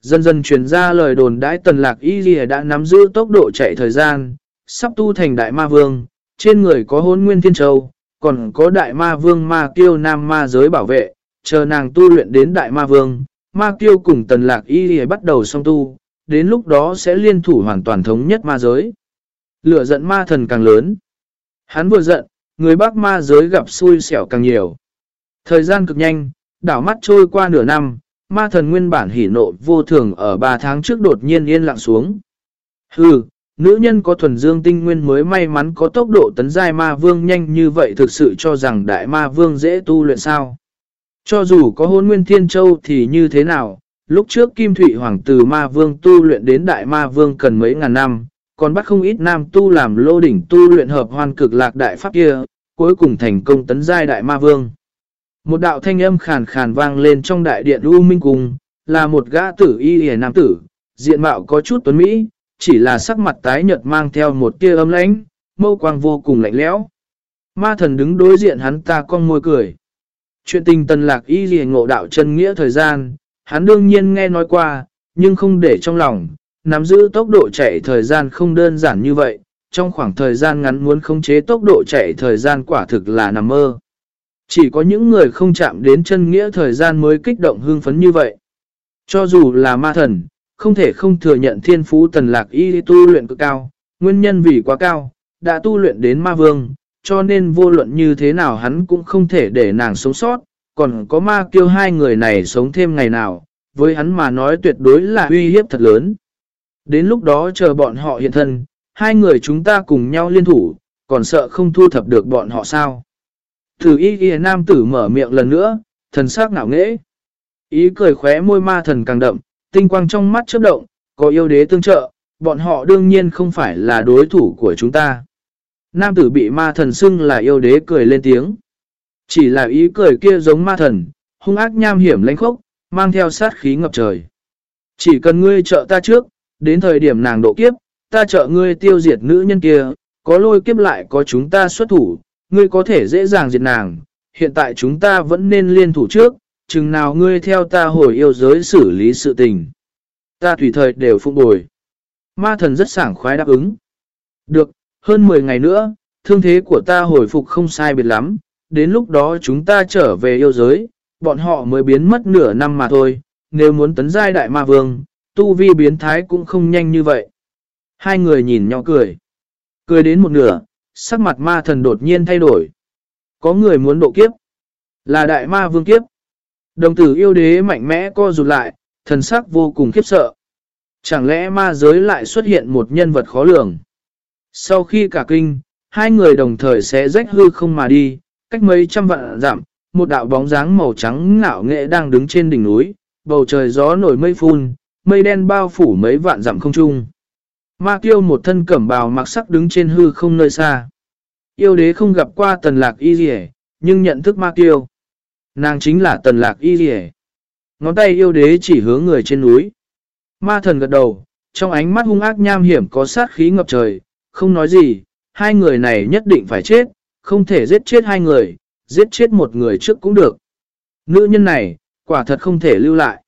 Dần dần truyền ra lời đồn đãi tần lạc y ghi đã nắm giữ tốc độ chạy thời gian, sắp tu thành đại ma vương, trên người có hôn nguyên thiên châu, còn có đại ma vương ma kiêu nam ma giới bảo vệ, chờ nàng tu luyện đến đại ma vương, ma kiêu cùng tần lạc y ghi bắt đầu song tu, đến lúc đó sẽ liên thủ hoàn toàn thống nhất ma giới. Lửa giận ma thần càng lớn. Hắn vừa giận, người bác ma giới gặp xui xẻo càng nhiều. Thời gian cực nhanh, đảo mắt trôi qua nửa năm, ma thần nguyên bản hỉ nộ vô thường ở 3 tháng trước đột nhiên yên lặng xuống. Hừ, nữ nhân có thuần dương tinh nguyên mới may mắn có tốc độ tấn giai ma vương nhanh như vậy thực sự cho rằng đại ma vương dễ tu luyện sao. Cho dù có hôn nguyên thiên châu thì như thế nào, lúc trước Kim Thụy Hoàng từ ma vương tu luyện đến đại ma vương cần mấy ngàn năm, còn bắt không ít nam tu làm lô đỉnh tu luyện hợp hoàn cực lạc đại pháp kia, cuối cùng thành công tấn giai đại ma vương. Một đạo thanh âm khàn khàn vang lên trong đại điện U Minh Cung, là một gã tử y hề nam tử, diện mạo có chút tuấn Mỹ, chỉ là sắc mặt tái nhợt mang theo một tia âm lãnh, mâu quang vô cùng lạnh lẽo. Ma thần đứng đối diện hắn ta con môi cười. Chuyện tình tần lạc y hề ngộ đạo chân nghĩa thời gian, hắn đương nhiên nghe nói qua, nhưng không để trong lòng, nắm giữ tốc độ chạy thời gian không đơn giản như vậy, trong khoảng thời gian ngắn muốn khống chế tốc độ chạy thời gian quả thực là nằm mơ. Chỉ có những người không chạm đến chân nghĩa thời gian mới kích động hưng phấn như vậy. Cho dù là ma thần, không thể không thừa nhận thiên phú tần lạc y tu luyện cực cao, nguyên nhân vì quá cao, đã tu luyện đến ma vương, cho nên vô luận như thế nào hắn cũng không thể để nàng sống sót, còn có ma kêu hai người này sống thêm ngày nào, với hắn mà nói tuyệt đối là uy hiếp thật lớn. Đến lúc đó chờ bọn họ hiện thân, hai người chúng ta cùng nhau liên thủ, còn sợ không thu thập được bọn họ sao. Thử y ghi nam tử mở miệng lần nữa, thần sắc ngạo nghễ. Ý cười khóe môi ma thần càng đậm, tinh quang trong mắt chớp động, có yêu đế tương trợ, bọn họ đương nhiên không phải là đối thủ của chúng ta. Nam tử bị ma thần xưng là yêu đế cười lên tiếng. Chỉ là ý cười kia giống ma thần, hung ác nham hiểm lãnh khốc, mang theo sát khí ngập trời. Chỉ cần ngươi trợ ta trước, đến thời điểm nàng độ kiếp, ta trợ ngươi tiêu diệt nữ nhân kia, có lôi kiếp lại có chúng ta xuất thủ, ngươi có thể dễ dàng diệt nàng. Hiện tại chúng ta vẫn nên liên thủ trước, chừng nào ngươi theo ta hồi yêu giới xử lý sự tình. Ta tùy thời đều phụng bồi. Ma thần rất sảng khoái đáp ứng. Được, hơn 10 ngày nữa, thương thế của ta hồi phục không sai biệt lắm, đến lúc đó chúng ta trở về yêu giới, bọn họ mới biến mất nửa năm mà thôi, nếu muốn tấn giai đại ma vương, tu vi biến thái cũng không nhanh như vậy. Hai người nhìn nhau cười. Cười đến một nửa, sắc mặt ma thần đột nhiên thay đổi. Có người muốn độ kiếp. Là đại ma vương kiếp. Đồng tử yêu đế mạnh mẽ co rụt lại, thần sắc vô cùng khiếp sợ. Chẳng lẽ ma giới lại xuất hiện một nhân vật khó lường? Sau khi cả kinh, hai người đồng thời sẽ rách hư không mà đi, cách mấy trăm vạn giảm, một đạo bóng dáng màu trắng ngạo nghệ đang đứng trên đỉnh núi, bầu trời gió nổi mây phun, mây đen bao phủ mấy vạn dặm không trung. Ma kiêu một thân cẩm bào mặc sắc đứng trên hư không nơi xa. Yêu đế không gặp qua tần lạc y dì nhưng nhận thức ma kiêu. Nàng chính là tần lạc y dì Ngón tay yêu đế chỉ hướng người trên núi. Ma thần gật đầu, trong ánh mắt hung ác nham hiểm có sát khí ngập trời, không nói gì, hai người này nhất định phải chết, không thể giết chết hai người, giết chết một người trước cũng được. Nữ nhân này, quả thật không thể lưu lại.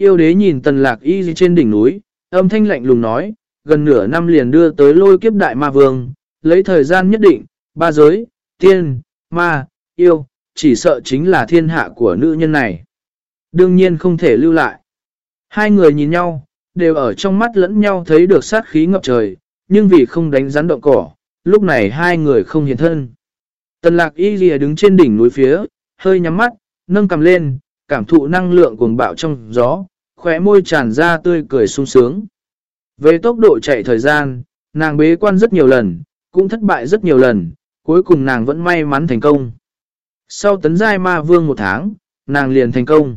Yêu đế nhìn tần lạc y trên đỉnh núi, âm thanh lạnh lùng nói, gần nửa năm liền đưa tới lôi kiếp đại ma vương, lấy thời gian nhất định, ba giới, tiên, ma, yêu, chỉ sợ chính là thiên hạ của nữ nhân này. Đương nhiên không thể lưu lại. Hai người nhìn nhau, đều ở trong mắt lẫn nhau thấy được sát khí ngập trời, nhưng vì không đánh rắn động cỏ, lúc này hai người không hiện thân. Tần lạc y lìa đứng trên đỉnh núi phía, hơi nhắm mắt, nâng cầm lên, cảm thụ năng lượng cuồng bạo trong gió, khóe môi tràn ra tươi cười sung sướng. Về tốc độ chạy thời gian, nàng bế quan rất nhiều lần, cũng thất bại rất nhiều lần, cuối cùng nàng vẫn may mắn thành công. Sau tấn giai ma vương một tháng, nàng liền thành công.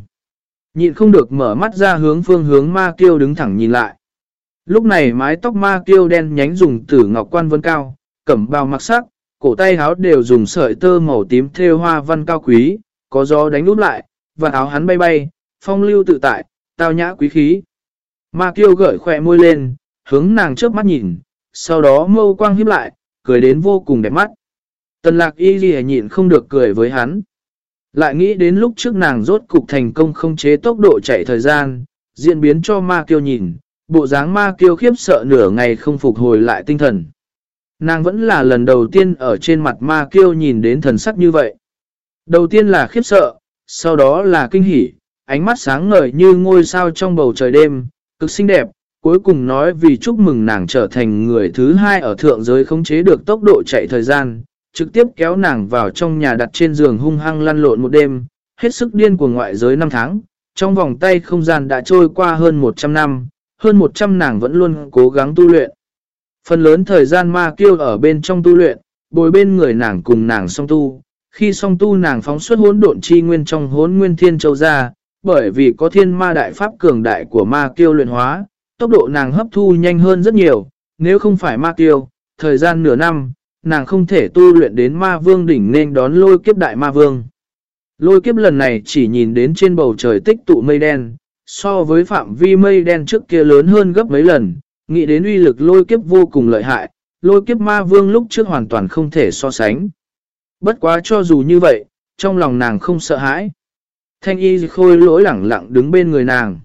Nhịn không được mở mắt ra hướng phương hướng ma kiêu đứng thẳng nhìn lại. Lúc này mái tóc ma kiêu đen nhánh dùng tử ngọc quan vân cao, cẩm bào mặc sắc, cổ tay háo đều dùng sợi tơ màu tím thêu hoa văn cao quý, có gió đánh úp lại, và áo hắn bay bay, phong lưu tự tại, tao nhã quý khí. Ma kiêu gởi khỏe môi lên, hướng nàng trước mắt nhìn, sau đó mâu quang híp lại, cười đến vô cùng đẹp mắt. Tần lạc y ghi nhịn không được cười với hắn. Lại nghĩ đến lúc trước nàng rốt cục thành công không chế tốc độ chạy thời gian, diễn biến cho ma kiêu nhìn, bộ dáng ma kiêu khiếp sợ nửa ngày không phục hồi lại tinh thần. Nàng vẫn là lần đầu tiên ở trên mặt ma kiêu nhìn đến thần sắc như vậy. Đầu tiên là khiếp sợ, sau đó là kinh hỉ, ánh mắt sáng ngời như ngôi sao trong bầu trời đêm, cực xinh đẹp, cuối cùng nói vì chúc mừng nàng trở thành người thứ hai ở thượng giới khống chế được tốc độ chạy thời gian, trực tiếp kéo nàng vào trong nhà đặt trên giường hung hăng lăn lộn một đêm, hết sức điên của ngoại giới năm tháng, trong vòng tay không gian đã trôi qua hơn 100 năm, hơn 100 nàng vẫn luôn cố gắng tu luyện. Phần lớn thời gian ma kiêu ở bên trong tu luyện, bồi bên người nàng cùng nàng song tu, khi song tu nàng phóng xuất hốn độn chi nguyên trong hốn nguyên thiên châu ra, bởi vì có thiên ma đại pháp cường đại của ma kiêu luyện hóa, tốc độ nàng hấp thu nhanh hơn rất nhiều, nếu không phải ma kiêu, thời gian nửa năm, nàng không thể tu luyện đến ma vương đỉnh nên đón lôi kiếp đại ma vương. Lôi kiếp lần này chỉ nhìn đến trên bầu trời tích tụ mây đen, so với phạm vi mây đen trước kia lớn hơn gấp mấy lần, nghĩ đến uy lực lôi kiếp vô cùng lợi hại, lôi kiếp ma vương lúc trước hoàn toàn không thể so sánh. Bất quá cho dù như vậy, trong lòng nàng không sợ hãi. Thanh y khôi lỗi lẳng lặng đứng bên người nàng.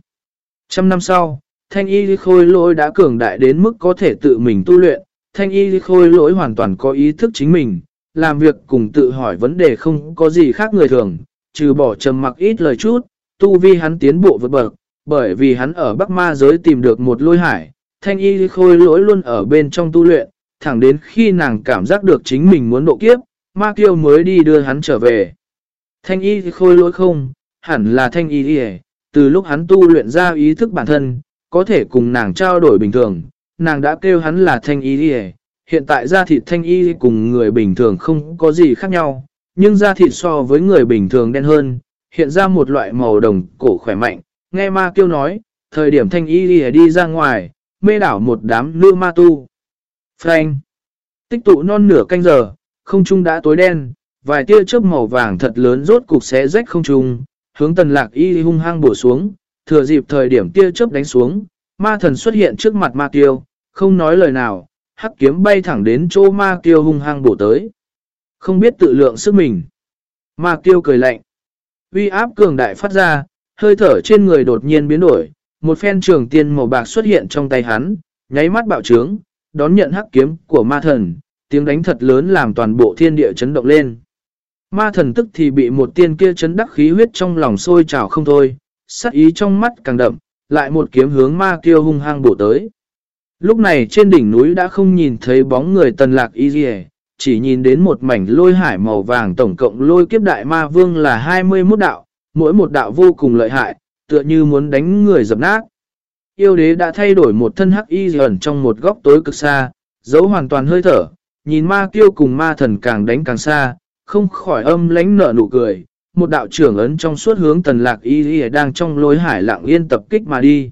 Trăm năm sau, thanh y khôi lỗi đã cường đại đến mức có thể tự mình tu luyện. Thanh y khôi lỗi hoàn toàn có ý thức chính mình, làm việc cùng tự hỏi vấn đề không có gì khác người thường, trừ bỏ trầm mặc ít lời chút, tu vi hắn tiến bộ vượt bậc, bởi vì hắn ở Bắc Ma giới tìm được một lôi hải, thanh y khôi lỗi luôn ở bên trong tu luyện, thẳng đến khi nàng cảm giác được chính mình muốn độ kiếp, ma kiêu mới đi đưa hắn trở về. Thanh y khôi lỗi không, hẳn là thanh y hề. từ lúc hắn tu luyện ra ý thức bản thân, có thể cùng nàng trao đổi bình thường, nàng đã kêu hắn là thanh y hề. hiện tại da thịt thanh y cùng người bình thường không có gì khác nhau, nhưng da thịt so với người bình thường đen hơn, hiện ra một loại màu đồng cổ khỏe mạnh, nghe ma kiêu nói, thời điểm thanh y đi, đi ra ngoài, mê đảo một đám nữ ma tu. Frank! Tích tụ non nửa canh giờ, không trung đã tối đen, vài tia chớp màu vàng thật lớn rốt cục xé rách không trung, hướng tần lạc y hung hăng bổ xuống, thừa dịp thời điểm tia chớp đánh xuống, ma thần xuất hiện trước mặt ma kiêu, không nói lời nào, hắc kiếm bay thẳng đến chỗ ma kiêu hung hăng bổ tới. Không biết tự lượng sức mình. Ma kiêu cười lạnh. uy áp cường đại phát ra, hơi thở trên người đột nhiên biến đổi, một phen trường tiên màu bạc xuất hiện trong tay hắn, nháy mắt bạo trướng, đón nhận hắc kiếm của ma thần, tiếng đánh thật lớn làm toàn bộ thiên địa chấn động lên. Ma thần tức thì bị một tiên kia chấn đắc khí huyết trong lòng sôi trào không thôi, sắc ý trong mắt càng đậm, lại một kiếm hướng ma kiêu hung hăng bổ tới. Lúc này trên đỉnh núi đã không nhìn thấy bóng người tần lạc y dì chỉ nhìn đến một mảnh lôi hải màu vàng tổng cộng lôi kiếp đại ma vương là 21 đạo, mỗi một đạo vô cùng lợi hại, tựa như muốn đánh người dập nát. Yêu đế đã thay đổi một thân hắc y ẩn trong một góc tối cực xa, giấu hoàn toàn hơi thở, nhìn ma kiêu cùng ma thần càng đánh càng xa, không khỏi âm lánh nở nụ cười. Một đạo trưởng ấn trong suốt hướng tần lạc y y đang trong lối hải lặng yên tập kích mà đi.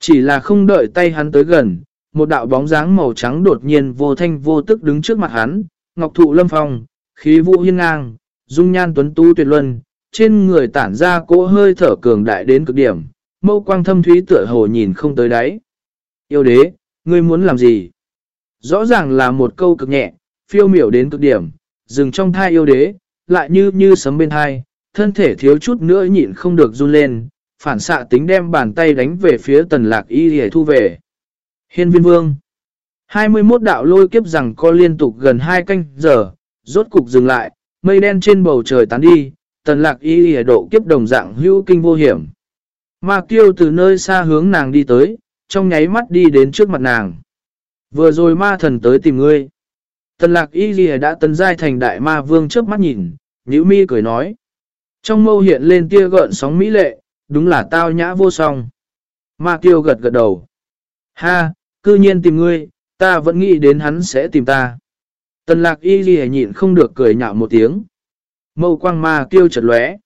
Chỉ là không đợi tay hắn tới gần, một đạo bóng dáng màu trắng đột nhiên vô thanh vô tức đứng trước mặt hắn, ngọc thụ lâm phong, khí vũ hiên ngang, dung nhan tuấn tu tuyệt luân, trên người tản ra cỗ hơi thở cường đại đến cực điểm, mâu quang thâm thúy tựa hồ nhìn không tới đáy. Yêu đế, ngươi muốn làm gì? Rõ ràng là một câu cực nhẹ, phiêu miểu đến cực điểm, dừng trong thai yêu đế, lại như như sấm bên thai, thân thể thiếu chút nữa nhịn không được run lên, phản xạ tính đem bàn tay đánh về phía tần lạc y để thu về. Hiên viên vương 21 đạo lôi kiếp rằng co liên tục gần 2 canh giờ, rốt cục dừng lại, mây đen trên bầu trời tán đi, tần lạc y ở độ kiếp đồng dạng hữu kinh vô hiểm. Ma kiêu từ nơi xa hướng nàng đi tới, trong nháy mắt đi đến trước mặt nàng. Vừa rồi ma thần tới tìm ngươi. Tần lạc y ghi đã tấn giai thành đại ma vương trước mắt nhìn, nữ mi cười nói. Trong mâu hiện lên tia gợn sóng mỹ lệ, đúng là tao nhã vô song. Ma kiêu gật gật đầu. Ha, cư nhiên tìm ngươi, ta vẫn nghĩ đến hắn sẽ tìm ta. Tần lạc y ghi nhịn không được cười nhạo một tiếng. Mâu quang ma kiêu chật lóe.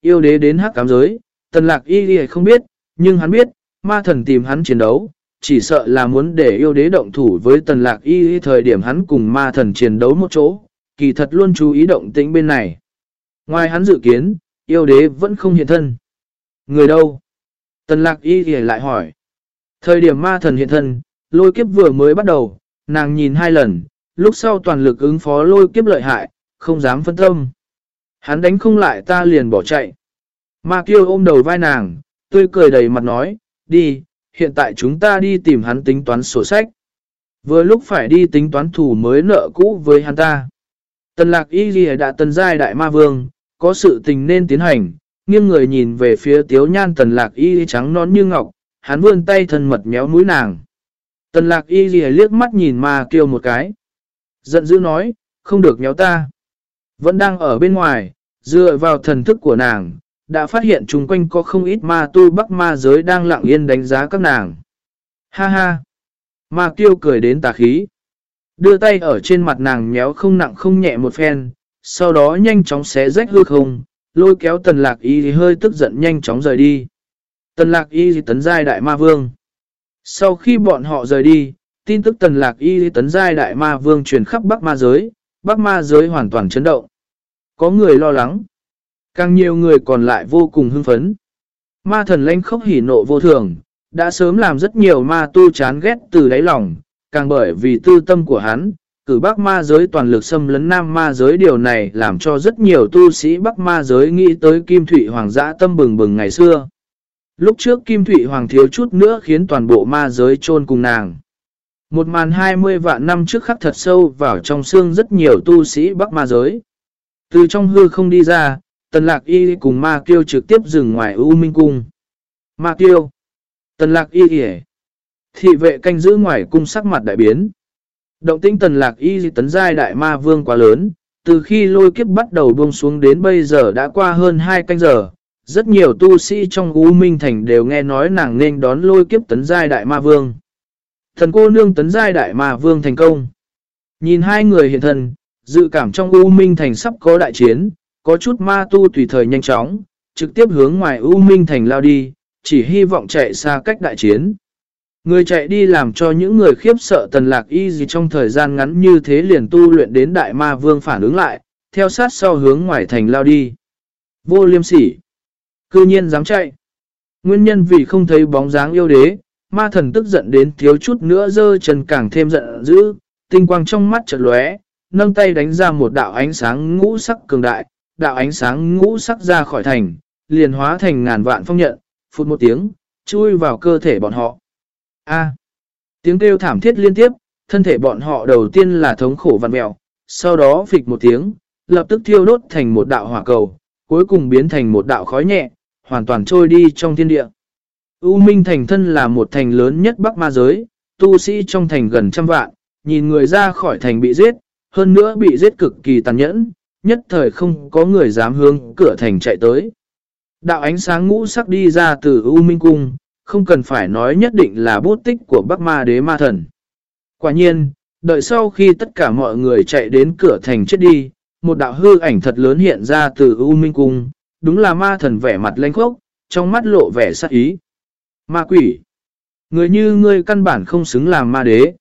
Yêu đế đến hắc cám giới, tần lạc y ghi không biết, nhưng hắn biết, ma thần tìm hắn chiến đấu, chỉ sợ là muốn để yêu đế động thủ với tần lạc y thời điểm hắn cùng ma thần chiến đấu một chỗ, kỳ thật luôn chú ý động tĩnh bên này. Ngoài hắn dự kiến, yêu đế vẫn không hiện thân. Người đâu? Tần lạc y thì lại hỏi. Thời điểm ma thần hiện thân, lôi kiếp vừa mới bắt đầu, nàng nhìn hai lần, lúc sau toàn lực ứng phó lôi kiếp lợi hại, không dám phân tâm. Hắn đánh không lại ta liền bỏ chạy. Ma kiêu ôm đầu vai nàng, tươi cười đầy mặt nói, đi, hiện tại chúng ta đi tìm hắn tính toán sổ sách. Vừa lúc phải đi tính toán thủ mới nợ cũ với hắn ta. Tần lạc y ghi đã tần giai đại ma vương, có sự tình nên tiến hành, nghiêng người nhìn về phía tiếu nhan tần lạc y trắng nón như ngọc, hắn vươn tay thân mật méo mũi nàng. Tần lạc y ghi liếc mắt nhìn ma kêu một cái. Giận dữ nói, không được méo ta. Vẫn đang ở bên ngoài, dựa vào thần thức của nàng, đã phát hiện chung quanh có không ít ma tu bắc ma giới đang lặng yên đánh giá các nàng. Ha ha! Ma kiêu cười đến tà khí. Đưa tay ở trên mặt nàng nhéo không nặng không nhẹ một phen, sau đó nhanh chóng xé rách hư không, lôi kéo tần lạc y thì hơi tức giận nhanh chóng rời đi. Tần lạc y thì tấn giai đại ma vương. Sau khi bọn họ rời đi, tin tức tần lạc y thì tấn giai đại ma vương truyền khắp bắc ma giới, bắc ma giới hoàn toàn chấn động. Có người lo lắng. Càng nhiều người còn lại vô cùng hưng phấn. Ma thần lãnh khốc hỉ nộ vô thường, đã sớm làm rất nhiều ma tu chán ghét từ đáy lòng, càng bởi vì tư tâm của hắn, cử bắc ma giới toàn lực xâm lấn nam ma giới điều này làm cho rất nhiều tu sĩ bắc ma giới nghĩ tới Kim Thụy Hoàng dã tâm bừng bừng ngày xưa. Lúc trước Kim Thụy Hoàng thiếu chút nữa khiến toàn bộ ma giới chôn cùng nàng. Một màn hai mươi vạn năm trước khắc thật sâu vào trong xương rất nhiều tu sĩ bắc ma giới. Từ trong hư không đi ra, tần lạc y cùng ma kiêu trực tiếp dừng ngoài U Minh Cung. Ma kiêu, tần lạc y kìa. Thị vệ canh giữ ngoài cung sắc mặt đại biến. Động tinh tần lạc y tấn giai đại ma vương quá lớn, từ khi lôi kiếp bắt đầu buông xuống đến bây giờ đã qua hơn 2 canh giờ. Rất nhiều tu sĩ trong U Minh Thành đều nghe nói nàng nên đón lôi kiếp tấn giai đại ma vương. Thần cô nương tấn giai đại ma vương thành công. Nhìn hai người hiện thân, dự cảm trong U Minh Thành sắp có đại chiến, có chút ma tu tùy thời nhanh chóng, trực tiếp hướng ngoài U Minh Thành lao đi, chỉ hy vọng chạy xa cách đại chiến. Người chạy đi làm cho những người khiếp sợ tần lạc y gì trong thời gian ngắn như thế liền tu luyện đến đại ma vương phản ứng lại, theo sát sau hướng ngoài thành lao đi. Vô liêm sỉ. Cư nhiên dám chạy. Nguyên nhân vì không thấy bóng dáng yêu đế, ma thần tức giận đến thiếu chút nữa dơ chân càng thêm giận dữ, tinh quang trong mắt chợt lóe, nâng tay đánh ra một đạo ánh sáng ngũ sắc cường đại, đạo ánh sáng ngũ sắc ra khỏi thành, liền hóa thành ngàn vạn phong nhận, phút một tiếng, chui vào cơ thể bọn họ. A. tiếng kêu thảm thiết liên tiếp, thân thể bọn họ đầu tiên là thống khổ vằn mẹo, sau đó phịch một tiếng, lập tức thiêu đốt thành một đạo hỏa cầu, cuối cùng biến thành một đạo khói nhẹ, hoàn toàn trôi đi trong thiên địa. U Minh thành thân là một thành lớn nhất Bắc Ma giới, tu sĩ trong thành gần trăm vạn, nhìn người ra khỏi thành bị giết, hơn nữa bị giết cực kỳ tàn nhẫn, nhất thời không có người dám hướng cửa thành chạy tới. Đạo ánh sáng ngũ sắc đi ra từ U Minh Cung, không cần phải nói nhất định là bút tích của Bắc Ma Đế Ma Thần. Quả nhiên, đợi sau khi tất cả mọi người chạy đến cửa thành chết đi, một đạo hư ảnh thật lớn hiện ra từ U Minh Cung, đúng là Ma Thần vẻ mặt lãnh khốc, trong mắt lộ vẻ sát ý. Ma quỷ! Người như ngươi căn bản không xứng làm ma đế.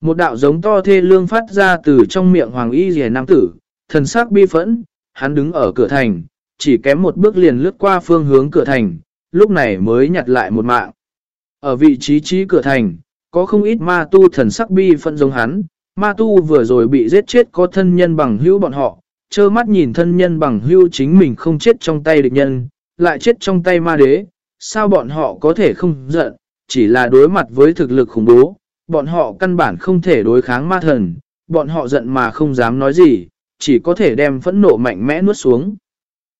Một đạo giống to thê lương phát ra từ trong miệng Hoàng Y Dì Nam Tử, thần sắc bi phẫn, hắn đứng ở cửa thành, chỉ kém một bước liền lướt qua phương hướng cửa thành, lúc này mới nhặt lại một mạng. Ở vị trí trí cửa thành, có không ít ma tu thần sắc bi phẫn giống hắn, ma tu vừa rồi bị giết chết có thân nhân bằng hữu bọn họ, trơ mắt nhìn thân nhân bằng hữu chính mình không chết trong tay địch nhân, lại chết trong tay ma đế, sao bọn họ có thể không giận, chỉ là đối mặt với thực lực khủng bố, bọn họ căn bản không thể đối kháng ma thần, bọn họ giận mà không dám nói gì, chỉ có thể đem phẫn nộ mạnh mẽ nuốt xuống.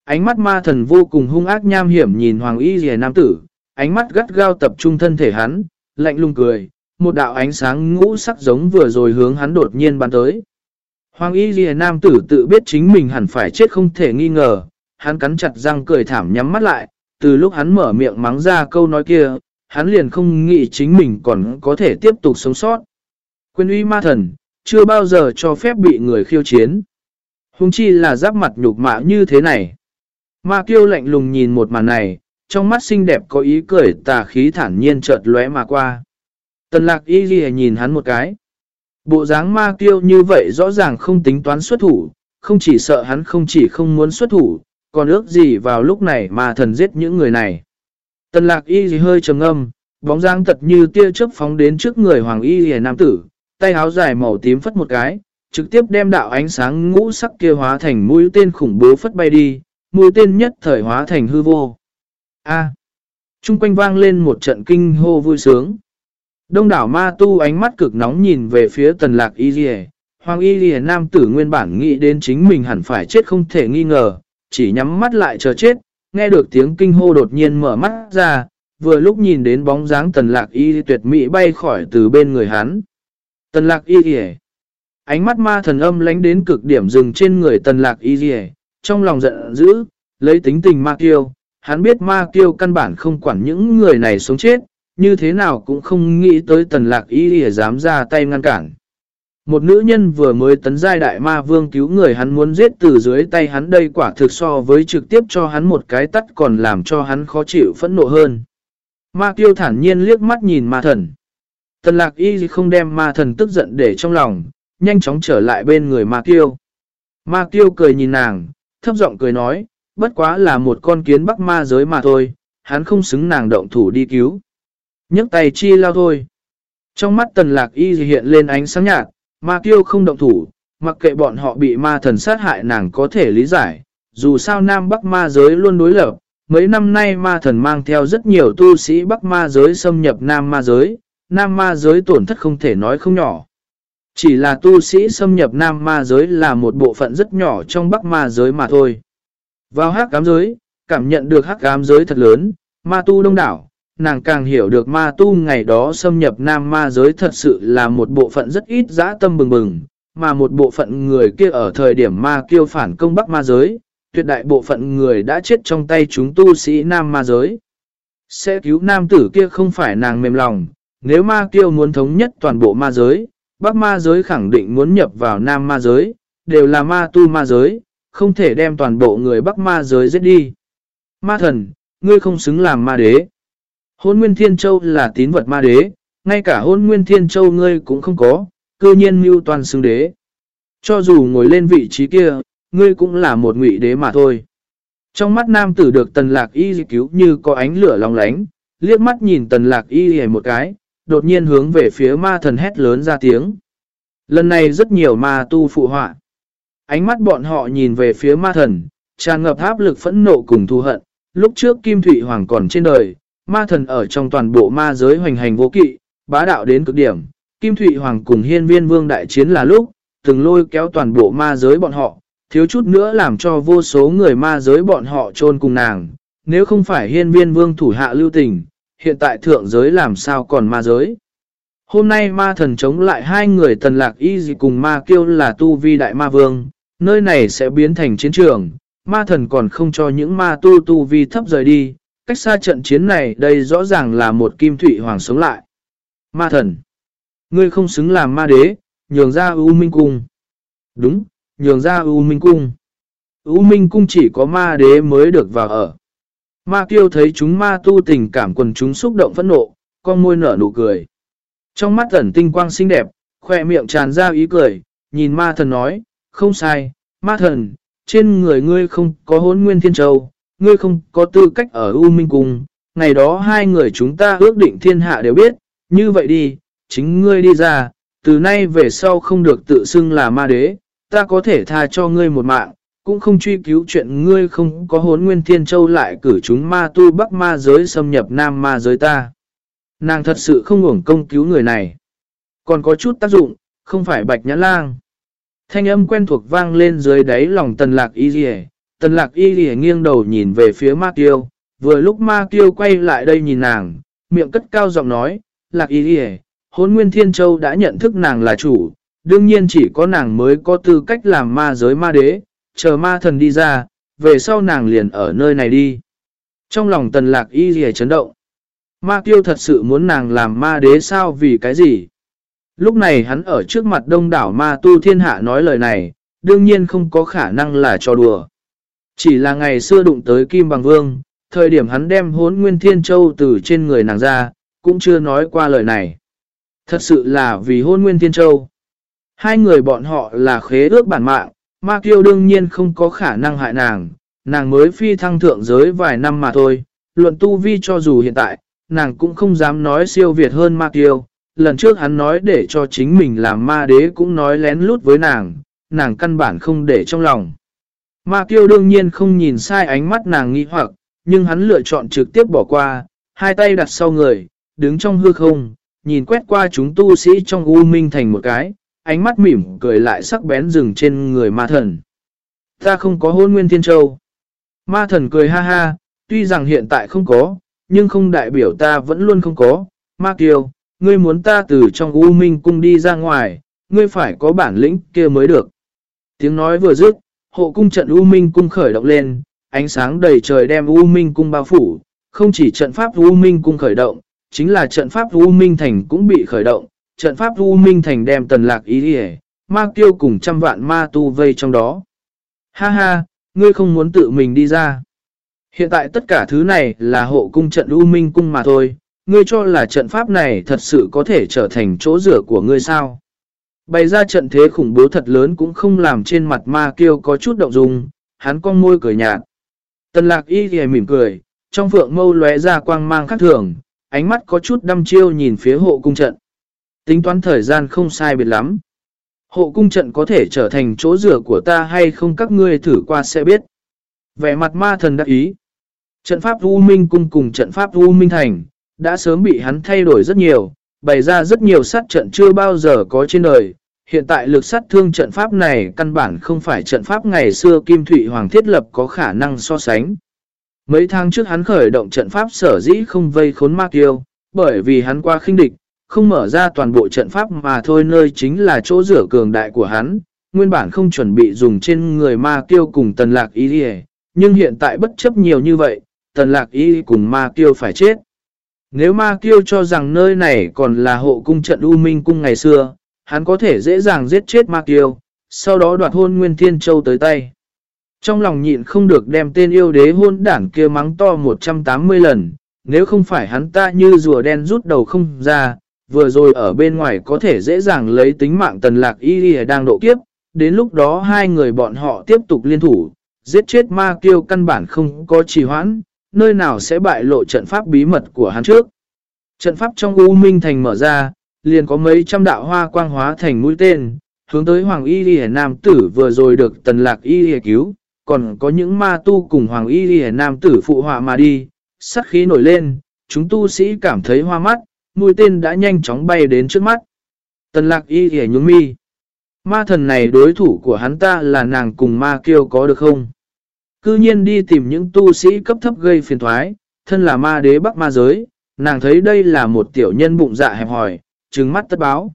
Ánh mắt ma thần vô cùng hung ác nham hiểm nhìn Hoàng Y Dìa Nam Tử, ánh mắt gắt gao tập trung thân thể hắn, lạnh lùng cười, một đạo ánh sáng ngũ sắc giống vừa rồi hướng hắn đột nhiên bắn tới. Hoàng Y Dìa Nam Tử tự biết chính mình hẳn phải chết không thể nghi ngờ, hắn cắn chặt răng cười thảm nhắm mắt lại, từ lúc hắn mở miệng mắng ra câu nói kia, hắn liền không nghĩ chính mình còn có thể tiếp tục sống sót. Quyền uy ma thần, chưa bao giờ cho phép bị người khiêu chiến. Hùng chi là giáp mặt nhục mạ như thế này. Ma kiêu lạnh lùng nhìn một màn này, trong mắt xinh đẹp có ý cười tà khí thản nhiên chợt lóe mà qua. Tần lạc y ghi nhìn hắn một cái. Bộ dáng ma kiêu như vậy rõ ràng không tính toán xuất thủ, không chỉ sợ hắn không chỉ không muốn xuất thủ, còn ước gì vào lúc này mà thần giết những người này. Tần lạc y ghi hơi trầm âm, bóng dáng tật như tia chớp phóng đến trước người hoàng y ghi nam tử, tay áo dài màu tím phất một cái, trực tiếp đem đạo ánh sáng ngũ sắc kia hóa thành mũi tên khủng bố phất bay đi, mũi tên nhất thời hóa thành hư vô. A. À. Trung quanh vang lên một trận kinh hô vui sướng. Đông đảo ma tu ánh mắt cực nóng nhìn về phía tần lạc y dì Hoàng y dì nam tử nguyên bản nghĩ đến chính mình hẳn phải chết không thể nghi ngờ, chỉ nhắm mắt lại chờ chết, nghe được tiếng kinh hô đột nhiên mở mắt ra, vừa lúc nhìn đến bóng dáng tần lạc y tuyệt mỹ bay khỏi từ bên người hắn. Tần lạc y dì Ánh mắt ma thần âm lánh đến cực điểm dừng trên người tần lạc y dì trong lòng giận dữ, lấy tính tình ma kiêu, hắn biết ma kiêu căn bản không quản những người này sống chết, như thế nào cũng không nghĩ tới tần lạc y dì dám ra tay ngăn cản. Một nữ nhân vừa mới tấn giai đại ma vương cứu người hắn muốn giết từ dưới tay hắn đây quả thực so với trực tiếp cho hắn một cái tắt còn làm cho hắn khó chịu phẫn nộ hơn. Ma kiêu thản nhiên liếc mắt nhìn ma thần. Tần lạc y không đem ma thần tức giận để trong lòng, nhanh chóng trở lại bên người ma kiêu. Ma kiêu cười nhìn nàng, thấp giọng cười nói, bất quá là một con kiến bắc ma giới mà thôi, hắn không xứng nàng động thủ đi cứu nhấc tay chi lao thôi. Trong mắt tần lạc y hiện lên ánh sáng nhạt, ma kiêu không động thủ, mặc kệ bọn họ bị ma thần sát hại nàng có thể lý giải. Dù sao Nam Bắc ma giới luôn đối lập, mấy năm nay ma thần mang theo rất nhiều tu sĩ Bắc ma giới xâm nhập Nam ma giới, Nam ma giới tổn thất không thể nói không nhỏ. Chỉ là tu sĩ xâm nhập Nam ma giới là một bộ phận rất nhỏ trong Bắc ma giới mà thôi. Vào hắc ám giới, cảm nhận được hắc ám giới thật lớn, ma tu đông đảo, nàng càng hiểu được ma tu ngày đó xâm nhập nam ma giới thật sự là một bộ phận rất ít dã tâm bừng bừng, mà một bộ phận người kia ở thời điểm ma kiêu phản công bắc ma giới, tuyệt đại bộ phận người đã chết trong tay chúng tu sĩ nam ma giới. Sẽ cứu nam tử kia không phải nàng mềm lòng, nếu ma kiêu muốn thống nhất toàn bộ ma giới, bắc ma giới khẳng định muốn nhập vào nam ma giới, đều là ma tu ma giới, không thể đem toàn bộ người bắc ma giới giết đi. Ma thần, ngươi không xứng làm ma đế. Hôn Nguyên Thiên Châu là tín vật ma đế, ngay cả hôn Nguyên Thiên Châu ngươi cũng không có, cư nhiên mưu toàn xứng đế. Cho dù ngồi lên vị trí kia, ngươi cũng là một ngụy đế mà thôi. Trong mắt nam tử được tần lạc y cứu như có ánh lửa lòng lánh, liếc mắt nhìn tần lạc y một cái, đột nhiên hướng về phía ma thần hét lớn ra tiếng. Lần này rất nhiều ma tu phụ họa. Ánh mắt bọn họ nhìn về phía ma thần, tràn ngập áp lực phẫn nộ cùng thù hận. Lúc trước Kim Thụy Hoàng còn trên đời, ma thần ở trong toàn bộ ma giới hoành hành vô kỵ, bá đạo đến cực điểm. Kim Thụy Hoàng cùng hiên viên vương đại chiến là lúc, từng lôi kéo toàn bộ ma giới bọn họ, thiếu chút nữa làm cho vô số người ma giới bọn họ chôn cùng nàng. Nếu không phải hiên viên vương thủ hạ lưu tình, hiện tại thượng giới làm sao còn ma giới. Hôm nay ma thần chống lại hai người tần lạc y gì cùng ma kêu là tu vi đại ma vương, nơi này sẽ biến thành chiến trường, ma thần còn không cho những ma tu tu vi thấp rời đi, cách xa trận chiến này đây rõ ràng là một kim thụy hoàng sống lại. Ma thần, ngươi không xứng làm ma đế, nhường ra U Minh Cung. Đúng, nhường ra U Minh Cung. U Minh Cung chỉ có ma đế mới được vào ở. Ma kiêu thấy chúng ma tu tình cảm quần chúng xúc động phẫn nộ, con môi nở nụ cười. Trong mắt ẩn tinh quang xinh đẹp, khỏe miệng tràn ra ý cười, nhìn ma thần nói, không sai, ma thần, trên người ngươi không có hốn nguyên thiên châu, ngươi không có tư cách ở U Minh Cung, ngày đó hai người chúng ta ước định thiên hạ đều biết, như vậy đi, chính ngươi đi ra, từ nay về sau không được tự xưng là ma đế, ta có thể tha cho ngươi một mạng, cũng không truy cứu chuyện ngươi không có hốn nguyên thiên châu lại cử chúng ma tu bắc ma giới xâm nhập nam ma giới ta. Nàng thật sự không uổng công cứu người này. Còn có chút tác dụng, không phải bạch nhãn lang. Thanh âm quen thuộc vang lên dưới đáy lòng tần lạc y dì Tần lạc y lìa nghiêng đầu nhìn về phía ma tiêu vừa lúc ma tiêu quay lại đây nhìn nàng, miệng cất cao giọng nói, lạc y lìa, hốn nguyên thiên châu đã nhận thức nàng là chủ, đương nhiên chỉ có nàng mới có tư cách làm ma giới ma đế, chờ ma thần đi ra, về sau nàng liền ở nơi này đi. Trong lòng tần lạc y gì chấn động, ma tiêu thật sự muốn nàng làm ma đế sao vì cái gì? Lúc này hắn ở trước mặt đông đảo ma tu thiên hạ nói lời này, đương nhiên không có khả năng là cho đùa. Chỉ là ngày xưa đụng tới Kim Bằng Vương, thời điểm hắn đem hốn nguyên thiên châu từ trên người nàng ra, cũng chưa nói qua lời này. Thật sự là vì hôn nguyên thiên châu. Hai người bọn họ là khế ước bản mạng, ma kiêu đương nhiên không có khả năng hại nàng, nàng mới phi thăng thượng giới vài năm mà thôi, Luận tu vi cho dù hiện tại, nàng cũng không dám nói siêu việt hơn ma kiêu. Lần trước hắn nói để cho chính mình làm ma đế cũng nói lén lút với nàng, nàng căn bản không để trong lòng. Ma kiêu đương nhiên không nhìn sai ánh mắt nàng nghi hoặc, nhưng hắn lựa chọn trực tiếp bỏ qua, hai tay đặt sau người, đứng trong hư không, nhìn quét qua chúng tu sĩ trong U Minh thành một cái, ánh mắt mỉm cười lại sắc bén rừng trên người ma thần. Ta không có hôn nguyên thiên châu. Ma thần cười ha ha, tuy rằng hiện tại không có, nhưng không đại biểu ta vẫn luôn không có. Ma kiều, ngươi muốn ta từ trong U Minh cung đi ra ngoài, ngươi phải có bản lĩnh kia mới được. Tiếng nói vừa dứt, hộ cung trận U Minh cung khởi động lên, ánh sáng đầy trời đem U Minh cung bao phủ, không chỉ trận pháp U Minh cung khởi động, chính là trận pháp U Minh thành cũng bị khởi động, trận pháp U Minh thành đem tần lạc ý đi ma kiêu cùng trăm vạn ma tu vây trong đó. Ha ha, ngươi không muốn tự mình đi ra. Hiện tại tất cả thứ này là hộ cung trận U Minh cung mà thôi, ngươi cho là trận pháp này thật sự có thể trở thành chỗ rửa của ngươi sao. Bày ra trận thế khủng bố thật lớn cũng không làm trên mặt ma kiêu có chút động dung, hắn con môi cười nhạt. Tần lạc y thì mỉm cười, trong phượng mâu lóe ra quang mang khác thường, ánh mắt có chút đăm chiêu nhìn phía hộ cung trận. Tính toán thời gian không sai biệt lắm. Hộ cung trận có thể trở thành chỗ rửa của ta hay không các ngươi thử qua sẽ biết. Vẻ mặt ma thần đắc ý. Trận pháp U Minh cung cùng trận pháp U Minh thành, đã sớm bị hắn thay đổi rất nhiều, bày ra rất nhiều sát trận chưa bao giờ có trên đời. Hiện tại lực sát thương trận pháp này căn bản không phải trận pháp ngày xưa Kim Thụy Hoàng thiết lập có khả năng so sánh. Mấy tháng trước hắn khởi động trận pháp sở dĩ không vây khốn ma kiêu, bởi vì hắn qua khinh địch, không mở ra toàn bộ trận pháp mà thôi nơi chính là chỗ rửa cường đại của hắn, nguyên bản không chuẩn bị dùng trên người ma kiêu cùng tần lạc ý đi nhưng hiện tại bất chấp nhiều như vậy, tần lạc ý cùng ma kiêu phải chết. Nếu ma kiêu cho rằng nơi này còn là hộ cung trận U Minh cung ngày xưa, hắn có thể dễ dàng giết chết ma kiêu, sau đó đoạt hôn Nguyên Thiên Châu tới tay. Trong lòng nhịn không được đem tên yêu đế hôn đảng kia mắng to 180 lần, nếu không phải hắn ta như rùa đen rút đầu không ra, vừa rồi ở bên ngoài có thể dễ dàng lấy tính mạng tần lạc y đi đang độ kiếp, đến lúc đó hai người bọn họ tiếp tục liên thủ, giết chết ma kiêu căn bản không có trì hoãn, nơi nào sẽ bại lộ trận pháp bí mật của hắn trước. Trận pháp trong U Minh Thành mở ra, liền có mấy trăm đạo hoa quang hóa thành mũi tên, hướng tới Hoàng Y Lì Nam Tử vừa rồi được tần lạc Y Lì cứu, còn có những ma tu cùng Hoàng Y Lì Nam Tử phụ họa mà đi, sắc khí nổi lên, chúng tu sĩ cảm thấy hoa mắt, mũi tên đã nhanh chóng bay đến trước mắt. Tần lạc y hề nhúng mi. Ma thần này đối thủ của hắn ta là nàng cùng ma kiêu có được không? Cư nhiên đi tìm những tu sĩ cấp thấp gây phiền thoái, thân là ma đế bắc ma giới, nàng thấy đây là một tiểu nhân bụng dạ hẹp hỏi, trừng mắt tất báo.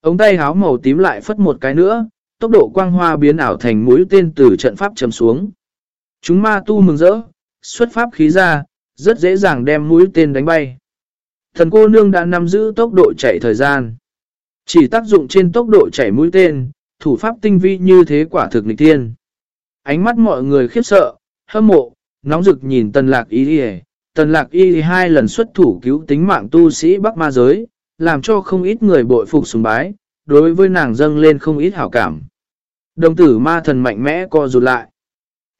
Ống tay háo màu tím lại phất một cái nữa, tốc độ quang hoa biến ảo thành mũi tên từ trận pháp chấm xuống. Chúng ma tu mừng rỡ, xuất pháp khí ra, rất dễ dàng đem mũi tên đánh bay. Thần cô nương đã nắm giữ tốc độ chạy thời gian. Chỉ tác dụng trên tốc độ chạy mũi tên, thủ pháp tinh vi như thế quả thực nghịch thiên. Ánh mắt mọi người khiếp sợ, hâm mộ, nóng rực nhìn tần lạc y đi Tần lạc y hai lần xuất thủ cứu tính mạng tu sĩ Bắc Ma Giới, làm cho không ít người bội phục sùng bái, đối với nàng dâng lên không ít hảo cảm. Đồng tử ma thần mạnh mẽ co rụt lại.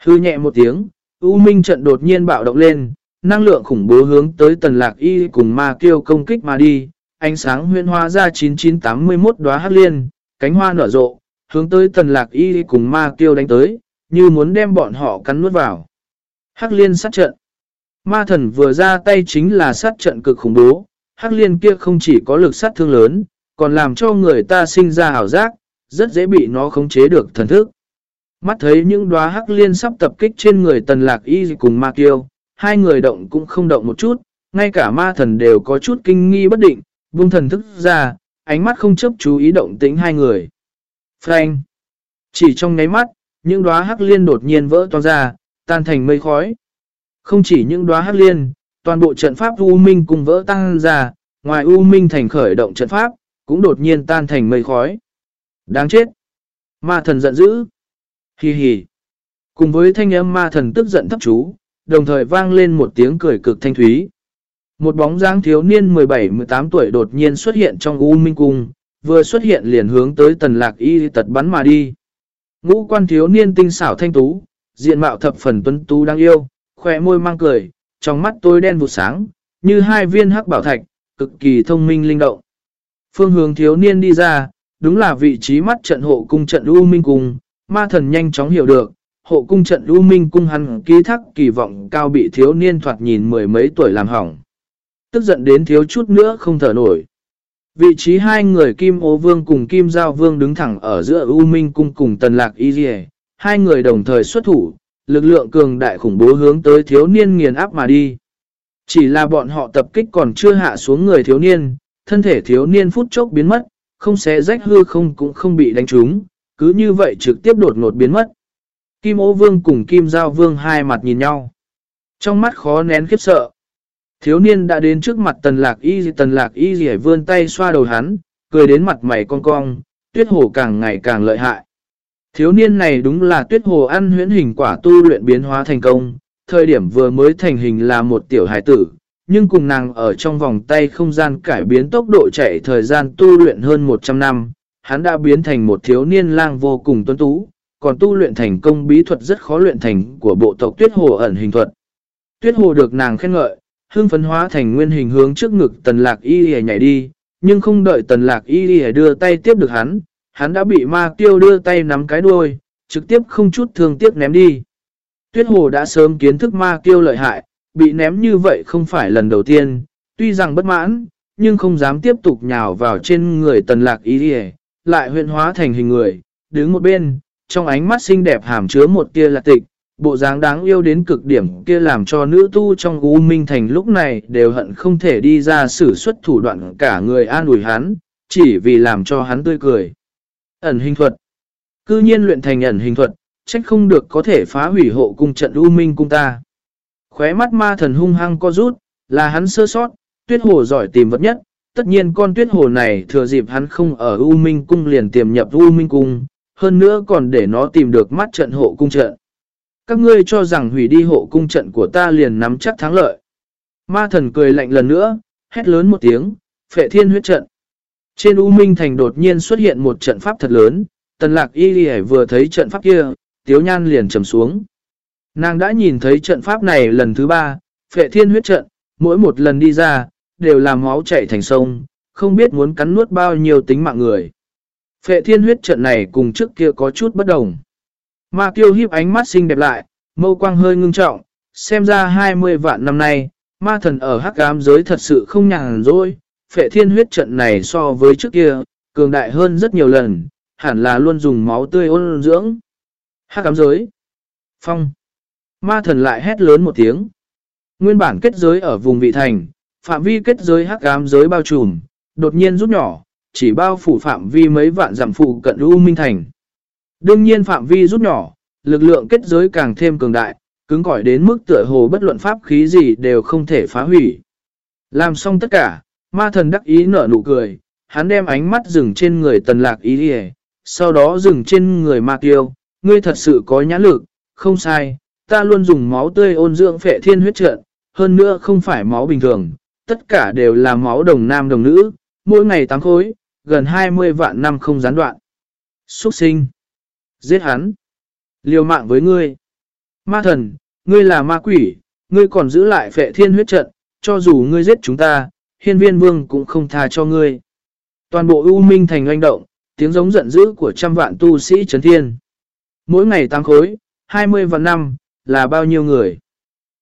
Hư nhẹ một tiếng, U Minh trận đột nhiên bạo động lên, năng lượng khủng bố hướng tới tần lạc y cùng ma kiêu công kích mà đi, ánh sáng huyên hoa ra 9981 đóa hắc liên, cánh hoa nở rộ, hướng tới tần lạc y cùng ma kiêu đánh tới, như muốn đem bọn họ cắn nuốt vào. Hắc liên sát trận Ma thần vừa ra tay chính là sát trận cực khủng bố, hắc liên kia không chỉ có lực sát thương lớn, còn làm cho người ta sinh ra hảo giác, rất dễ bị nó khống chế được thần thức. Mắt thấy những đóa hắc liên sắp tập kích trên người tần lạc y cùng ma kiêu, hai người động cũng không động một chút, ngay cả ma thần đều có chút kinh nghi bất định, buông thần thức ra, ánh mắt không chấp chú ý động tĩnh hai người. Frank! Chỉ trong nháy mắt, những đóa hắc liên đột nhiên vỡ toang ra, tan thành mây khói. Không chỉ những đóa hắc liên, toàn bộ trận pháp U Minh cùng vỡ tan ra, ngoài U Minh thành khởi động trận pháp, cũng đột nhiên tan thành mây khói. Đáng chết! Ma thần giận dữ! Hi hi! Cùng với thanh âm ma thần tức giận thấp chú, đồng thời vang lên một tiếng cười cực thanh thúy. Một bóng dáng thiếu niên 17-18 tuổi đột nhiên xuất hiện trong U Minh Cung, vừa xuất hiện liền hướng tới tần lạc y tật bắn mà đi. Ngũ quan thiếu niên tinh xảo thanh tú, diện mạo thập phần tuấn tú đang yêu, khỏe môi mang cười, trong mắt tôi đen vụt sáng, như hai viên hắc bảo thạch, cực kỳ thông minh linh động. Phương hướng thiếu niên đi ra, đúng là vị trí mắt trận hộ cung trận U Minh Cung, ma thần nhanh chóng hiểu được, hộ cung trận U Minh Cung hắn ký thác kỳ vọng cao bị thiếu niên thoạt nhìn mười mấy tuổi làm hỏng. Tức giận đến thiếu chút nữa không thở nổi. Vị trí hai người Kim Ô Vương cùng Kim Giao Vương đứng thẳng ở giữa U Minh Cung cùng Tần Lạc Y Dì Hai người đồng thời xuất thủ, lực lượng cường đại khủng bố hướng tới thiếu niên nghiền áp mà đi. Chỉ là bọn họ tập kích còn chưa hạ xuống người thiếu niên, thân thể thiếu niên phút chốc biến mất, không xé rách hư không cũng không bị đánh trúng, cứ như vậy trực tiếp đột ngột biến mất. Kim Ô Vương cùng Kim Giao Vương hai mặt nhìn nhau. Trong mắt khó nén khiếp sợ. Thiếu niên đã đến trước mặt tần lạc y tần lạc y dì vươn tay xoa đầu hắn, cười đến mặt mày cong cong, tuyết hồ càng ngày càng lợi hại. Thiếu niên này đúng là tuyết hồ ăn huyễn hình quả tu luyện biến hóa thành công, thời điểm vừa mới thành hình là một tiểu hải tử, nhưng cùng nàng ở trong vòng tay không gian cải biến tốc độ chạy thời gian tu luyện hơn 100 năm, hắn đã biến thành một thiếu niên lang vô cùng tuấn tú, còn tu luyện thành công bí thuật rất khó luyện thành của bộ tộc tuyết hồ ẩn hình thuật. Tuyết hồ được nàng khen ngợi, hương phấn hóa thành nguyên hình hướng trước ngực tần lạc y y nhảy đi, nhưng không đợi tần lạc y y đưa tay tiếp được hắn, hắn đã bị ma tiêu đưa tay nắm cái đuôi, trực tiếp không chút thương tiếc ném đi. Tuyết hồ đã sớm kiến thức ma tiêu lợi hại, bị ném như vậy không phải lần đầu tiên, tuy rằng bất mãn, nhưng không dám tiếp tục nhào vào trên người tần lạc y y, lại huyện hóa thành hình người, đứng một bên, trong ánh mắt xinh đẹp hàm chứa một tia lạc tịch, bộ dáng đáng yêu đến cực điểm kia làm cho nữ tu trong U Minh Thành lúc này đều hận không thể đi ra sử xuất thủ đoạn cả người an ủi hắn, chỉ vì làm cho hắn tươi cười. Ẩn hình thuật Cư nhiên luyện thành ẩn hình thuật, trách không được có thể phá hủy hộ cung trận U Minh cung ta. Khóe mắt ma thần hung hăng co rút, là hắn sơ sót, tuyết hồ giỏi tìm vật nhất, tất nhiên con tuyết hồ này thừa dịp hắn không ở U Minh cung liền tiềm nhập U Minh cung, hơn nữa còn để nó tìm được mắt trận hộ cung trận các ngươi cho rằng hủy đi hộ cung trận của ta liền nắm chắc thắng lợi. Ma thần cười lạnh lần nữa, hét lớn một tiếng, phệ thiên huyết trận. Trên U Minh Thành đột nhiên xuất hiện một trận pháp thật lớn, tần lạc y lì vừa thấy trận pháp kia, tiếu nhan liền trầm xuống. Nàng đã nhìn thấy trận pháp này lần thứ ba, phệ thiên huyết trận, mỗi một lần đi ra, đều làm máu chảy thành sông, không biết muốn cắn nuốt bao nhiêu tính mạng người. Phệ thiên huyết trận này cùng trước kia có chút bất đồng. Ma Tiêu hiếp ánh mắt xinh đẹp lại, mâu quang hơi ngưng trọng, xem ra 20 vạn năm nay, ma thần ở hắc ám giới thật sự không nhàn rỗi. Phệ thiên huyết trận này so với trước kia, cường đại hơn rất nhiều lần, hẳn là luôn dùng máu tươi ôn dưỡng. Hắc ám giới. Phong. Ma thần lại hét lớn một tiếng. Nguyên bản kết giới ở vùng vị thành, phạm vi kết giới hắc ám giới bao trùm, đột nhiên rút nhỏ, chỉ bao phủ phạm vi mấy vạn giảm phụ cận U Minh Thành. Đương nhiên phạm vi rút nhỏ, lực lượng kết giới càng thêm cường đại, cứng cỏi đến mức tựa hồ bất luận pháp khí gì đều không thể phá hủy. Làm xong tất cả, ma thần đắc ý nở nụ cười, hắn đem ánh mắt dừng trên người tần lạc ý đi sau đó dừng trên người ma Tiêu. ngươi thật sự có nhãn lực, không sai, ta luôn dùng máu tươi ôn dưỡng phệ thiên huyết trận, hơn nữa không phải máu bình thường, tất cả đều là máu đồng nam đồng nữ, mỗi ngày tăng khối, gần 20 vạn năm không gián đoạn. Xuất sinh Giết hắn. Liều mạng với ngươi. Ma thần, ngươi là ma quỷ, ngươi còn giữ lại phệ thiên huyết trận, cho dù ngươi giết chúng ta, hiên viên vương cũng không tha cho ngươi. Toàn bộ U Minh thành oanh động, tiếng giống giận dữ của trăm vạn tu sĩ chấn thiên. Mỗi ngày tăng khối, 20 vạn năm, là bao nhiêu người?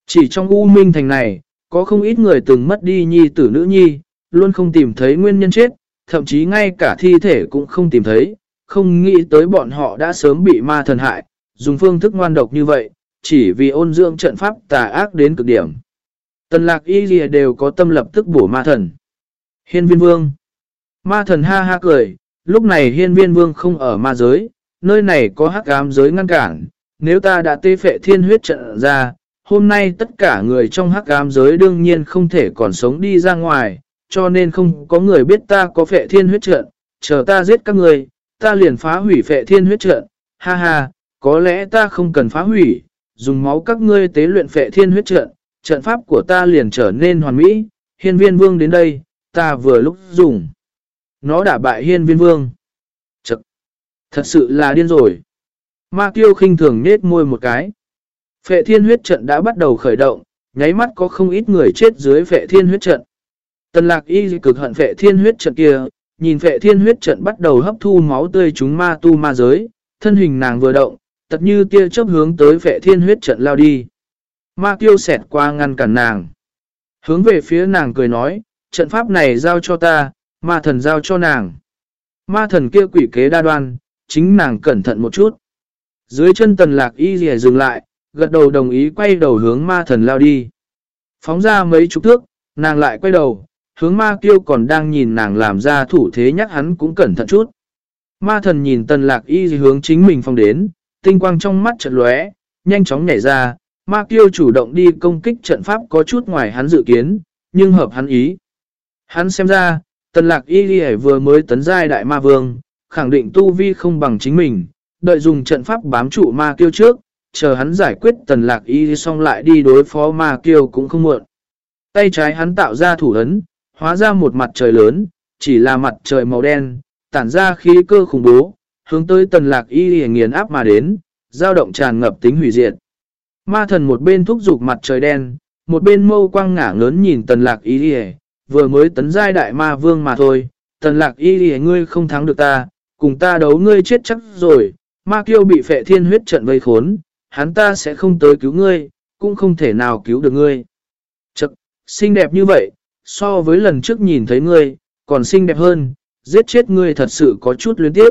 Chỉ trong U Minh thành này, có không ít người từng mất đi nhi tử nữ nhi, luôn không tìm thấy nguyên nhân chết, thậm chí ngay cả thi thể cũng không tìm thấy, không nghĩ tới bọn họ đã sớm bị ma thần hại, dùng phương thức ngoan độc như vậy, chỉ vì ôn dưỡng trận pháp tà ác đến cực điểm. Tần lạc y lìa đều có tâm lập tức bổ ma thần. Hiên viên vương. Ma thần ha ha cười, lúc này hiên viên vương không ở ma giới, nơi này có hắc ám giới ngăn cản. Nếu ta đã tê phệ thiên huyết trận ra, hôm nay tất cả người trong hắc ám giới đương nhiên không thể còn sống đi ra ngoài, cho nên không có người biết ta có phệ thiên huyết trận, chờ ta giết các người, ta liền phá hủy phệ thiên huyết trận, ha ha, có lẽ ta không cần phá hủy, dùng máu các ngươi tế luyện phệ thiên huyết trận, trận pháp của ta liền trở nên hoàn mỹ, hiên viên vương đến đây, ta vừa lúc dùng. Nó đả bại hiên viên vương. Chật! Thật sự là điên rồi. Ma tiêu khinh thường nết môi một cái. Phệ thiên huyết trận đã bắt đầu khởi động, nháy mắt có không ít người chết dưới phệ thiên huyết trận. Tần lạc y cực hận vệ thiên huyết trận kia, nhìn vệ thiên huyết trận bắt đầu hấp thu máu tươi chúng ma tu ma giới, thân hình nàng vừa động, tật như tia chớp hướng tới vệ thiên huyết trận lao đi. Ma kiêu xẹt qua ngăn cản nàng. Hướng về phía nàng cười nói, trận pháp này giao cho ta, ma thần giao cho nàng. Ma thần kia quỷ kế đa đoan, chính nàng cẩn thận một chút. Dưới chân tần lạc y dì dừng lại, gật đầu đồng ý quay đầu hướng ma thần lao đi. Phóng ra mấy chục thước, nàng lại quay đầu, hướng ma kiêu còn đang nhìn nàng làm ra thủ thế nhắc hắn cũng cẩn thận chút. Ma thần nhìn tần lạc y hướng chính mình phong đến, tinh quang trong mắt chợt lóe, nhanh chóng nhảy ra, ma kiêu chủ động đi công kích trận pháp có chút ngoài hắn dự kiến, nhưng hợp hắn ý. Hắn xem ra, tần lạc y vừa mới tấn giai đại ma vương, khẳng định tu vi không bằng chính mình, đợi dùng trận pháp bám trụ ma kiêu trước, chờ hắn giải quyết tần lạc y xong lại đi đối phó ma kiêu cũng không muộn. Tay trái hắn tạo ra thủ ấn, hóa ra một mặt trời lớn, chỉ là mặt trời màu đen, tản ra khí cơ khủng bố, hướng tới tần lạc y hề nghiền áp mà đến, dao động tràn ngập tính hủy diệt. Ma thần một bên thúc giục mặt trời đen, một bên mâu quang ngả ngớn nhìn tần lạc y hề, vừa mới tấn giai đại ma vương mà thôi, tần lạc y hề ngươi không thắng được ta, cùng ta đấu ngươi chết chắc rồi, ma kiêu bị phệ thiên huyết trận vây khốn, hắn ta sẽ không tới cứu ngươi, cũng không thể nào cứu được ngươi. Chật, xinh đẹp như vậy, so với lần trước nhìn thấy ngươi, còn xinh đẹp hơn, giết chết ngươi thật sự có chút luyến tiếp.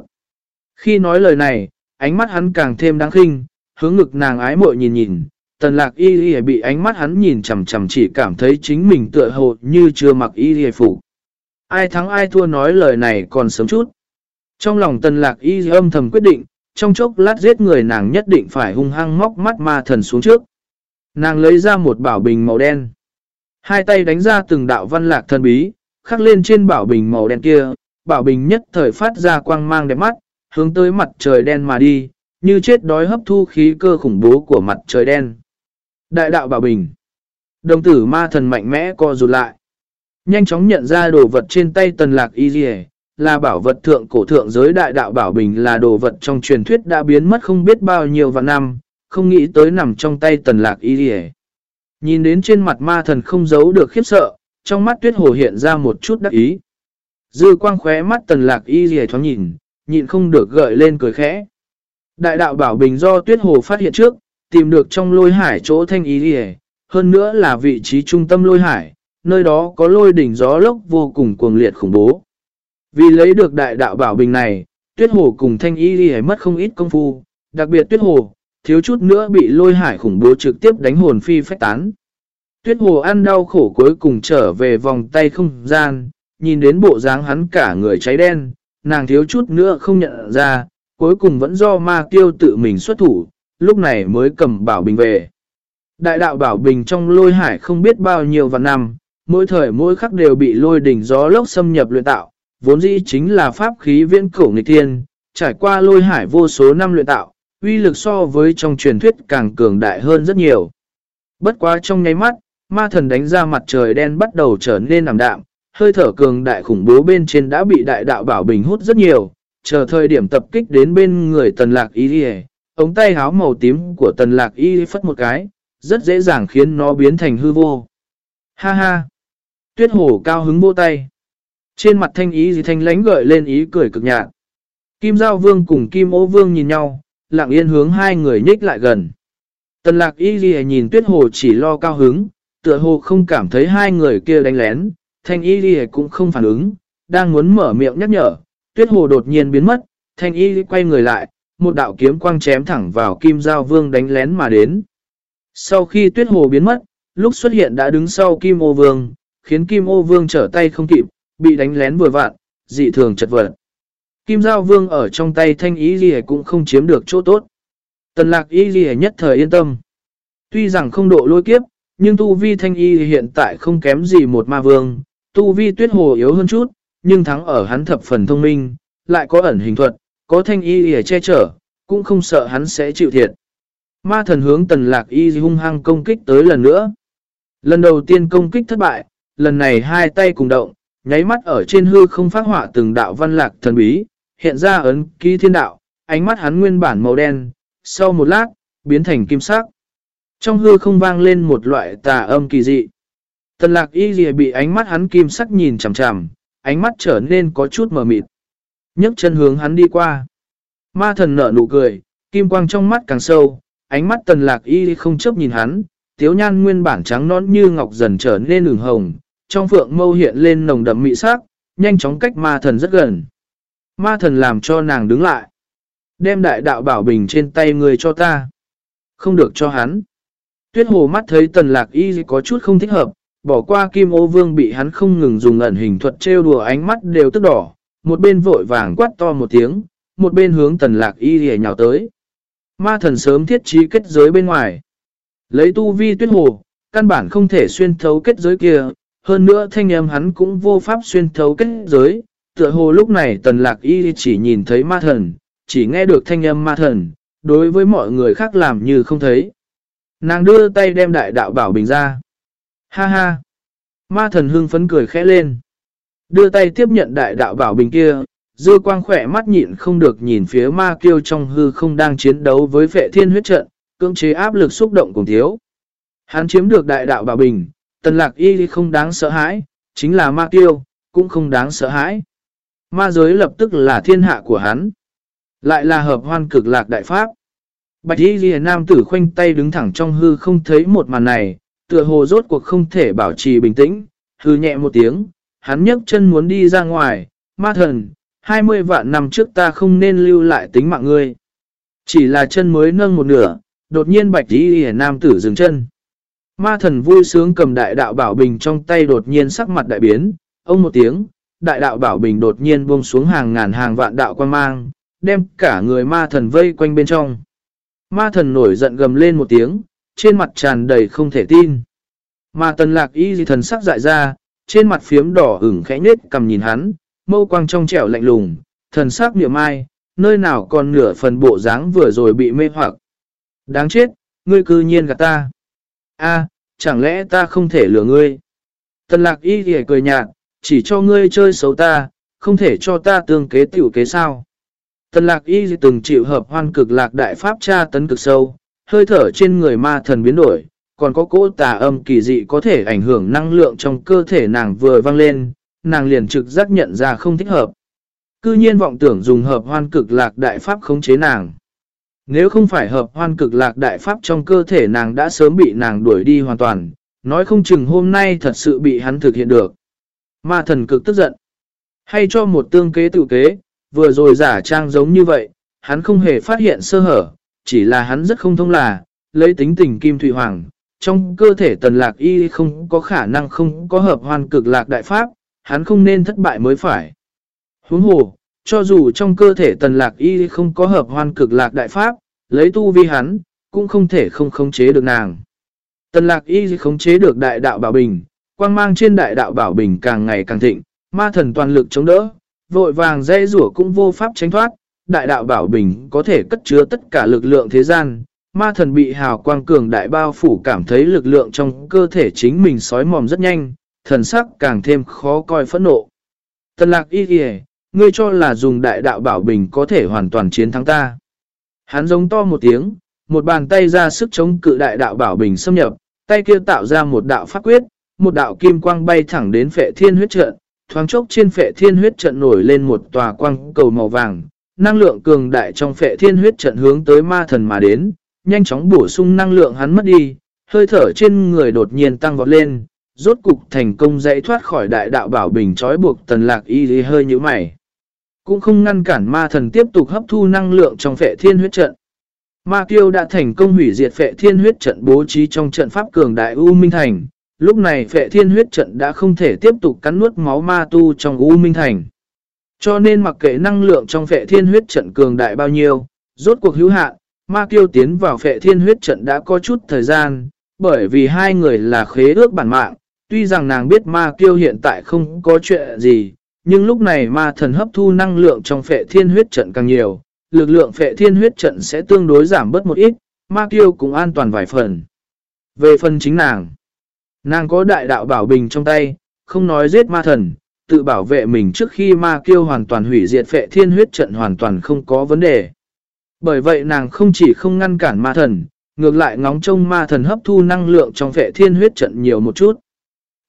Khi nói lời này, ánh mắt hắn càng thêm đáng khinh, hướng ngực nàng ái mội nhìn nhìn, tần lạc y y bị ánh mắt hắn nhìn chầm chầm chỉ cảm thấy chính mình tựa hồ như chưa mặc y y phục. Ai thắng ai thua nói lời này còn sớm chút. Trong lòng tần lạc y âm thầm quyết định, trong chốc lát giết người nàng nhất định phải hung hăng móc mắt ma thần xuống trước. Nàng lấy ra một bảo bình màu đen. Hai tay đánh ra từng đạo văn lạc thần bí, khắc lên trên bảo bình màu đen kia, bảo bình nhất thời phát ra quang mang đẹp mắt, hướng tới mặt trời đen mà đi, như chết đói hấp thu khí cơ khủng bố của mặt trời đen. Đại đạo bảo bình. Đồng tử ma thần mạnh mẽ co rụt lại. Nhanh chóng nhận ra đồ vật trên tay tần lạc y dì là bảo vật thượng cổ thượng giới đại đạo bảo bình là đồ vật trong truyền thuyết đã biến mất không biết bao nhiêu vạn năm, không nghĩ tới nằm trong tay tần lạc y dì Nhìn đến trên mặt ma thần không giấu được khiếp sợ, trong mắt tuyết hồ hiện ra một chút đắc ý. Dư quang khóe mắt tần lạc y dì thoáng nhìn, nhịn không được gợi lên cười khẽ. Đại đạo bảo bình do tuyết hồ phát hiện trước, tìm được trong lôi hải chỗ thanh y dì hơn nữa là vị trí trung tâm lôi hải, nơi đó có lôi đỉnh gió lốc vô cùng cuồng liệt khủng bố. Vì lấy được đại đạo bảo bình này, tuyết hồ cùng thanh y dì mất không ít công phu, đặc biệt tuyết hồ, thiếu chút nữa bị lôi hải khủng bố trực tiếp đánh hồn phi phách tán. Tuyết hồ ăn đau khổ cuối cùng trở về vòng tay không gian, nhìn đến bộ dáng hắn cả người cháy đen, nàng thiếu chút nữa không nhận ra, cuối cùng vẫn do ma tiêu tự mình xuất thủ, lúc này mới cầm bảo bình về. Đại đạo bảo bình trong lôi hải không biết bao nhiêu vạn năm, mỗi thời mỗi khắc đều bị lôi đỉnh gió lốc xâm nhập luyện tạo, vốn dĩ chính là pháp khí viễn cổ nghịch thiên, trải qua lôi hải vô số năm luyện tạo, uy lực so với trong truyền thuyết càng cường đại hơn rất nhiều. Bất quá trong nháy mắt, ma thần đánh ra mặt trời đen bắt đầu trở nên nằm đạm, hơi thở cường đại khủng bố bên trên đã bị đại đạo bảo bình hút rất nhiều, chờ thời điểm tập kích đến bên người tần lạc y đi ống tay háo màu tím của tần lạc y phất một cái, rất dễ dàng khiến nó biến thành hư vô. Ha ha! Tuyết hổ cao hứng vô tay. Trên mặt thanh ý gì thanh lánh gợi lên ý cười cực nhạt. Kim Giao Vương cùng Kim Ô Vương nhìn nhau, lặng yên hướng hai người nhích lại gần. Tần lạc y ghi nhìn tuyết hồ chỉ lo cao hứng, tựa hồ không cảm thấy hai người kia đánh lén, thanh y ghi cũng không phản ứng, đang muốn mở miệng nhắc nhở, tuyết hồ đột nhiên biến mất, thanh y quay người lại, một đạo kiếm quang chém thẳng vào kim giao vương đánh lén mà đến. Sau khi tuyết hồ biến mất, lúc xuất hiện đã đứng sau kim ô vương, khiến kim ô vương trở tay không kịp, bị đánh lén vừa vạn, dị thường chật vật. Kim Giao Vương ở trong tay thanh ý ghi cũng không chiếm được chỗ tốt. Tần lạc ý ghi nhất thời yên tâm. Tuy rằng không độ lôi kiếp, nhưng tu vi thanh y hiện tại không kém gì một ma vương. Tu vi tuyết hồ yếu hơn chút, nhưng thắng ở hắn thập phần thông minh, lại có ẩn hình thuật, có thanh y để che chở, cũng không sợ hắn sẽ chịu thiệt. Ma thần hướng tần lạc y hung hăng công kích tới lần nữa. Lần đầu tiên công kích thất bại, lần này hai tay cùng động, nháy mắt ở trên hư không phát họa từng đạo văn lạc thần bí, hiện ra ấn ký thiên đạo, ánh mắt hắn nguyên bản màu đen, sau một lát, biến thành kim sắc. Trong hư không vang lên một loại tà âm kỳ dị. Tần lạc y gì bị ánh mắt hắn kim sắc nhìn chằm chằm, ánh mắt trở nên có chút mờ mịt. nhấc chân hướng hắn đi qua. Ma thần nở nụ cười, kim quang trong mắt càng sâu, ánh mắt tần lạc y không chấp nhìn hắn, tiếu nhan nguyên bản trắng nón như ngọc dần trở nên ửng hồng, trong phượng mâu hiện lên nồng đậm mị sắc, nhanh chóng cách ma thần rất gần. Ma thần làm cho nàng đứng lại. Đem đại đạo bảo bình trên tay người cho ta. Không được cho hắn. Tuyết hồ mắt thấy tần lạc y có chút không thích hợp, bỏ qua kim ô vương bị hắn không ngừng dùng ẩn hình thuật trêu đùa ánh mắt đều tức đỏ, một bên vội vàng quát to một tiếng, một bên hướng tần lạc y hề nhào tới. Ma thần sớm thiết trí kết giới bên ngoài. Lấy tu vi tuyết hồ, căn bản không thể xuyên thấu kết giới kia, hơn nữa thanh âm hắn cũng vô pháp xuyên thấu kết giới. Tựa hồ lúc này tần lạc y chỉ nhìn thấy ma thần, chỉ nghe được thanh âm ma thần, đối với mọi người khác làm như không thấy. Nàng đưa tay đem đại đạo bảo bình ra. Ha ha! Ma thần hưng phấn cười khẽ lên. Đưa tay tiếp nhận đại đạo bảo bình kia, dư quang khỏe mắt nhịn không được nhìn phía ma kiêu trong hư không đang chiến đấu với vệ thiên huyết trận, cưỡng chế áp lực xúc động cùng thiếu. Hắn chiếm được đại đạo bảo bình, tần lạc y không đáng sợ hãi, chính là ma kiêu, cũng không đáng sợ hãi. Ma giới lập tức là thiên hạ của hắn. Lại là hợp hoan cực lạc đại pháp. Bạch y ghi nam tử khoanh tay đứng thẳng trong hư không thấy một màn này, tựa hồ rốt cuộc không thể bảo trì bình tĩnh, hư nhẹ một tiếng, hắn nhấc chân muốn đi ra ngoài, ma thần, 20 vạn năm trước ta không nên lưu lại tính mạng ngươi. Chỉ là chân mới nâng một nửa, đột nhiên bạch y ghi nam tử dừng chân. Ma thần vui sướng cầm đại đạo bảo bình trong tay đột nhiên sắc mặt đại biến, ông một tiếng, đại đạo bảo bình đột nhiên buông xuống hàng ngàn hàng vạn đạo quan mang, đem cả người ma thần vây quanh bên trong. Ma thần nổi giận gầm lên một tiếng, trên mặt tràn đầy không thể tin. Mà tần lạc y di thần sắc dại ra, trên mặt phiếm đỏ ửng khẽ nết cầm nhìn hắn, mâu quang trong trẻo lạnh lùng, thần sắc niệm ai, nơi nào còn nửa phần bộ dáng vừa rồi bị mê hoặc. Đáng chết, ngươi cư nhiên gạt ta. a chẳng lẽ ta không thể lừa ngươi? Tần lạc y thì cười nhạt, chỉ cho ngươi chơi xấu ta, không thể cho ta tương kế tiểu kế sao. Tần lạc y từng chịu hợp hoan cực lạc đại pháp tra tấn cực sâu, hơi thở trên người ma thần biến đổi, còn có cỗ tà âm kỳ dị có thể ảnh hưởng năng lượng trong cơ thể nàng vừa vang lên, nàng liền trực giác nhận ra không thích hợp. Cư nhiên vọng tưởng dùng hợp hoan cực lạc đại pháp khống chế nàng. Nếu không phải hợp hoan cực lạc đại pháp trong cơ thể nàng đã sớm bị nàng đuổi đi hoàn toàn, nói không chừng hôm nay thật sự bị hắn thực hiện được. Ma thần cực tức giận. Hay cho một tương kế tự kế, vừa rồi giả trang giống như vậy, hắn không hề phát hiện sơ hở, chỉ là hắn rất không thông là, lấy tính tình Kim Thụy Hoàng, trong cơ thể tần lạc y không có khả năng không có hợp hoàn cực lạc đại pháp, hắn không nên thất bại mới phải. Huống hồ, cho dù trong cơ thể tần lạc y không có hợp hoàn cực lạc đại pháp, lấy tu vi hắn, cũng không thể không khống chế được nàng. Tần lạc y khống chế được đại đạo bảo bình, quang mang trên đại đạo bảo bình càng ngày càng thịnh, ma thần toàn lực chống đỡ, vội vàng dây rủa cũng vô pháp tránh thoát, đại đạo bảo bình có thể cất chứa tất cả lực lượng thế gian. Ma thần bị hào quang cường đại bao phủ cảm thấy lực lượng trong cơ thể chính mình sói mòm rất nhanh, thần sắc càng thêm khó coi phẫn nộ. Tần lạc y kìa, ngươi cho là dùng đại đạo bảo bình có thể hoàn toàn chiến thắng ta. Hắn giống to một tiếng, một bàn tay ra sức chống cự đại đạo bảo bình xâm nhập, tay kia tạo ra một đạo pháp quyết, một đạo kim quang bay thẳng đến phệ thiên huyết trận, thoáng chốc trên phệ thiên huyết trận nổi lên một tòa quang cầu màu vàng, năng lượng cường đại trong phệ thiên huyết trận hướng tới ma thần mà đến, nhanh chóng bổ sung năng lượng hắn mất đi, hơi thở trên người đột nhiên tăng vọt lên, rốt cục thành công dãy thoát khỏi đại đạo bảo bình trói buộc tần lạc y lý hơi như mày. Cũng không ngăn cản ma thần tiếp tục hấp thu năng lượng trong phệ thiên huyết trận. Ma kiêu đã thành công hủy diệt phệ thiên huyết trận bố trí trong trận pháp cường đại U Minh Thành. Lúc này phệ thiên huyết trận đã không thể tiếp tục cắn nuốt máu ma tu trong U Minh Thành. Cho nên mặc kệ năng lượng trong phệ thiên huyết trận cường đại bao nhiêu, rốt cuộc hữu hạn, ma kiêu tiến vào phệ thiên huyết trận đã có chút thời gian, bởi vì hai người là khế ước bản mạng, tuy rằng nàng biết ma kiêu hiện tại không có chuyện gì, nhưng lúc này ma thần hấp thu năng lượng trong phệ thiên huyết trận càng nhiều, lực lượng phệ thiên huyết trận sẽ tương đối giảm bớt một ít, ma kiêu cũng an toàn vài phần. Về phần chính nàng, nàng có đại đạo bảo bình trong tay, không nói giết ma thần, tự bảo vệ mình trước khi ma kiêu hoàn toàn hủy diệt phệ thiên huyết trận hoàn toàn không có vấn đề. Bởi vậy nàng không chỉ không ngăn cản ma thần, ngược lại ngóng trông ma thần hấp thu năng lượng trong phệ thiên huyết trận nhiều một chút.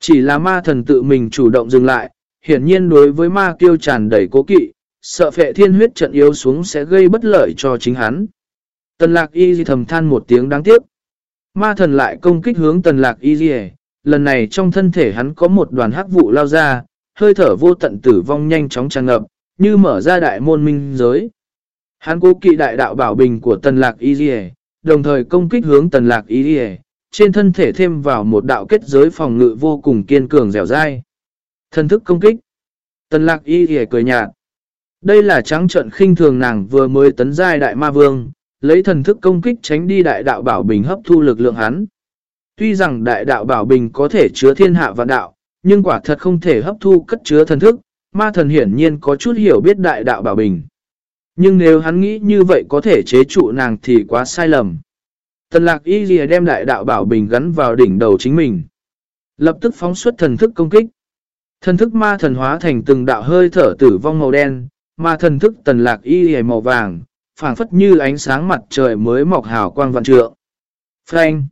Chỉ là ma thần tự mình chủ động dừng lại, hiển nhiên đối với ma kiêu tràn đầy cố kỵ, sợ phệ thiên huyết trận yếu xuống sẽ gây bất lợi cho chính hắn. Tần lạc y thầm than một tiếng đáng tiếc. Ma thần lại công kích hướng tần lạc y dì lần này trong thân thể hắn có một đoàn hắc vụ lao ra, hơi thở vô tận tử vong nhanh chóng tràn ngập, như mở ra đại môn minh giới. Hắn cố kỵ đại đạo bảo bình của tần lạc y dì đồng thời công kích hướng tần lạc y dì trên thân thể thêm vào một đạo kết giới phòng ngự vô cùng kiên cường dẻo dai. Thân thức công kích. Tần lạc y dì cười nhạt. Đây là trắng trận khinh thường nàng vừa mới tấn giai đại ma vương, lấy thần thức công kích tránh đi đại đạo bảo bình hấp thu lực lượng hắn. Tuy rằng đại đạo bảo bình có thể chứa thiên hạ vạn đạo, nhưng quả thật không thể hấp thu cất chứa thần thức, ma thần hiển nhiên có chút hiểu biết đại đạo bảo bình. Nhưng nếu hắn nghĩ như vậy có thể chế trụ nàng thì quá sai lầm. Tần lạc y ghi đem đại đạo bảo bình gắn vào đỉnh đầu chính mình. Lập tức phóng xuất thần thức công kích. Thần thức ma thần hóa thành từng đạo hơi thở tử vong màu đen, ma thần thức tần lạc y ghi màu vàng, phảng phất như ánh sáng mặt trời mới mọc hào quang vạn trượng. Frank!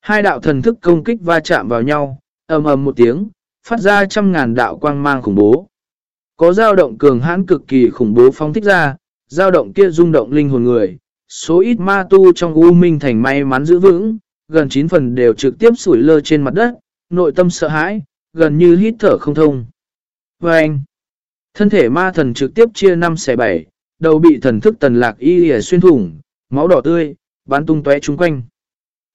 Hai đạo thần thức công kích va chạm vào nhau, ầm ầm một tiếng, phát ra trăm ngàn đạo quang mang khủng bố. Có dao động cường hãn cực kỳ khủng bố phóng thích ra, dao động kia rung động linh hồn người. Số ít ma tu trong U Minh Thành may mắn giữ vững, gần 9 phần đều trực tiếp sủi lơ trên mặt đất, nội tâm sợ hãi, gần như hít thở không thông. Và anh, thân thể ma thần trực tiếp chia 5 xẻ 7, đầu bị thần thức tần lạc y hề xuyên thủng, máu đỏ tươi, bắn tung tóe chung quanh.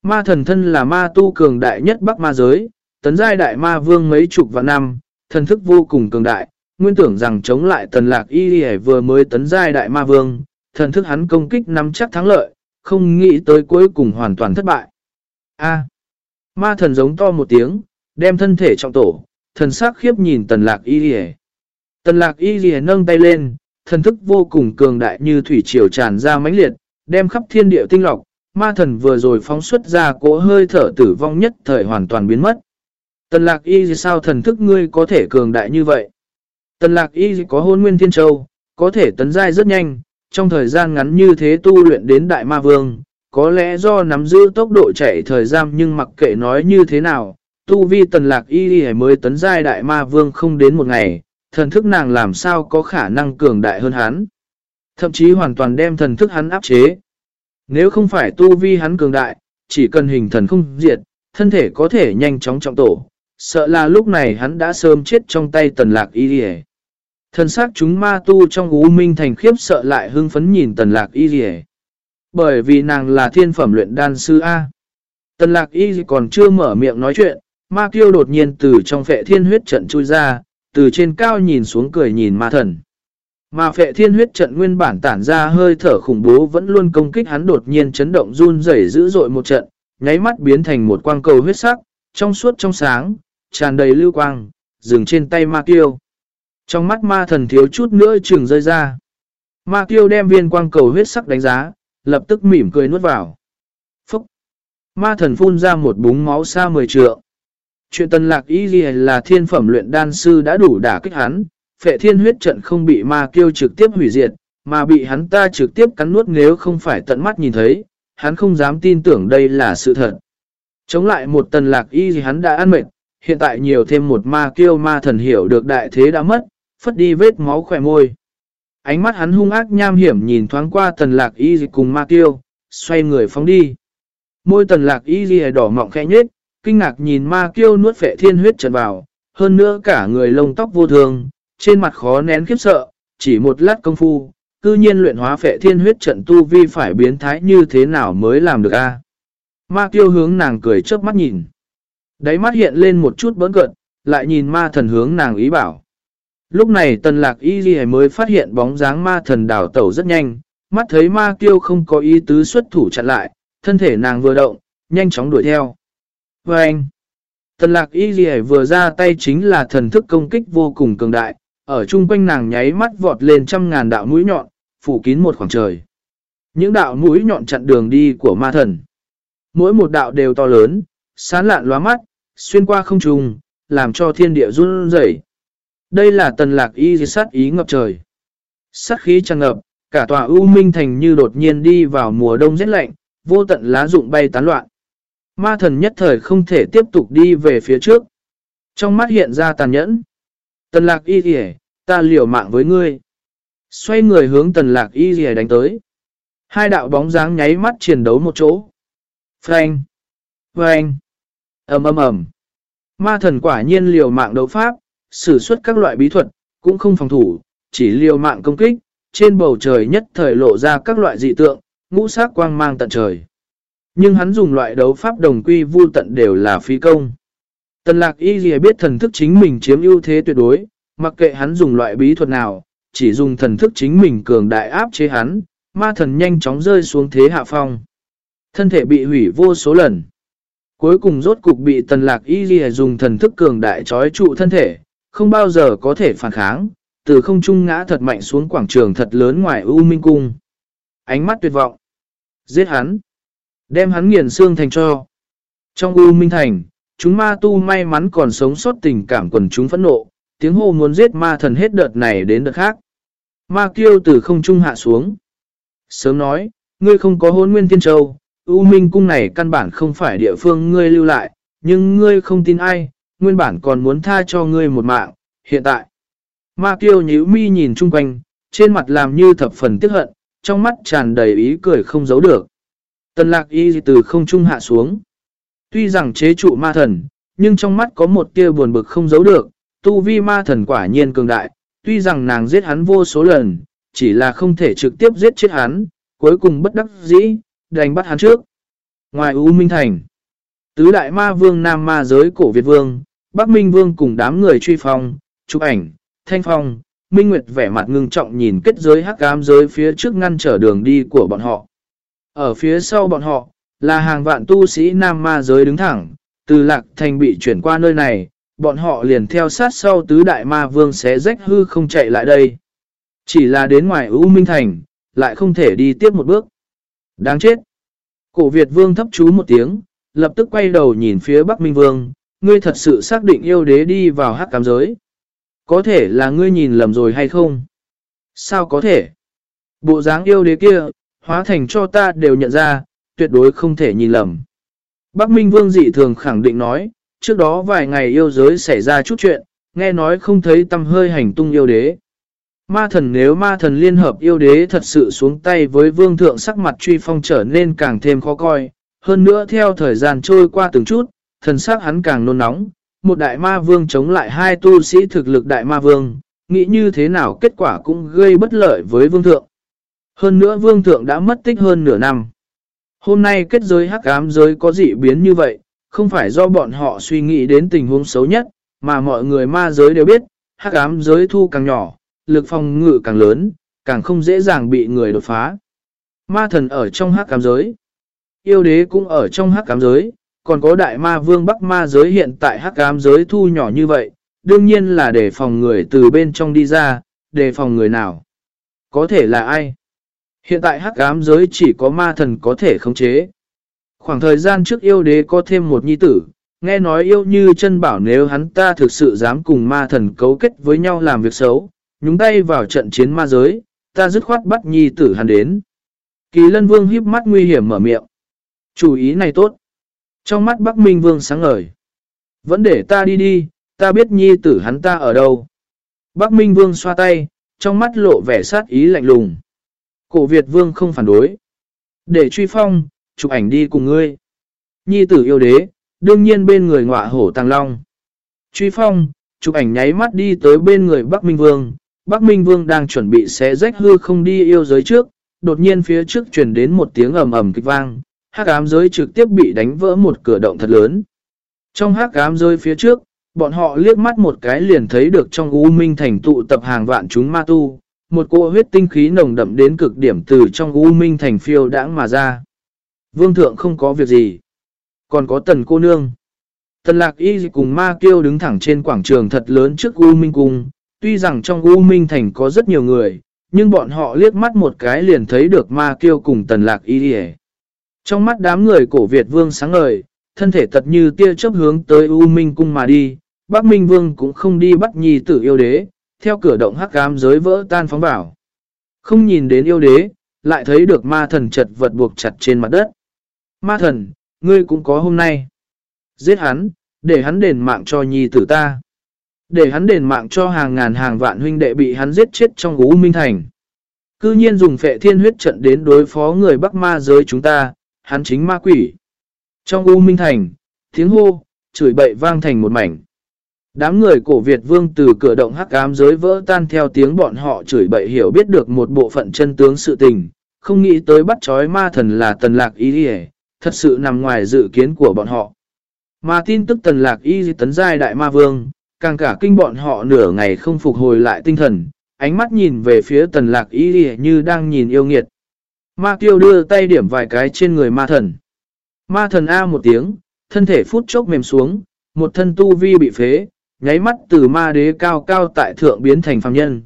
Ma thần thân là ma tu cường đại nhất bắc ma giới, tấn giai đại ma vương mấy chục vạn năm, thần thức vô cùng cường đại, nguyên tưởng rằng chống lại tần lạc y hề vừa mới tấn giai đại ma vương, thần thức hắn công kích nắm chắc thắng lợi, không nghĩ tới cuối cùng hoàn toàn thất bại. A. ma thần giống to một tiếng, đem thân thể trọng tổ, thần sắc khiếp nhìn tần lạc y hề. Tần lạc y hề nâng tay lên, thần thức vô cùng cường đại như thủy triều tràn ra mãnh liệt, đem khắp thiên địa tinh lọc, ma thần vừa rồi phóng xuất ra cỗ hơi thở tử vong nhất thời hoàn toàn biến mất. Tần lạc y sao thần thức ngươi có thể cường đại như vậy? Tần lạc y có hôn nguyên thiên châu, có thể tấn giai rất nhanh, trong thời gian ngắn như thế tu luyện đến đại ma vương, có lẽ do nắm giữ tốc độ chạy thời gian nhưng mặc kệ nói như thế nào, tu vi tần lạc y mới tấn giai đại ma vương không đến một ngày, thần thức nàng làm sao có khả năng cường đại hơn hắn. Thậm chí hoàn toàn đem thần thức hắn áp chế. Nếu không phải tu vi hắn cường đại, chỉ cần hình thần không diệt, thân thể có thể nhanh chóng trọng tổ. Sợ là lúc này hắn đã sớm chết trong tay tần lạc y rìa. Thần xác chúng ma tu trong U Minh thành khiếp sợ lại hưng phấn nhìn tần lạc y rìa. Bởi vì nàng là thiên phẩm luyện đan sư A. Tần lạc y còn chưa mở miệng nói chuyện, ma kiêu đột nhiên từ trong phệ thiên huyết trận chui ra, từ trên cao nhìn xuống cười nhìn ma thần. Mà phệ thiên huyết trận nguyên bản tản ra hơi thở khủng bố vẫn luôn công kích hắn đột nhiên chấn động run rẩy dữ dội một trận, nháy mắt biến thành một quang cầu huyết sắc, trong suốt trong sáng, tràn đầy lưu quang, dừng trên tay ma kiêu. Trong mắt ma thần thiếu chút nữa chừng rơi ra. Ma kiêu đem viên quang cầu huyết sắc đánh giá, lập tức mỉm cười nuốt vào. Phúc! Ma thần phun ra một búng máu xa mười trượng. Chuyện tần lạc y ghi là thiên phẩm luyện đan sư đã đủ đả kích hắn, phệ thiên huyết trận không bị ma kiêu trực tiếp hủy diệt, mà bị hắn ta trực tiếp cắn nuốt nếu không phải tận mắt nhìn thấy, hắn không dám tin tưởng đây là sự thật. Chống lại một tần lạc y gì hắn đã ăn mệt, hiện tại nhiều thêm một ma kiêu ma thần hiểu được đại thế đã mất, phất đi vết máu khỏe môi. Ánh mắt hắn hung ác nham hiểm nhìn thoáng qua tần lạc y gì cùng ma kiêu, xoay người phóng đi. Môi tần lạc y gì đỏ mọng khẽ nhết, kinh ngạc nhìn ma kiêu nuốt phệ thiên huyết trận vào, hơn nữa cả người lông tóc vô thường, trên mặt khó nén khiếp sợ, chỉ một lát công phu, cư nhiên luyện hóa phệ thiên huyết trận tu vi phải biến thái như thế nào mới làm được a Ma tiêu hướng nàng cười chớp mắt nhìn. Đáy mắt hiện lên một chút bỡn cận, lại nhìn ma thần hướng nàng ý bảo. Lúc này tần lạc y ghi mới phát hiện bóng dáng ma thần đảo tẩu rất nhanh, mắt thấy ma tiêu không có ý tứ xuất thủ chặn lại, thân thể nàng vừa động, nhanh chóng đuổi theo. Và anh, tần lạc y ghi vừa ra tay chính là thần thức công kích vô cùng cường đại, ở chung quanh nàng nháy mắt vọt lên trăm ngàn đạo mũi nhọn, phủ kín một khoảng trời. Những đạo mũi nhọn chặn đường đi của ma thần. Mỗi một đạo đều to lớn, sán lạn lóa mắt, xuyên qua không trùng, làm cho thiên địa run rẩy. Đây là tần lạc y sát ý ngập trời. Sát khí tràn ngập, cả tòa U Minh Thành như đột nhiên đi vào mùa đông rét lạnh, vô tận lá rụng bay tán loạn. Ma thần nhất thời không thể tiếp tục đi về phía trước. Trong mắt hiện ra tàn nhẫn. Tần lạc y kìa, ta liều mạng với ngươi. Xoay người hướng tần lạc y kìa đánh tới. Hai đạo bóng dáng nháy mắt chiến đấu một chỗ. Frank! Frank! ầm ầm ầm Ma thần quả nhiên liều mạng đấu pháp, sử xuất các loại bí thuật, cũng không phòng thủ, chỉ liều mạng công kích, trên bầu trời nhất thời lộ ra các loại dị tượng, ngũ sắc quang mang tận trời. Nhưng hắn dùng loại đấu pháp đồng quy vu tận đều là phí công. Tần lạc y gì biết thần thức chính mình chiếm ưu thế tuyệt đối, mặc kệ hắn dùng loại bí thuật nào, chỉ dùng thần thức chính mình cường đại áp chế hắn, ma thần nhanh chóng rơi xuống thế hạ phong. Thân thể bị hủy vô số lần. Cuối cùng rốt cục bị tần lạc y gì dùng thần thức cường đại trói trụ thân thể, không bao giờ có thể phản kháng, từ không trung ngã thật mạnh xuống quảng trường thật lớn ngoài U Minh Cung. Ánh mắt tuyệt vọng. Giết hắn. Đem hắn nghiền xương thành cho. Trong U Minh Thành, chúng ma tu may mắn còn sống sót tình cảm quần chúng phẫn nộ, tiếng hô muốn giết ma thần hết đợt này đến đợt khác. Ma kiêu từ không trung hạ xuống. Sớm nói, ngươi không có hôn nguyên tiên châu, U Minh cung này căn bản không phải địa phương ngươi lưu lại, nhưng ngươi không tin ai, nguyên bản còn muốn tha cho ngươi một mạng, hiện tại. Ma kiêu nhíu mi nhìn chung quanh, trên mặt làm như thập phần tiếc hận, trong mắt tràn đầy ý cười không giấu được. Tần lạc y từ không trung hạ xuống. Tuy rằng chế trụ ma thần, nhưng trong mắt có một tia buồn bực không giấu được, tu vi ma thần quả nhiên cường đại, tuy rằng nàng giết hắn vô số lần, chỉ là không thể trực tiếp giết chết hắn, cuối cùng bất đắc dĩ, đành bắt hắn trước. Ngoài U Minh Thành, tứ đại ma vương Nam ma giới cổ Việt Vương, Bắc Minh Vương cùng đám người truy phong, chụp ảnh, thanh phong, Minh Nguyệt vẻ mặt ngưng trọng nhìn kết giới hắc ám giới phía trước ngăn trở đường đi của bọn họ. Ở phía sau bọn họ, là hàng vạn tu sĩ Nam ma giới đứng thẳng, từ lạc thành bị chuyển qua nơi này, bọn họ liền theo sát sau tứ đại ma vương xé rách hư không chạy lại đây. Chỉ là đến ngoài U Minh Thành, lại không thể đi tiếp một bước. Đáng chết! Cổ Việt vương thấp chú một tiếng, lập tức quay đầu nhìn phía Bắc Minh vương, ngươi thật sự xác định yêu đế đi vào hắc cám giới. Có thể là ngươi nhìn lầm rồi hay không? Sao có thể? Bộ dáng yêu đế kia, hóa thành cho ta đều nhận ra, tuyệt đối không thể nhìn lầm. Bắc Minh Vương dị thường khẳng định nói, trước đó vài ngày yêu giới xảy ra chút chuyện, nghe nói không thấy tâm hơi hành tung yêu đế. Ma thần nếu ma thần liên hợp yêu đế thật sự xuống tay với vương thượng sắc mặt truy phong trở nên càng thêm khó coi. Hơn nữa theo thời gian trôi qua từng chút, thần sắc hắn càng nôn nóng. Một đại ma vương chống lại hai tu sĩ thực lực đại ma vương, nghĩ như thế nào kết quả cũng gây bất lợi với vương thượng. Hơn nữa vương thượng đã mất tích hơn nửa năm. Hôm nay kết giới hắc ám giới có dị biến như vậy, không phải do bọn họ suy nghĩ đến tình huống xấu nhất, mà mọi người ma giới đều biết, hắc ám giới thu càng nhỏ, lực phòng ngự càng lớn, càng không dễ dàng bị người đột phá. Ma thần ở trong hắc ám giới, yêu đế cũng ở trong hắc ám giới, còn có đại ma vương bắc ma giới hiện tại hắc ám giới thu nhỏ như vậy, đương nhiên là để phòng người từ bên trong đi ra, để phòng người nào. Có thể là ai? Hiện tại hắc ám giới chỉ có ma thần có thể khống chế. Khoảng thời gian trước yêu đế có thêm một nhi tử, nghe nói yêu như chân bảo nếu hắn ta thực sự dám cùng ma thần cấu kết với nhau làm việc xấu, nhúng tay vào trận chiến ma giới, ta dứt khoát bắt nhi tử hắn đến. Kỳ lân vương híp mắt nguy hiểm mở miệng. Chủ ý này tốt. Trong mắt Bắc Minh vương sáng ngời. Vẫn để ta đi đi, ta biết nhi tử hắn ta ở đâu. Bắc Minh vương xoa tay, trong mắt lộ vẻ sát ý lạnh lùng. Cổ Việt vương không phản đối. Để truy phong, chụp ảnh đi cùng ngươi. Nhi tử yêu đế, đương nhiên bên người ngọa hổ tàng long. Truy phong, chụp ảnh nháy mắt đi tới bên người Bắc Minh Vương. Bắc Minh Vương đang chuẩn bị xé rách hư không đi yêu giới trước, đột nhiên phía trước truyền đến một tiếng ầm ầm kịch vang, Hác ám giới trực tiếp bị đánh vỡ một cửa động thật lớn. Trong hác ám giới phía trước, bọn họ liếc mắt một cái liền thấy được trong U Minh thành tụ tập hàng vạn chúng ma tu, một cỗ huyết tinh khí nồng đậm đến cực điểm từ trong U Minh thành phiêu đãng mà ra. Vương thượng không có việc gì. Còn có tần cô nương. Tần lạc y cùng ma kiêu đứng thẳng trên quảng trường thật lớn trước U Minh Cung. Tuy rằng trong U Minh Thành có rất nhiều người, nhưng bọn họ liếc mắt một cái liền thấy được ma kiêu cùng tần lạc y đi Trong mắt đám người cổ Việt vương sáng ngời, thân thể tật như tia chớp hướng tới U Minh Cung mà đi. Bác Minh Vương cũng không đi bắt nhi tử yêu đế, theo cửa động hắc cám giới vỡ tan phóng bảo. Không nhìn đến yêu đế, lại thấy được ma thần chật vật buộc chặt trên mặt đất. Ma thần, ngươi cũng có hôm nay. Giết hắn, để hắn đền mạng cho nhi tử ta. Để hắn đền mạng cho hàng ngàn hàng vạn huynh đệ bị hắn giết chết trong U Minh Thành. Cư nhiên dùng phệ thiên huyết trận đến đối phó người Bắc Ma giới chúng ta, hắn chính ma quỷ. Trong U Minh Thành, tiếng hô, chửi bậy vang thành một mảnh. Đám người cổ Việt vương từ cửa động hắc ám giới vỡ tan theo tiếng bọn họ chửi bậy hiểu biết được một bộ phận chân tướng sự tình, không nghĩ tới bắt chói ma thần là tần lạc ý hề, thật sự nằm ngoài dự kiến của bọn họ. Mà tin tức tần lạc y tấn giai đại ma vương, càng cả kinh bọn họ nửa ngày không phục hồi lại tinh thần, ánh mắt nhìn về phía tần lạc y như đang nhìn yêu nghiệt. Ma kiêu đưa tay điểm vài cái trên người ma thần. Ma thần A một tiếng, thân thể phút chốc mềm xuống, một thân tu vi bị phế, nháy mắt từ ma đế cao cao tại thượng biến thành phàm nhân.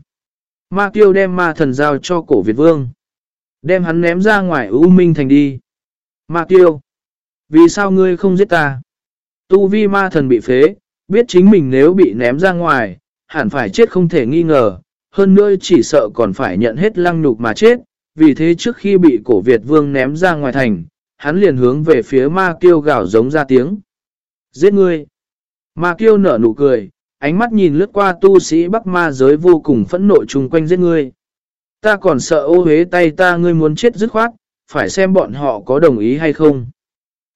Ma kiêu đem ma thần giao cho cổ Việt vương. Đem hắn ném ra ngoài U Minh thành đi. Ma kiêu. Vì sao ngươi không giết ta? Tu vi ma thần bị phế, biết chính mình nếu bị ném ra ngoài, hẳn phải chết không thể nghi ngờ. Hơn nữa chỉ sợ còn phải nhận hết lăng nhục mà chết. Vì thế trước khi bị cổ Việt vương ném ra ngoài thành, hắn liền hướng về phía ma kiêu gào giống ra tiếng. Giết ngươi! Ma kiêu nở nụ cười, ánh mắt nhìn lướt qua tu sĩ bắc ma giới vô cùng phẫn nộ chung quanh giết ngươi. Ta còn sợ ô hế tay ta ngươi muốn chết dứt khoát, phải xem bọn họ có đồng ý hay không.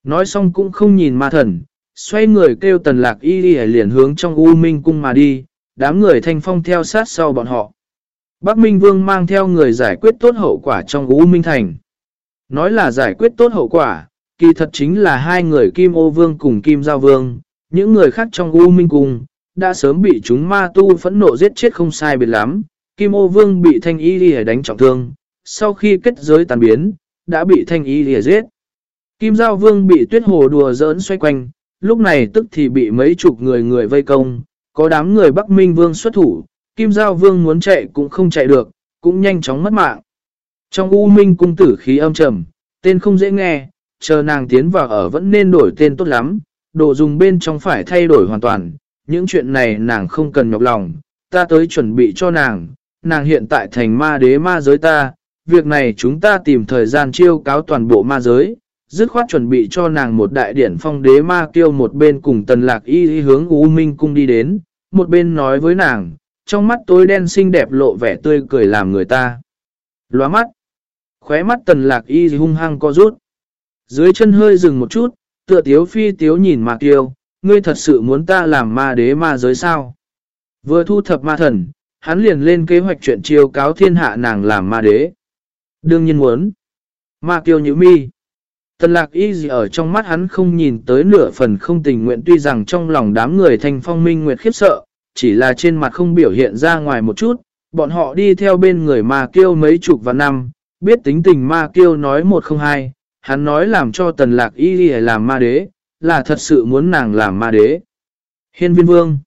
Nói xong cũng không nhìn ma thần, xoay người kêu tần lạc y đi liền hướng trong U Minh cung mà đi, đám người thanh phong theo sát sau bọn họ. Bắc Minh Vương mang theo người giải quyết tốt hậu quả trong U Minh Thành. Nói là giải quyết tốt hậu quả, kỳ thật chính là hai người Kim Ô Vương cùng Kim Giao Vương, những người khác trong U Minh Cung, đã sớm bị chúng ma tu phẫn nộ giết chết không sai biệt lắm. Kim Ô Vương bị Thanh Y Lìa đánh trọng thương, sau khi kết giới tàn biến, đã bị Thanh Y Lìa giết. Kim Giao Vương bị tuyết hồ đùa giỡn xoay quanh, lúc này tức thì bị mấy chục người người vây công, có đám người Bắc Minh Vương xuất thủ, Kim Giao Vương muốn chạy cũng không chạy được, cũng nhanh chóng mất mạng. Trong U Minh cung tử khí âm trầm, tên không dễ nghe, chờ nàng tiến vào ở vẫn nên đổi tên tốt lắm, đồ dùng bên trong phải thay đổi hoàn toàn, những chuyện này nàng không cần nhọc lòng, ta tới chuẩn bị cho nàng, nàng hiện tại thành ma đế ma giới ta, việc này chúng ta tìm thời gian chiêu cáo toàn bộ ma giới, dứt khoát chuẩn bị cho nàng một đại điển phong đế ma kêu một bên cùng tần lạc y hướng U Minh cung đi đến, một bên nói với nàng, trong mắt tối đen xinh đẹp lộ vẻ tươi cười làm người ta. Lóa mắt, khóe mắt tần lạc y hung hăng co rút. Dưới chân hơi dừng một chút, tựa tiếu phi tiếu nhìn mạc tiêu, ngươi thật sự muốn ta làm ma đế ma giới sao? Vừa thu thập ma thần, hắn liền lên kế hoạch chuyện chiêu cáo thiên hạ nàng làm ma đế. Đương nhiên muốn. Ma kiêu nhữ mi. Tần lạc y gì ở trong mắt hắn không nhìn tới nửa phần không tình nguyện tuy rằng trong lòng đám người thanh phong minh nguyệt khiếp sợ, chỉ là trên mặt không biểu hiện ra ngoài một chút, bọn họ đi theo bên người ma kiêu mấy chục và năm, biết tính tình ma kiêu nói một không hai, hắn nói làm cho tần lạc y đi làm ma đế, là thật sự muốn nàng làm ma đế. Hiên viên vương.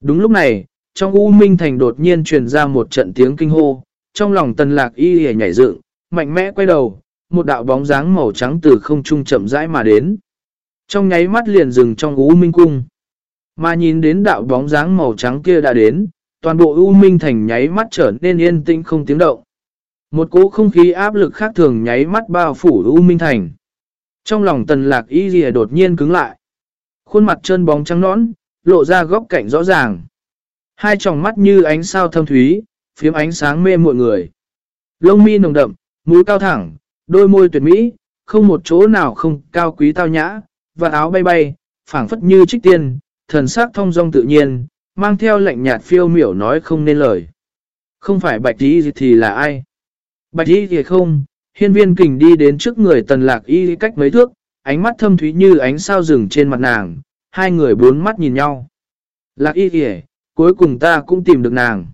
Đúng lúc này, trong U Minh Thành đột nhiên truyền ra một trận tiếng kinh hô, trong lòng tần lạc y đi nhảy dựng, mạnh mẽ quay đầu, một đạo bóng dáng màu trắng từ không trung chậm rãi mà đến. Trong nháy mắt liền dừng trong U Minh Cung. Mà nhìn đến đạo bóng dáng màu trắng kia đã đến, toàn bộ U Minh Thành nháy mắt trở nên yên tĩnh không tiếng động. Một cỗ không khí áp lực khác thường nháy mắt bao phủ U Minh Thành. Trong lòng tần lạc y dìa đột nhiên cứng lại. Khuôn mặt trơn bóng trắng nõn, lộ ra góc cạnh rõ ràng. Hai tròng mắt như ánh sao thâm thúy, phiếm ánh sáng mê mọi người. Lông mi nồng đậm, mũi cao thẳng, đôi môi tuyệt mỹ, không một chỗ nào không cao quý tao nhã, và áo bay bay, phảng phất như trích tiên, thần sắc thông dong tự nhiên, mang theo lạnh nhạt phiêu miểu nói không nên lời. Không phải bạch tí thì là ai? Bạch y thì không, hiên viên kình đi đến trước người tần lạc y cách mấy thước, ánh mắt thâm thúy như ánh sao rừng trên mặt nàng, hai người bốn mắt nhìn nhau. Lạc y thì cuối cùng ta cũng tìm được nàng.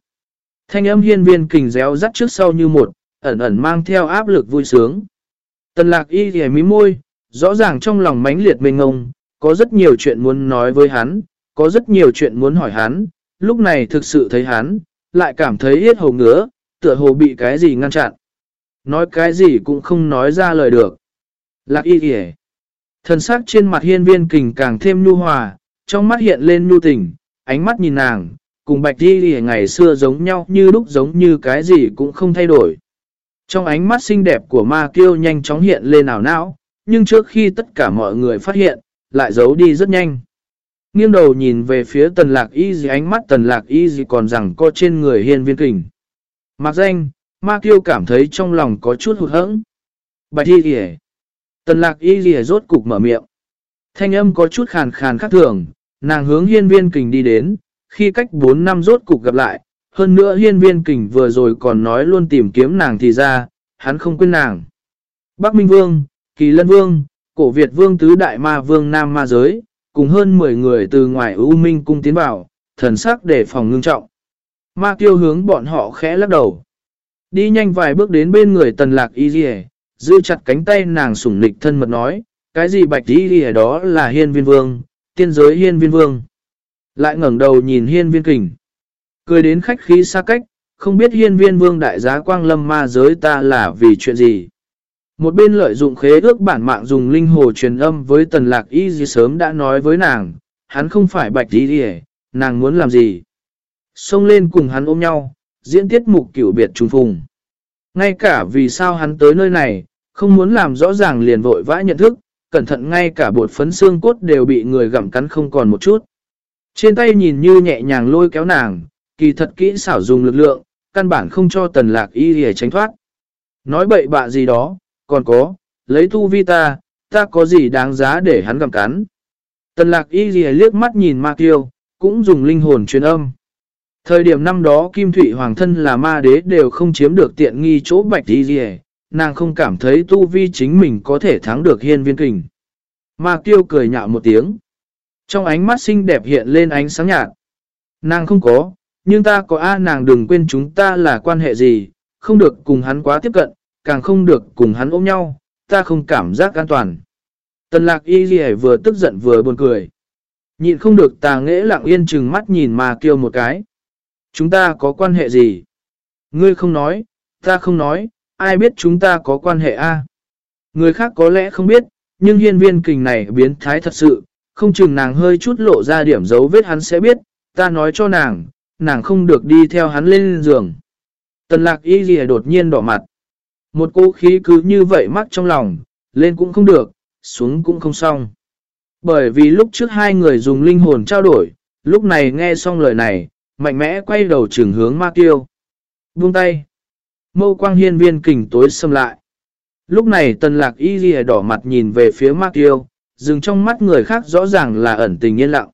Thanh âm hiên viên kình réo rắt trước sau như một, ẩn ẩn mang theo áp lực vui sướng. Tần lạc y thì mí môi, rõ ràng trong lòng mãnh liệt mênh ngông, có rất nhiều chuyện muốn nói với hắn, có rất nhiều chuyện muốn hỏi hắn, lúc này thực sự thấy hắn, lại cảm thấy yết hầu ngứa, tựa hồ bị cái gì ngăn chặn nói cái gì cũng không nói ra lời được. Lạc y kìa. Thần sắc trên mặt hiên viên kình càng thêm nhu hòa, trong mắt hiện lên nhu tình, ánh mắt nhìn nàng, cùng bạch y kìa ngày xưa giống nhau như lúc giống như cái gì cũng không thay đổi. Trong ánh mắt xinh đẹp của ma kiêu nhanh chóng hiện lên ảo não, nhưng trước khi tất cả mọi người phát hiện, lại giấu đi rất nhanh. Nghiêng đầu nhìn về phía tần lạc y gì ánh mắt tần lạc y gì còn rằng co trên người hiên viên kình. Mặc danh, ma kiêu cảm thấy trong lòng có chút hụt hẫng. Bạch y gì Tần lạc y gì rốt cục mở miệng. Thanh âm có chút khàn khàn khác thường, nàng hướng hiên viên kình đi đến, khi cách 4 năm rốt cục gặp lại, hơn nữa hiên viên kình vừa rồi còn nói luôn tìm kiếm nàng thì ra, hắn không quên nàng. Bắc Minh Vương, Kỳ Lân Vương, Cổ Việt Vương Tứ Đại Ma Vương Nam Ma Giới, cùng hơn 10 người từ ngoài U Minh cung tiến vào, thần sắc để phòng ngưng trọng. Ma Kiêu hướng bọn họ khẽ lắc đầu. Đi nhanh vài bước đến bên người tần lạc y dì giữ chặt cánh tay nàng sủng nịch thân mật nói, cái gì bạch y dì đó là hiên viên vương, tiên giới hiên viên vương. Lại ngẩng đầu nhìn hiên viên kình. Cười đến khách khí xa cách, không biết hiên viên vương đại giá quang lâm ma giới ta là vì chuyện gì. Một bên lợi dụng khế ước bản mạng dùng linh hồ truyền âm với tần lạc y dì sớm đã nói với nàng, hắn không phải bạch y dì nàng muốn làm gì. Xông lên cùng hắn ôm nhau, diễn tiết mục kiểu biệt trùng phùng. Ngay cả vì sao hắn tới nơi này, không muốn làm rõ ràng liền vội vã nhận thức, cẩn thận ngay cả bột phấn xương cốt đều bị người gặm cắn không còn một chút. Trên tay nhìn như nhẹ nhàng lôi kéo nàng, kỳ thật kỹ xảo dùng lực lượng, căn bản không cho tần lạc y hề tránh thoát. Nói bậy bạ gì đó, còn có, lấy thu vi ta, ta có gì đáng giá để hắn gặm cắn. Tần lạc y hề liếc mắt nhìn ma kiêu, cũng dùng linh hồn truyền âm. Thời điểm năm đó Kim Thụy Hoàng thân là ma đế đều không chiếm được tiện nghi chỗ bạch y hề, nàng không cảm thấy tu vi chính mình có thể thắng được hiên viên kình. Ma kiêu cười nhạo một tiếng. Trong ánh mắt xinh đẹp hiện lên ánh sáng nhạt. Nàng không có, nhưng ta có A nàng đừng quên chúng ta là quan hệ gì, không được cùng hắn quá tiếp cận, càng không được cùng hắn ôm nhau, ta không cảm giác an toàn. Tần lạc y ghi vừa tức giận vừa buồn cười. Nhịn không được tà nghẽ lặng yên chừng mắt nhìn mà kêu một cái. Chúng ta có quan hệ gì? Ngươi không nói, ta không nói, ai biết chúng ta có quan hệ a Người khác có lẽ không biết, nhưng hiên viên kình này biến thái thật sự, không chừng nàng hơi chút lộ ra điểm dấu vết hắn sẽ biết, ta nói cho nàng, nàng không được đi theo hắn lên giường. Tần lạc y gì đột nhiên đỏ mặt. Một cô khí cứ như vậy mắc trong lòng, lên cũng không được, xuống cũng không xong. Bởi vì lúc trước hai người dùng linh hồn trao đổi, lúc này nghe xong lời này, mạnh mẽ quay đầu trường hướng ma tiêu. Buông tay. Mâu quang hiên viên kình tối xâm lại. Lúc này tần lạc y ghi đỏ mặt nhìn về phía ma tiêu, dừng trong mắt người khác rõ ràng là ẩn tình yên lặng.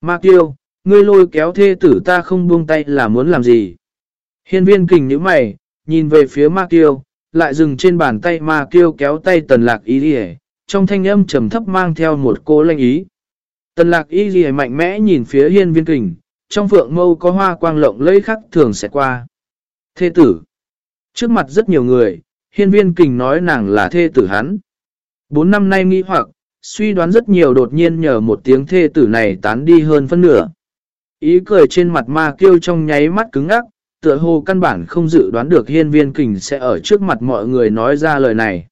Ma tiêu, ngươi lôi kéo thê tử ta không buông tay là muốn làm gì? Hiên viên kình như mày, nhìn về phía ma tiêu, lại dừng trên bàn tay ma tiêu kéo tay tần lạc y ghi trong thanh âm trầm thấp mang theo một cô lanh ý. Tần lạc y ghi mạnh mẽ nhìn phía hiên viên kình, trong phượng mâu có hoa quang lộng lẫy khắc thường sẽ qua. Thê tử. Trước mặt rất nhiều người, hiên viên kình nói nàng là thê tử hắn. Bốn năm nay nghi hoặc, suy đoán rất nhiều đột nhiên nhờ một tiếng thê tử này tán đi hơn phân nửa. Ý cười trên mặt ma kêu trong nháy mắt cứng ngắc tựa hồ căn bản không dự đoán được hiên viên kình sẽ ở trước mặt mọi người nói ra lời này.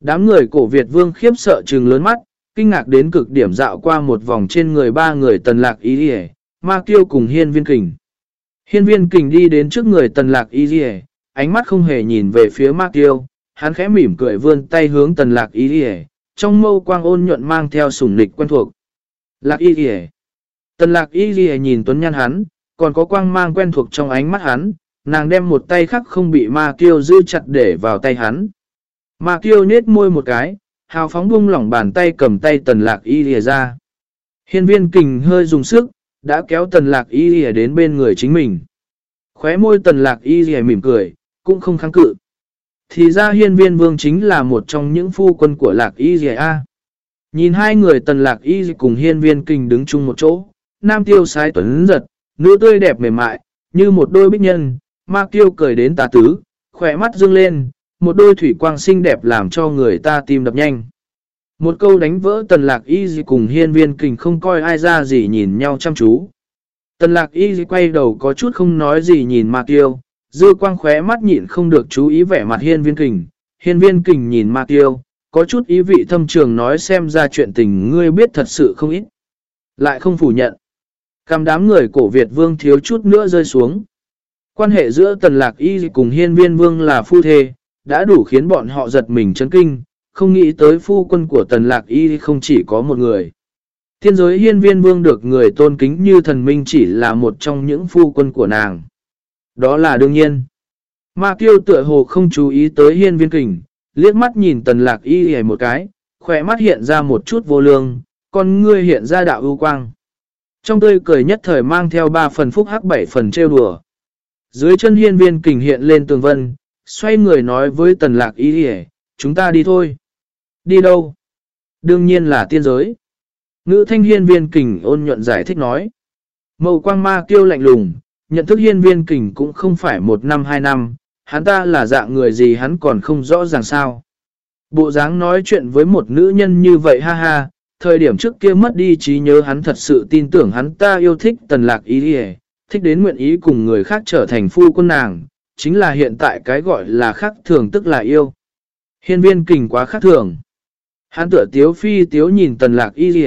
Đám người cổ Việt vương khiếp sợ trừng lớn mắt, kinh ngạc đến cực điểm dạo qua một vòng trên người ba người tần lạc ý hề, ma kiêu cùng hiên viên kình. Hiên viên kình đi đến trước người tần lạc Y Dì ánh mắt không hề nhìn về phía ma kiêu, hắn khẽ mỉm cười vươn tay hướng tần lạc Y Dì trong mâu quang ôn nhuận mang theo sủng lịch quen thuộc. Lạc y Dì Tần lạc y Dì nhìn tuấn nhan hắn, còn có quang mang quen thuộc trong ánh mắt hắn, nàng đem một tay khác không bị ma kiêu giữ chặt để vào tay hắn. Ma kiêu nết môi một cái, hào phóng buông lỏng bàn tay cầm tay tần lạc y Dì ra. Hiên viên kình hơi dùng sức, đã kéo tần lạc y lìa đến bên người chính mình. Khóe môi tần lạc y lìa mỉm cười, cũng không kháng cự. Thì ra hiên viên vương chính là một trong những phu quân của lạc y lìa A. Nhìn hai người tần lạc y cùng hiên viên kình đứng chung một chỗ, nam tiêu sái tuấn giật, nữ tươi đẹp mềm mại, như một đôi bích nhân, ma tiêu cười đến tà tứ, khỏe mắt dương lên, một đôi thủy quang xinh đẹp làm cho người ta tim đập nhanh. Một câu đánh vỡ tần lạc y gì cùng hiên viên kình không coi ai ra gì nhìn nhau chăm chú. Tần lạc y gì quay đầu có chút không nói gì nhìn mạc tiêu, dư quang khóe mắt nhịn không được chú ý vẻ mặt hiên viên kình. Hiên viên kình nhìn mạc tiêu, có chút ý vị thâm trường nói xem ra chuyện tình ngươi biết thật sự không ít. Lại không phủ nhận. Cầm đám người cổ Việt vương thiếu chút nữa rơi xuống. Quan hệ giữa tần lạc y cùng hiên viên vương là phu thê, đã đủ khiến bọn họ giật mình chấn kinh, không nghĩ tới phu quân của tần lạc y không chỉ có một người. Tiên giới hiên viên vương được người tôn kính như thần minh chỉ là một trong những phu quân của nàng. Đó là đương nhiên. Ma kiêu tựa hồ không chú ý tới hiên viên kình, liếc mắt nhìn tần lạc y hề một cái, khỏe mắt hiện ra một chút vô lương, con ngươi hiện ra đạo ưu quang. Trong tươi cười nhất thời mang theo 3 phần phúc hắc 7 phần trêu đùa. Dưới chân hiên viên kình hiện lên tường vân, xoay người nói với tần lạc y hề, chúng ta đi thôi. Đi đâu? Đương nhiên là tiên giới. Ngữ thanh hiên viên kình ôn nhuận giải thích nói. mậu quang ma kêu lạnh lùng, nhận thức hiên viên kình cũng không phải một năm hai năm, hắn ta là dạng người gì hắn còn không rõ ràng sao. Bộ dáng nói chuyện với một nữ nhân như vậy ha ha, thời điểm trước kia mất đi trí nhớ hắn thật sự tin tưởng hắn ta yêu thích tần lạc ý hề, thích đến nguyện ý cùng người khác trở thành phu quân nàng, chính là hiện tại cái gọi là khác thường tức là yêu. Hiên viên kình quá khác thường. Hắn tựa tiếu phi tiếu nhìn tần lạc y gì